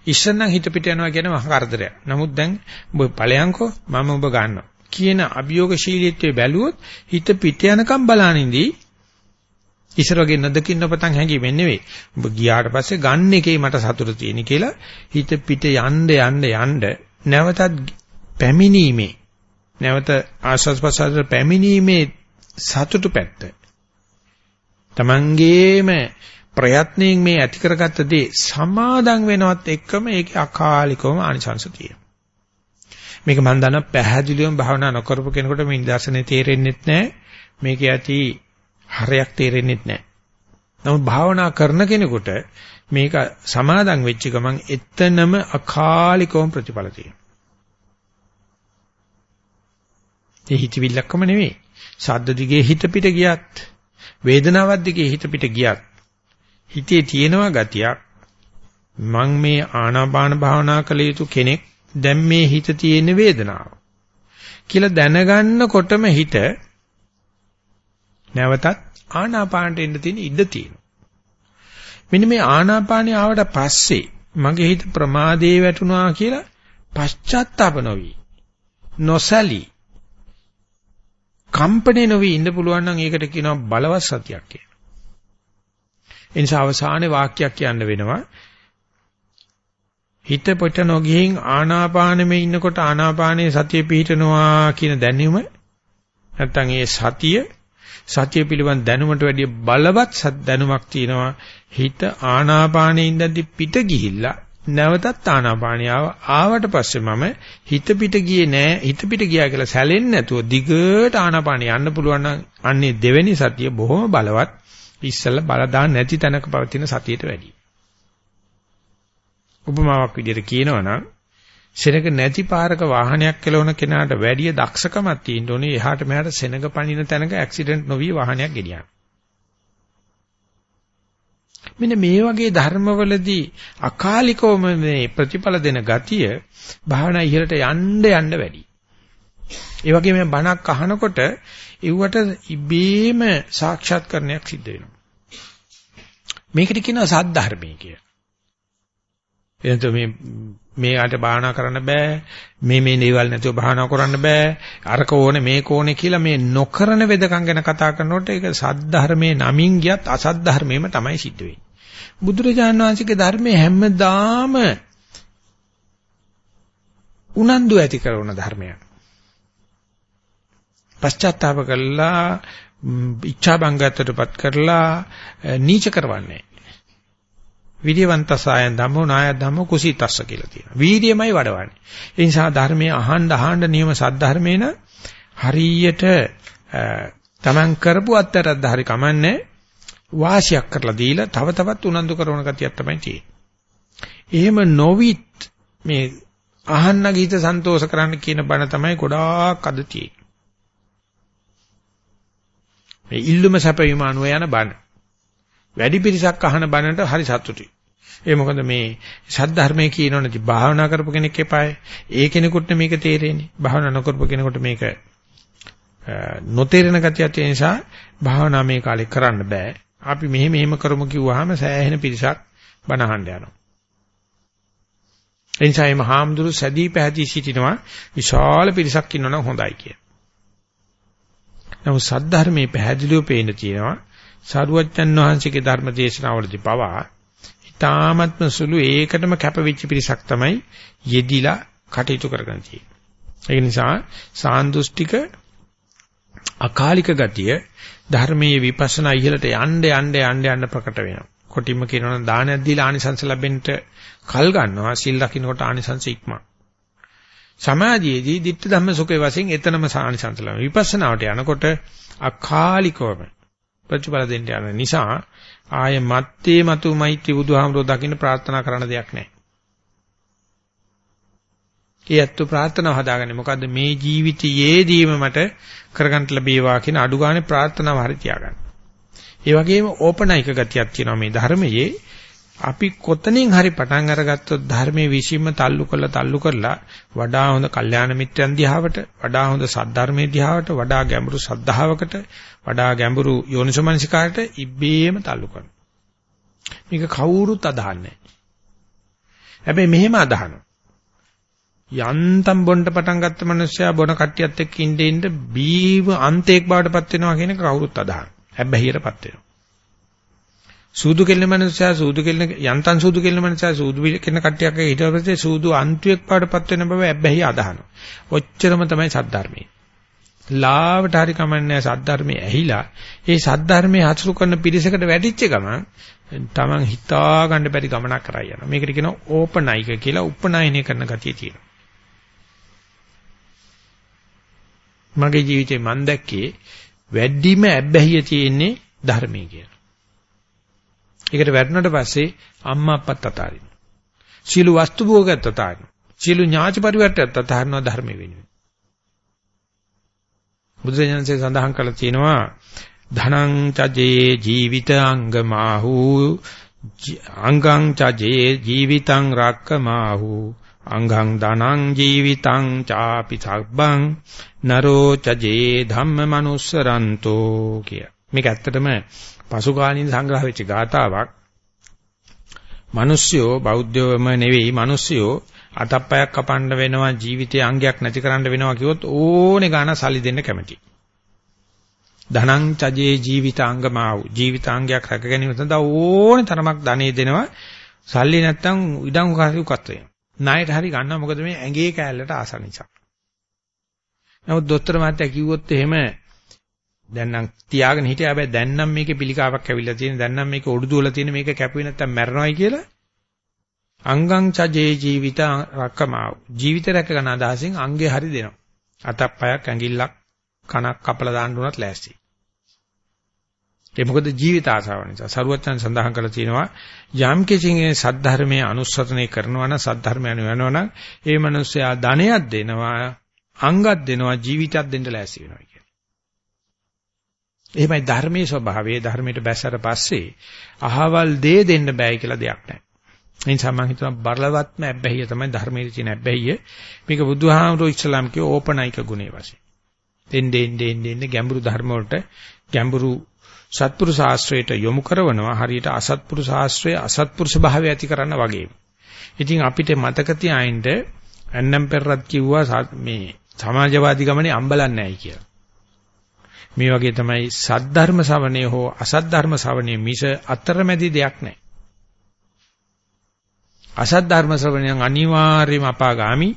ඉස්සෙල්නම් හිත පිට යනවා කියන මහ කරදරයක්. නමුත් දැන් ඔබ ඵලයන්කෝ මම ඔබ ගන්නවා. කියන අභියෝගශීලීත්වයේ බැලුවොත් හිත පිට යනකම් බලනින්දී ඉස්සර වගේ නදකින්න පතන් හැංගීමෙන් නෙවෙයි. ඔබ ගියාට පස්සේ ගන්න එකේ මට සතුට තියෙන කියලා හිත පිට යන්න යන්න යන්න නැවතත් පැමිණීමේ නැවත ආස්වාද ප්‍රසාරට පැමිණීමේ සතුටු පැත්ත. Tamangeema ප්‍රයත්නයෙන් මේ ඇති කරගත්ත දේ සමාදන් වෙනවත් එක්කම ඒකේ අකාලිකවම ආනිසංස තියෙනවා. මේක මම දන්න පැහැදිලිවම භාවනා නොකරපු කෙනෙකුට මේ දර්ශනේ තේරෙන්නේ නැහැ. මේක ඇති හරයක් තේරෙන්නේ නැහැ. නමුත් භාවනා කරන කෙනෙකුට මේක සමාදන් වෙච්ච ගමන් එතනම අකාලිකවම ප්‍රතිඵල තියෙනවා. ඒ හිතවිල්ලක්ම නෙවෙයි. ශබ්ද දිගේ හිත පිට ගියත් වේදනාවක් දිගේ හිත පිට ගියත් හිතේ තියෙනවා ගතියක් මං මේ ආනාපාන භාවනා කළ යුතු කෙනෙක් දැන් මේ හිත තියෙන වේදනාව කියලා දැනගන්නකොටම හිත නැවතත් ආනාපානට එන්න තියෙන ඉඩ තියෙනවා. මෙන්න මේ ආනාපානිය ආවට පස්සේ මගේ හිත ප්‍රමාදේ වැටුණා කියලා පශ්චාත්තාප නොවි. නොසලී කම්පණේ නොවි ඉන්න පුළුවන් නම් ඒකට කියනවා බලවත් සතියක් කියලා. ඒ නිසා අවසානයේ වාක්‍යයක් කියන්න වෙනවා. හිත පොට නොගිහින් ආනාපානෙම ඉන්නකොට ආනාපානයේ සතිය පිහිටනවා කියන දැනීම නැත්තම් ඒ සතිය සතිය පිළිබඳ දැනුමට වැඩිය බලවත් දැනුමක් තියෙනවා හිත ආනාපානයේ ඉඳද්දි පිට ගිහිල්ලා නැවතත් ආනාපානියාව ආවට පස්සේ මම හිත පිට ගියේ නෑ හිත පිට ගියා කියලා සැලෙන්නේ නැතුව දිගට ආනාපානිය යන්න පුළුවන් නම් අන්නේ දෙවෙනි සතිය බොහොම බලවත් ඉස්සෙල්ලා බල දාන්න නැති තැනක පවතින සතියට වැඩියි. උපමාවක් විදිහට කියනවා නම් සෙනඟ නැති පාරක වාහනයක් කෙලවන කෙනාට වැඩිය දක්ෂකමක් තියෙන්න ඕනේ එහාට මෙහාට සෙනඟ පනින තැනක ඇක්සිඩන්ට් නොවි වාහනයක් ගෙනියන්න. මෙන්න මේ වගේ ධර්මවලදී අකාලිකවම මේ ප්‍රතිඵල දෙන ගතිය භාවනා ඉහළට යන්න යන්න වැඩි. ඒ වගේම බණක් අහනකොට ඉව්වට ඉබේම සාක්ෂාත්කරණයක් සිද්ධ වෙනවා. මේකට කියනවා සද්ධර්මයේ කියලා. එතකොට මේ මේකට භාවනා කරන්න බෑ. මේ මේ දේවල් නැතුව භාවනා කරන්න බෑ. අරක ඕනේ මේක ඕනේ කියලා මේ නොකරන වෙදකම් ගැන කතා කරනකොට ඒක සද්ධර්මයේ නමින් ගියත් අසද්ධර්මයේම තමයි සිද්ධ වෙන්නේ. බුදුරජාණන් වහන්සේගේ ධර්මයේ හැමදාම උනන්දු ඇති කරන ධර්මයක්. පශ්චාත්තාප කළා ඉච්ඡා බංගත්තටපත් කරලා නීච කරවන්නේ. විරියවන්තසායන් ධම්මෝ නාය ධම්මෝ කුසීතස්ස කියලා තියෙනවා. වීර්යමයි වඩවන්නේ. ඒ නිසා ධර්මයේ අහන්න අහන්න නියම සද්ධර්මේන හරියට තමන් කරපු අත්තරද්ද හරි කමන්නේ වාසියක් කරලා දීලා තව තවත් උනන්දු කරන ගතියක් තමයි තියෙන්නේ. එහෙම නොවිත් මේ අහන්න ගීත සන්තෝෂ කරන්න කියන බණ තමයි ගොඩාක් අද තියෙන්නේ. මේ ඉල්ලුම සැපවීම අනුව යන බණ. වැඩි පිරිසක් අහන බණට හරි සතුටුයි. ඒ මොකද මේ සද්ධර්මයේ කියනෝනේ භාවනා කරපු කෙනෙක් එපායි. ඒ කෙනෙකුට මේක තේරෙන්නේ. භාවනා නොකරපු කෙනෙකුට මේක නොතේරෙන ගතියක් තියෙන නිසා භාවනා මේ කාලේ කරන්න බෑ. අපි මෙහෙම මෙහෙම කරමු කිව්වහම සෑහෙන පිරිසක් බණ අහන්න යනවා. එනිසා මේ හාමුදුරු සැදී පැහැදී සිටිනවා විශාල පිරිසක් ඉන්නවනම් හොඳයි කිය. නමුත් සද්ධර්මයේ පැහැදිලිව පේන්න තියෙනවා සාරුවච්චන් වහන්සේගේ ධර්ම දේශනාවලදී පවා ඊ타මත්ම සුළු ඒකටම කැපවිච්ච පිරිසක් තමයි යෙදිලා කටයුතු කරගෙන තියෙන්නේ. ඒ නිසා සාන්දෘෂ්ටික අකාලික ගතිය ධර්මයේ විපස්සනා ඉහළට යන්න යන්න යන්න යන්න ප්‍රකට වෙනවා. කොටිම කියනවා නම් දානයක් දීලා ආනිසංස ලැබෙන්න කල් ගන්නවා සිල් රකින්නකොට ආනිසංස ඉක්ම. සමාධියේදී ditta ධම්ම සුඛේ වශයෙන් එතනම ආනිසංස ලැබෙනවා. විපස්සනාවට යනකොට අකාලිකවම ප්‍රතිඵල දෙන්න යන නිසා ආය මත්තේ මතු මෛත්‍රී බුදුහාමරෝ දකින්න ප්‍රාර්ථනා කරන දෙයක් නැහැ. ඒ ඇත්ත ප්‍රාර්ථනාව හදාගන්නේ මොකද්ද මේ ජීවිතයේදීම මට කරගන්න ලැබේවා කියන අඩු ගානේ ප්‍රාර්ථනාව හරි තියාගන්න. ඒ වගේම ඕපනයික ගතියක් තියෙනවා මේ ධර්මයේ අපි කොතනින් හරි පටන් අරගත්තොත් ධර්මයේ විශ්ීම තල්ලු කරලා තල්ලු කරලා වඩා හොඳ කල්යාණ මිත්‍රයන් දිහාවට වඩා හොඳ සද්ධර්මයේ දිහාවට වඩා ගැඹුරු සද්ධාවකට වඩා ගැඹුරු යෝනිසමනසිකාට ඉබ්බේම තල්ලු කරනවා. මේක කවුරුත් අදහන්නේ හැබැයි මෙහෙම අදහනවා. යන්තම් බොන්න පටන් ගත්ත මිනිස්සයා බොන කට්ටියත් එක්ක ඉඳින්න ඉඳ බීව අන්තයක් බවටපත් වෙනවා කියන එක කවුරුත් අදහන. හැබැයිරපත් වෙනවා. සූදු කෙල්ල මිනිස්සයා සූදු කෙල්ල යන්තම් සූදු කෙල්ල මිනිස්සයා සූදු කෙන කට්ටියක් එක්ක හිටව පස්සේ සූදු අන්තයක් බවටපත් වෙන බව හැබැයි අදහනවා. ඔච්චරම තමයි සද්ධර්මයේ. ලාවට හරි කමන්නේ සද්ධර්මයේ ඇහිලා ඒ සද්ධර්මයේ හසුරු කරන පිරිසකට වැටිච්ච ගමන් තමන් හිතා ගන්න බැරි ගමනක් කරා යනවා. මේකට කියනවා ඕපනයික කියලා උපනයනය කරන ගතිය තියෙනවා. මගේ ජීවිතේ මම දැක්කේ වැඩිම ඇබ්බැහිය තියෙන්නේ ධර්මයේ කියලා. ඒකට වැටුණට පස්සේ අම්මා අප්පත් අතාරිනවා. සීළු වස්තු භෝගයත් අතාරිනවා. සීළු ඥාති පරිවර්තයත් අතාරිනවා ධර්මයේ වෙනුවෙන්. බුදුසෙන්සේ සඳහන් කළා තියෙනවා ධනං චජේ ජීවිතාංගමාහු අංගං චජේ ජීවිතං රක්කමාහු අංගං ධනං ජීවිතං චාපි සබ්බං නරෝ චජේ ධම්ම මනුස්සරන්තෝ කිය. මේක ඇත්තටම පසුකාලීන සංග්‍රහ වෙච්ච ගාතාවක්. මිනිස්සුયો බෞද්ධයෝම නෙවෙයි මිනිස්සුયો අතප්පයක් කපන්න වෙනවා ජීවිතයේ අංගයක් නැති කරන්න වෙනවා කිව්වොත් ඕනේ ගාන සල්ලි දෙන්න කැමතියි. ධනං චජේ ජීවිතාංගමාව්. ජීවිතාංගයක් රැක ගැනීම සඳහා ඕනේ තරමක් ධනෙ දෙනවා. සල්ලි නැත්තම් ඉඩම් කාසියුකත් වෙනවා. ණයට හරි ගන්නවා. මොකද මේ ඇඟේ කෑල්ලට ආස නිසා. නමුත් දොස්තර මහත්තයා කිව්වොත් එහෙම දැන් නම් තියාගෙන හිටියා. හැබැයි දැන් නම් මේකේ පිළිකාවක් ඇවිල්ලා තියෙන දැන් නම් මේක ඔඩුදුවලා තියෙන මේක කැපුවේ නැත්තම් මැරෙනවයි කියලා අංගං චජේ ජීවිත රක්කමාව. ජීවිත රැක ගන්න අදහසින් අංගේ හරි දෙනවා. අතක් පයක් ඇඟිල්ලක් කනක් කපලා දාන්න උනත් ලෑස්ති. ඒ මොකද ජීවිත ආසාව නිසා. සරුවචන් සඳහන් කරලා තියෙනවා යම් කිසිගේ සද්ධර්මයේ අනුස්සතනය කරනවා නම් සද්ධර්මය අනුවනවා නම් ඒ මනුස්සයා ධනයක් දෙනවා අංගක් දෙනවා ජීවිතයක් දෙන්න ලෑස්ති වෙනවා කියන්නේ. එහෙමයි ධර්මයේ ස්වභාවය. ධර්මයට බැසර පස්සේ අහවල් දේ දෙන්න බෑ කියලා දෙයක් නැහැ. ඒ නිසා මම හිතනවා බරලවත්ම අබ්බැහිය තමයි ධර්මයේ තියෙන අබ්බැහිය. මේක බුදුහාමුදුරුවෝ ඉස්ලාම් කිය ඕපනයික ගුණේ වශයෙන්. දෙන්නේ දෙන්නේ දෙන්නේ ගැඹුරු ධර්ම වලට ගැඹුරු සත්පුරු ශාස්ත්‍රයට යොමු කරනවා හරියට අසත්පුරු ශාස්ත්‍රයේ අසත්පුරුෂ භාවය ඇති කරන්න වගේ. ඉතින් අපිට මතක තියාින්න ඇන්නම් පෙරරත් කිව්වා මේ සමාජවාදී ගමනේ අම්බලන්නේ නැහැ කියලා. මේ වගේ තමයි සද්ධර්ම ශ්‍රවණය හෝ අසද්ධර්ම ශ්‍රවණය මිස අතරමැදි දෙයක් නැහැ. අසද්ධර්ම ශ්‍රවණයන් අනිවාර්යයෙන්ම අපාගාමි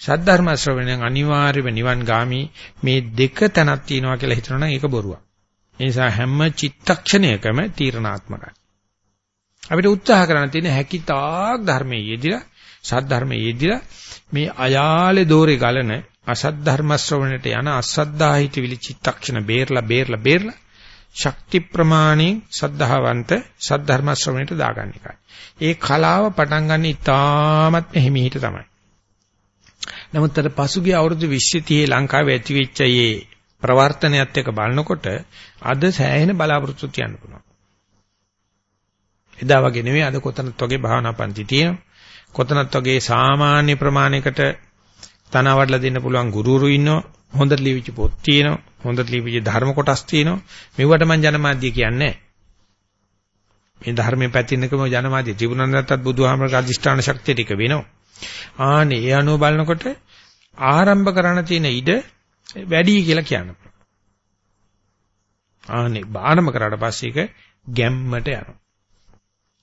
සද්ධර්ම ශ්‍රවණයන් අනිවාර්යයෙන්ම නිවන් ගාමි මේ දෙක තැනක් තියෙනවා කියලා හිතනනම් ඒක බොරුවක්. ඒ නිසා හැම චිත්තක්ෂණයකම තීරණාත්මකයි. අපිට උත්සාහ කරන්න තියෙන හැකිතාක් ධර්මයේ යෙදিলা සද්ධර්මයේ යෙදিলা මේ අයාලේ දෝරේ ගලන අසත් ධර්ම ශ්‍රවණයට යන අසද්ධාහිත විලි චිත්තක්ෂණ බේරලා බේරලා බේරලා ශක්ති ප්‍රමාණයෙන් සද්ධාවන්ත සද්ධර්ම ශ්‍රවණයට දාගන්න එකයි. ඒ කලාව පටන් ගන්න ඉතාමත් හිමිහිට තමයි. නමුත් අර පසුගිය අවුරුදු 20 30 ලංකාවේ ඇති වෙච්ච මේ ප්‍රවර්තනයත් එක්ක බලනකොට අද සෑහෙන බලාපොරොත්තු තියන්න පුළුවන්. එදා වගේ නෙවෙයි අද කොතනත් වගේ භාවනා පන්ති තියෙනවා. කොතනත් වගේ සාමාන්‍ය ප්‍රමාණයකට තනවඩලා දෙන්න පුළුවන් ගුරුවරු ඉන්නවා. හොඳට ලියවිච්ච පොත් තියෙනවා. හොඳට ලියවිච්ච ධර්ම කොටස් තියෙනවා. මෙවට මම ජනමාධ්‍ය කියන්නේ මේ ධර්මයේ පැතිනකම ජනමාධ්‍ය තිබුණා නැත්තත් බුදුහාමරගේ අධිෂ්ඨාන ශක්තිය ටික වෙනවා. ආනේ ඒ අනුව බලනකොට ආරම්භ කරන්න තියෙන ඉඩ වැඩි කියලා කියන්න පුළුවන්. ආනේ ආරම්භ කරාට පස්සේ ඒක ගැම්මට යනවා.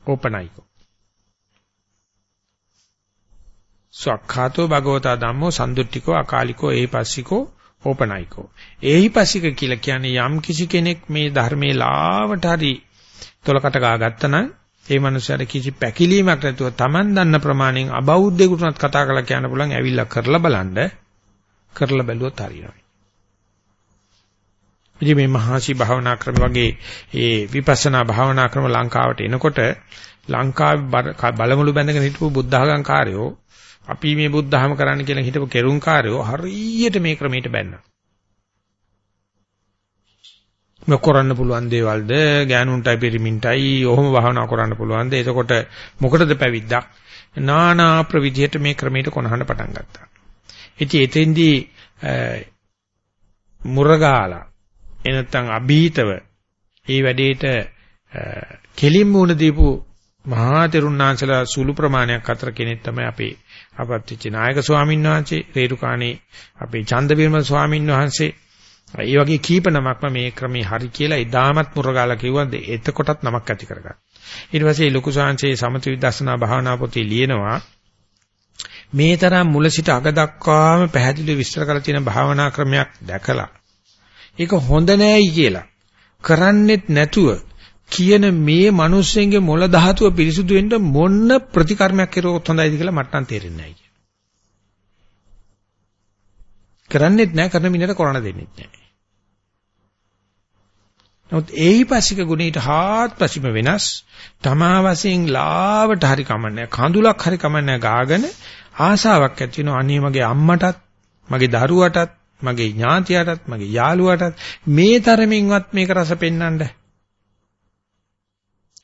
ඕපනයිකෝ. සක්ඛාතෝ භගවතා ධම්මෝ සම්දුට්ඨිකෝ අකාලිකෝ ඒපස්සිකෝ ඕපනයිකෝ. ඒහිපස්සික කියලා කියන්නේ යම් කිසි කෙනෙක් මේ ධර්මයේ ලාවට හරි තොලකට ගාගත්තා නම් ඒ මනුස්සයාට කිසි පැකිලීමක් නැතුව Taman දන්න ප්‍රමාණයෙන් අබෞද්ධයෙකුටවත් කතා කරලා කියන්න පුළුවන් ඇවිල්ලා කරලා බලන්න කරලා බැලුවොත් හරියනවා. ඉතින් මේ මහාසි භාවනා ක්‍රම වගේ ඒ විපස්සනා භාවනා ක්‍රම ලංකාවට එනකොට ලංකාවේ බලමුළු බැඳගෙන හිටපු බුද්ධඝම් කාර්යෝ අපි මේ බුද්ධහම කරන්න කියලා හිටපු කෙරුම් කාර්යෝ හරියට මේ ක්‍රමයට බැන්නා. නොකරන්න පුළුවන් දේවල්ද? ගෑනුන්ටයි පිරිමින්ටයි ඔහොම භාවනා කරන්න පුළුවන්ද? එතකොට මොකටද පැවිද්දක් නානා ප්‍රවිධියට මේ ක්‍රමයට කොනහන පටන් ගත්තා. ඉතින් එතෙන්දී මුරගාලා එනත්තම් අභීතව ඒ වැඩේට කෙලින්ම උණ දීපු මහා තෙරුණාංශලා සුළු ප්‍රමාණයක් අතර කෙනෙක් තමයි අපේ අපත්‍ච්ච නායක ස්වාමීන් වහන්සේ රේරුකාණේ අපේ චන්දවිමල ස්වාමීන් වහන්සේ ඒ වගේ කීප නමක්ම මේ ක්‍රමේ හරි කියලා එදාමත් මුරගාලා කිව්වද එතකොටත් නමක් ඇති කරගන්න. ඊට පස්සේ ලොකු ශාංශයේ සමථ විදර්ශනා භාවනා පොතේ ලියනවා මේ තරම් මුල සිට අග දක්වාම පැහැදිලිව විස්තර කරලා තියෙන භාවනා ක්‍රමයක් දැකලා ඒක හොඳ නෑයි කියලා කරන්නෙත් නැතුව කියන මේ මිනිස්සුන්ගේ මොළ ධාතුව පිරිසුදු වෙන්න මොන ප්‍රතිකර්මයක් කෙරුවොත් හොඳයිද කියලා මට නම් තේරෙන්නේ නැහැ. කරන්නෙත් නැහැ කරන මිනිහට කරණ දෙන්නෙත් නැහැ. නමුත් ඒහිපස්සික ගුණයට හාත්පසින්ම වෙනස් තමා වශයෙන් ලාවට හරි කමන්නේ කඳුලක් හරි කමන්නේ ගාගෙන ආසාවක් ඇති වෙනවා අනේ මගේ අම්මටත් මගේ දරුවටත් මගේ ඥාතියටත් මගේ යාළුවටත් මේ තරමින්වත් මේක රස පෙන්වන්න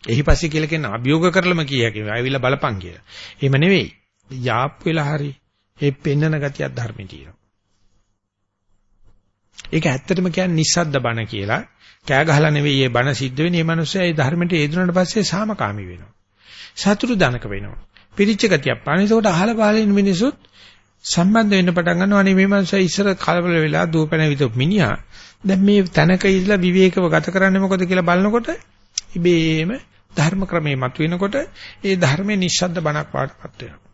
එහිපස්සේ කියලා කියන අභියෝග කරලම කියයි ආවිලා බලපන් කියලා. එහෙම නෙවෙයි. යාප් වෙලා හරි ඒ පෙන්නන ගතියක් ධර්මේ තියෙනවා. ඒක ඇත්තටම කියන්නේ නිස්සද්ද බණ කියලා. කෑ ගහලා නෙවෙයි මේ බණ සිද්ධ වෙන්නේ. මේ මිනිස්සයා ඒ ධර්මයට ඒදුනට පස්සේ සාමකාමී වෙනවා. සතුරු දනක වෙනවා. පිරිච්ච ගතියක් පාන. ඒකට අහල පහල ඉන්න මිනිසුත් සම්බන්ධ වෙන්න පටන් ගන්නවා අනේ මේ මනුස්සයා ඉස්සර කලබල වෙලා දූපැන විදු මිනිහා දැන් මේ තැනක ඉඳලා විවේකව ගත කරන්නේ මොකද කියලා බලනකොට ඉබේම ධර්ම ක්‍රමයේ මතුවෙනකොට ඒ ධර්මයේ නිශ්ශබ්ද බණක් පාටපත් වෙනවා.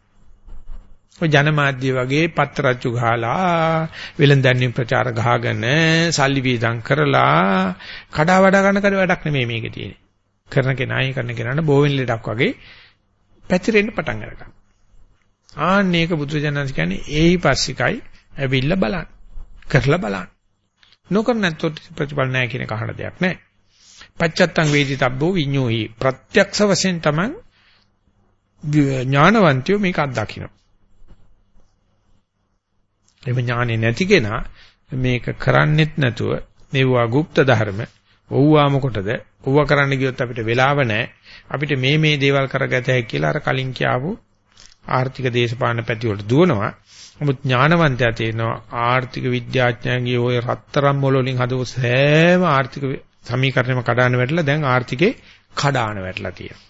ඔය ජනමාධ්‍ය වගේ පත්තරච්චු ගහලා වෙලඳන්නේ ප්‍රචාර ගහගෙන සල්ලි වීදම් කරලා කඩා වඩා ගන්න කර වැඩක් නෙමෙයි මේකේ තියෙන්නේ. කරන කෙනායි කරන කෙනාට බෝවෙන් ලෙඩක් වගේ පැතිරෙන්න පටන් ගන්නවා. ආන්නේක බුදුජානක කියන්නේ ඒයි පස්සිකයි ඇවිල්ලා බලන්න. කරලා බලන්න. නොකර නැත්නම් ප්‍රතිඵල නැහැ කියන කහන දෙයක් නැහැ. පච්චත්තං වේදිතබ්බෝ විඤ්ඤෝහි ප්‍රත්‍යක්ෂ වශයෙන් තමයි ඥානවන්තයෝ මේක අත්දකින්න. එමෙ ඥානෙ නැති කෙනා මේක කරන්නෙත් නැතුව මෙවුවා গুপ্ত ධර්ම ඔව්වා මොකටද? ඔව්වා කරන්න ගියොත් අපිට වෙලාව නැහැ. අපිට මේ මේ දේවල් කරගත හැකි කියලා අර කලින් කියාවු ආර්ථික දේශපාලන පැති වලට දුවනවා. නමුත් ඥානවන්තයා තේනවා ආර්ථික විද්‍යාඥයන්ගේ ওই රත්තරන් මොළ වලින් හදපු සෑම ආර්ථික සමීකරණයම කඩාන වැටලා දැන් ආර්ථිකේ කඩාන වැටලා තියෙනවා.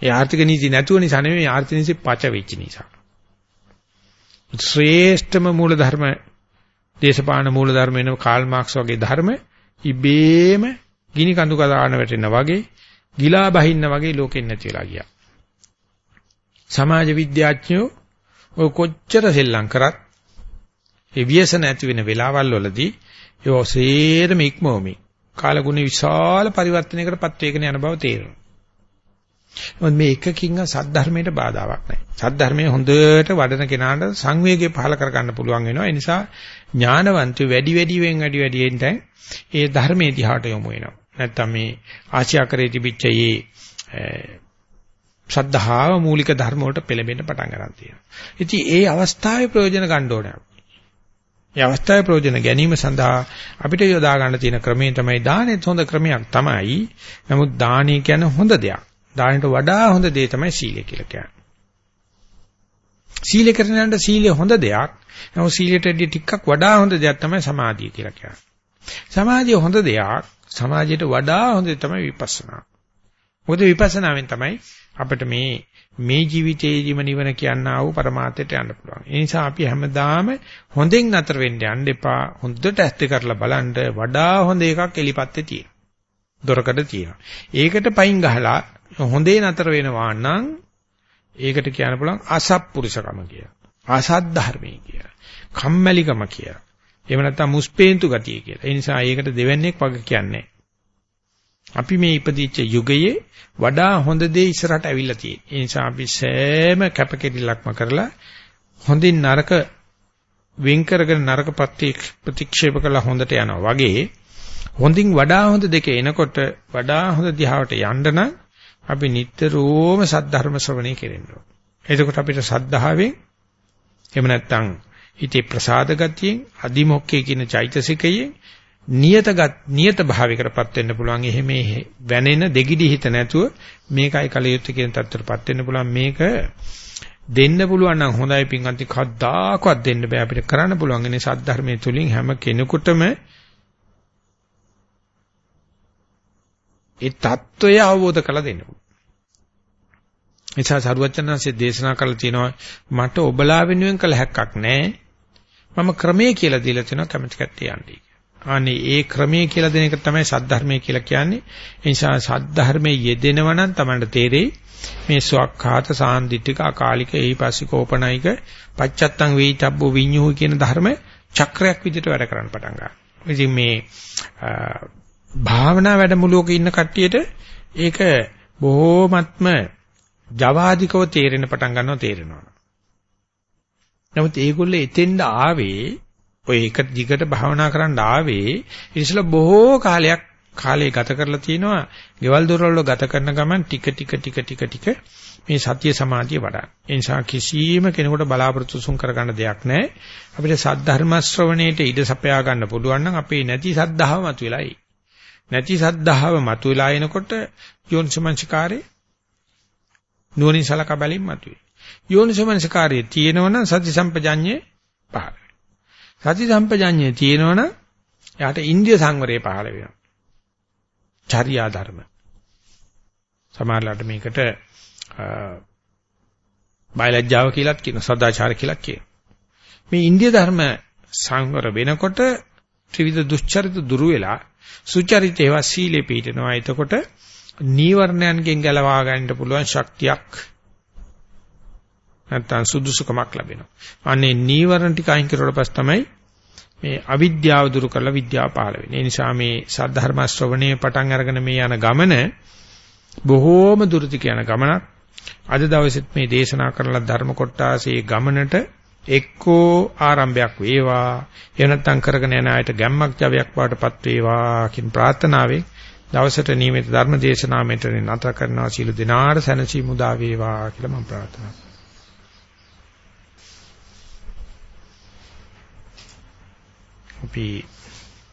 ඒ ආර්ථික නීති නැතුව නිසා නෙමෙයි ආර්ථික නීති පච වෙච්ච නිසා. ශ්‍රේෂ්ඨම මූල ධර්ම දේශපාලන මූල ධර්ම වෙන කාල් මාක්ස් වගේ ධර්ම ඉබේම ගිනි කඳු කදාන වැටෙනා වගේ ගිලා බහින්න වගේ ලෝකෙන් නැති වෙලා ගියා. සමාජ විද්‍යාඥයෝ ඔය කොච්චර සෙල්ලම් කරත් ඒ ව්‍යසන ඇති වෙන වෙලාවල් වලදී ඒ ඔසේරම ඉක්මවමි. කාලගුණ විශාල පරිවර්තනයකටපත් වේගෙන යන බව තේරෙනවා. මොකද මේ එකකින් සද්ධර්මයට බාධාවක් නැහැ. සද්ධර්මයේ හොඳට වඩන කෙනාට සංවේගය පහල කරගන්න පුළුවන් වෙනවා. ඒ නිසා ඥානවන්තයෝ වැඩි වැඩියෙන් වැඩි වැඩියෙන් දැන් ඒ ධර්මයේ දිහාට යොමු වෙනවා. නැත්තම් මේ ආශ්‍යාකරේ තිබිච්ච මේ ශ්‍රද්ධාව මූලික ධර්ම වලට පෙළඹෙන්න පටන් ගන්න තියෙනවා. ඉතින් ඒ අවස්ථාවේ ප්‍රයෝජන ගන්න ඕනේ. මේ අවස්ථාවේ ප්‍රයෝජන ගැනීම සඳහා අපිට යොදා ගන්න තියෙන ක්‍රමය තමයි දානෙත් හොඳ ක්‍රමයක් තමයි. නමුත් දානීය කියන්නේ හොඳ දෙයක්. දානට වඩා හොඳ දේ තමයි සීලය කියලා කියන්නේ. සීල කරනකොට සීලය හොඳ දෙයක්. නමුත් සීලයට ටිකක් වඩා හොඳ දෙයක් තමයි සමාධිය කියලා කියන්නේ. සමාධිය හොඳ දෙයක්. සමාධියට වඩා හොඳ තමයි විපස්සනා. මොකද විපස්සනාවෙන් තමයි අපිට මේ මේ ජීවිතයේදීම නිවන කියනා වූ પરමාර්ථයට යන්න පුළුවන්. ඒ නිසා අපි හැමදාම හොඳින් නතර වෙන්න යන්න එපා. හොඳට ඇත්ත කරලා බලන්න වඩා හොඳ එකක් එලිපත්තේ තියෙනවා. දොරකඩ තියෙනවා. ඒකට පයින් ගහලා හොඳේ නතර වෙනවා නම් ඒකට කියන්න පුළුවන් අසත්පුරුෂකම කියලා. අසත් ධර්මයේ කියලා. කම්මැලිකම කියලා. එහෙම නැත්නම් මුස්පේන්තු ගතිය කියලා. ඒ නිසා ඒකට දෙවන්නේක් වගේ කියන්නේ. අපි මේ ඉපදිච්ච යුගයේ වඩා හොඳ දේ ඉස්සරහට අවිල්ලා තියෙනවා. ඒ නිසා අපි සෑම කැපකිරීලක්ම කරලා හොඳින් නරක වෙන් කරගෙන නරක ප්‍රතික්ෂේප කළා හොඳට යනවා වගේ හොඳින් වඩා හොඳ දෙක එනකොට වඩා හොඳ දිහාවට යන්න නම් අපි නිට්ටරෝම සද්ධර්ම ශ්‍රවණය කෙරෙන්න ඕන. එතකොට අපිට සද්ධාවෙන් එහෙම නැත්නම් හිතේ ප්‍රසාද ගතියෙන් අදිමොක්කේ කියන චෛතසිකයෙන් නියතගත් නියත භාවයකටපත් වෙන්න පුළුවන් එහෙම වැනෙන දෙගිඩි හිත නැතුව මේකයි කලියුත් කියන තත්ත්වයටපත් වෙන්න පුළුවන් මේක දෙන්න පුළුවන් නම් හොඳයි පින්වත් කද්දාකවත් දෙන්න බෑ අපිට කරන්න පුළුවන් ඉන්නේ සද්ධර්මයේ තුලින් හැම කෙනෙකුටම ඒ தত্ত্বය අවබෝධ කරලා දෙන්න පුළුවන්. එචා සරුවචනන්සේ දේශනා කළ තියෙනවා මට ඔබලා වෙනුවෙන් කළ හැක්කක් නැහැ. මම ක්‍රමයේ කියලා දීලා තියෙනවා කැමති කට්ටිය යන්නේ. අනේ ඒ ක්‍රමයේ කියලා දෙන එක තමයි සද්ධර්මයේ කියලා කියන්නේ. ඒ නිසා සද්ධර්මයේ යෙදෙනව නම් තමයි තේරෙයි මේ ස්වක්ඛාත සාන්දිටික අකාලික එහිපස්සික ඕපනයික පච්චත්තං වේිතබ්බෝ විඤ්ඤුහු කියන ධර්ම චක්‍රයක් විදිහට වැඩ කරන්න පටන් ගන්නවා. ඉතින් මේ භාවනා වැඩමුළුවක ඉන්න කට්ටියට ඒක බොහෝමත්ම ජවාදිකව තේරෙන පටන් ගන්නවා තේරෙනවා. නමුත් ඒගොල්ලෝ එතෙන්ද ආවේ ඔය එක දිගට භාවනා කරන්න ආවේ ඉතින් බොහෝ කාලයක් කාලේ ගත කරලා තිනවා ගෙවල් දොරවල් ගත කරන ගමන් ටික ටික ටික ටික ටික මේ සතිය සමාධිය වඩා. ඒ නිසා කිසියම් කෙනෙකුට බලාපොරොත්තු සුන් කරගන්න දෙයක් නැහැ. අපිට සද්ධර්ම ශ්‍රවණයට ඉඩ සපයා ගන්න පුළුවන් නම් අපේ නැති සද්ධාව මතුවලායි. නැති සද්ධාව මතුවලා එනකොට යෝනිසමංසකාරේ නුවණින් සලකා බැලීම මතුවේ. යෝනිසමංසකාරයේ තියෙනවනම් සති සම්පජඤ්ඤේ පහළ සති සම්පජඤ්ඤේ තියෙනවනම් එයාට ඉන්ද්‍රිය සංවරය පහළ වෙනවා. චර්යා ධර්ම. සමහරලාට මේකට බයලජ්ජාව කියලාත් කියන සදාචාර කියලාත් කියන. මේ ඉන්දිය ධර්ම සංවර වෙනකොට ත්‍රිවිධ දුස්චරිත දුරු වෙලා සුචරිත ඒවා සීලේ පිටනවා. එතකොට නීවරණයන්ගෙන් ගැලවා ගන්න පුළුවන් ශක්තියක් නැත්තම් සුදුසුකමක් ලැබෙනවා. අනේ නීවරණ ටික අයින් කරුවට පස්සේ තමයි මේ අවිද්‍යාව දුරු කරලා විද්‍යාව පහළ වෙන්නේ. ඒ නිසා මේ සද්ධර්ම ශ්‍රවණයේ පටන් අරගෙන මේ යන ගමන බොහෝම දුරති කියන ගමනක්. අද දවසෙත් මේ දේශනා කරන ධර්ම කොටාසේ ගමනට එක්කෝ ආරම්භයක් වේවා. එහෙම නැත්නම් කරගෙන යන අයට ගැම්මක් ජවයක් වාටපත් වේවා කියන ප්‍රාර්ථනාවෙන් දවසට නියමිත ධර්ම දේශනාව මෙතන නතර කරනවා සීල දිනාට සැනසීම උදා වේවා කියලා මම ප්‍රාර්ථනා කරනවා. අපි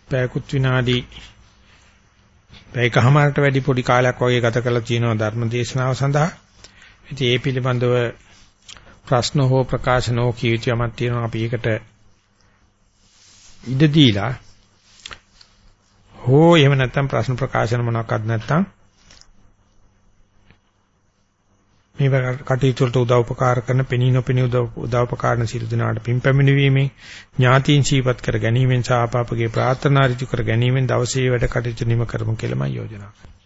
පැයකුත් විනාඩි පැයකමාරට වැඩි පොඩි කාලයක් වගේ ගත කරලා තියෙනවා ධර්ම දේශනාව සඳහා. ඉතින් ඒ පිළිබඳව ප්‍රශ්න හෝ ප්‍රකාශන හෝ කීවිතියමක් තියෙනවා අපි ඒකට ඉඩ දීලා හෝ එහෙම නැත්නම් ප්‍රශ්න ප්‍රකාශන මොනවාක්වත් නැත්නම් මේ කටයුතු වලට උදව් උපකාර කරන පෙනී නොපෙනී උදව් උපකාරන සියලු දෙනාට පින් පැමිණීමේ ඥාතීන් සීපත් කර ගැනීමෙන් සහ ආපාපගේ ප්‍රාර්ථනා ඍතු කර ගැනීමෙන් දවසේ වැඩ කටයුතු නිම කරමු කියලා මම යෝජනා කරනවා.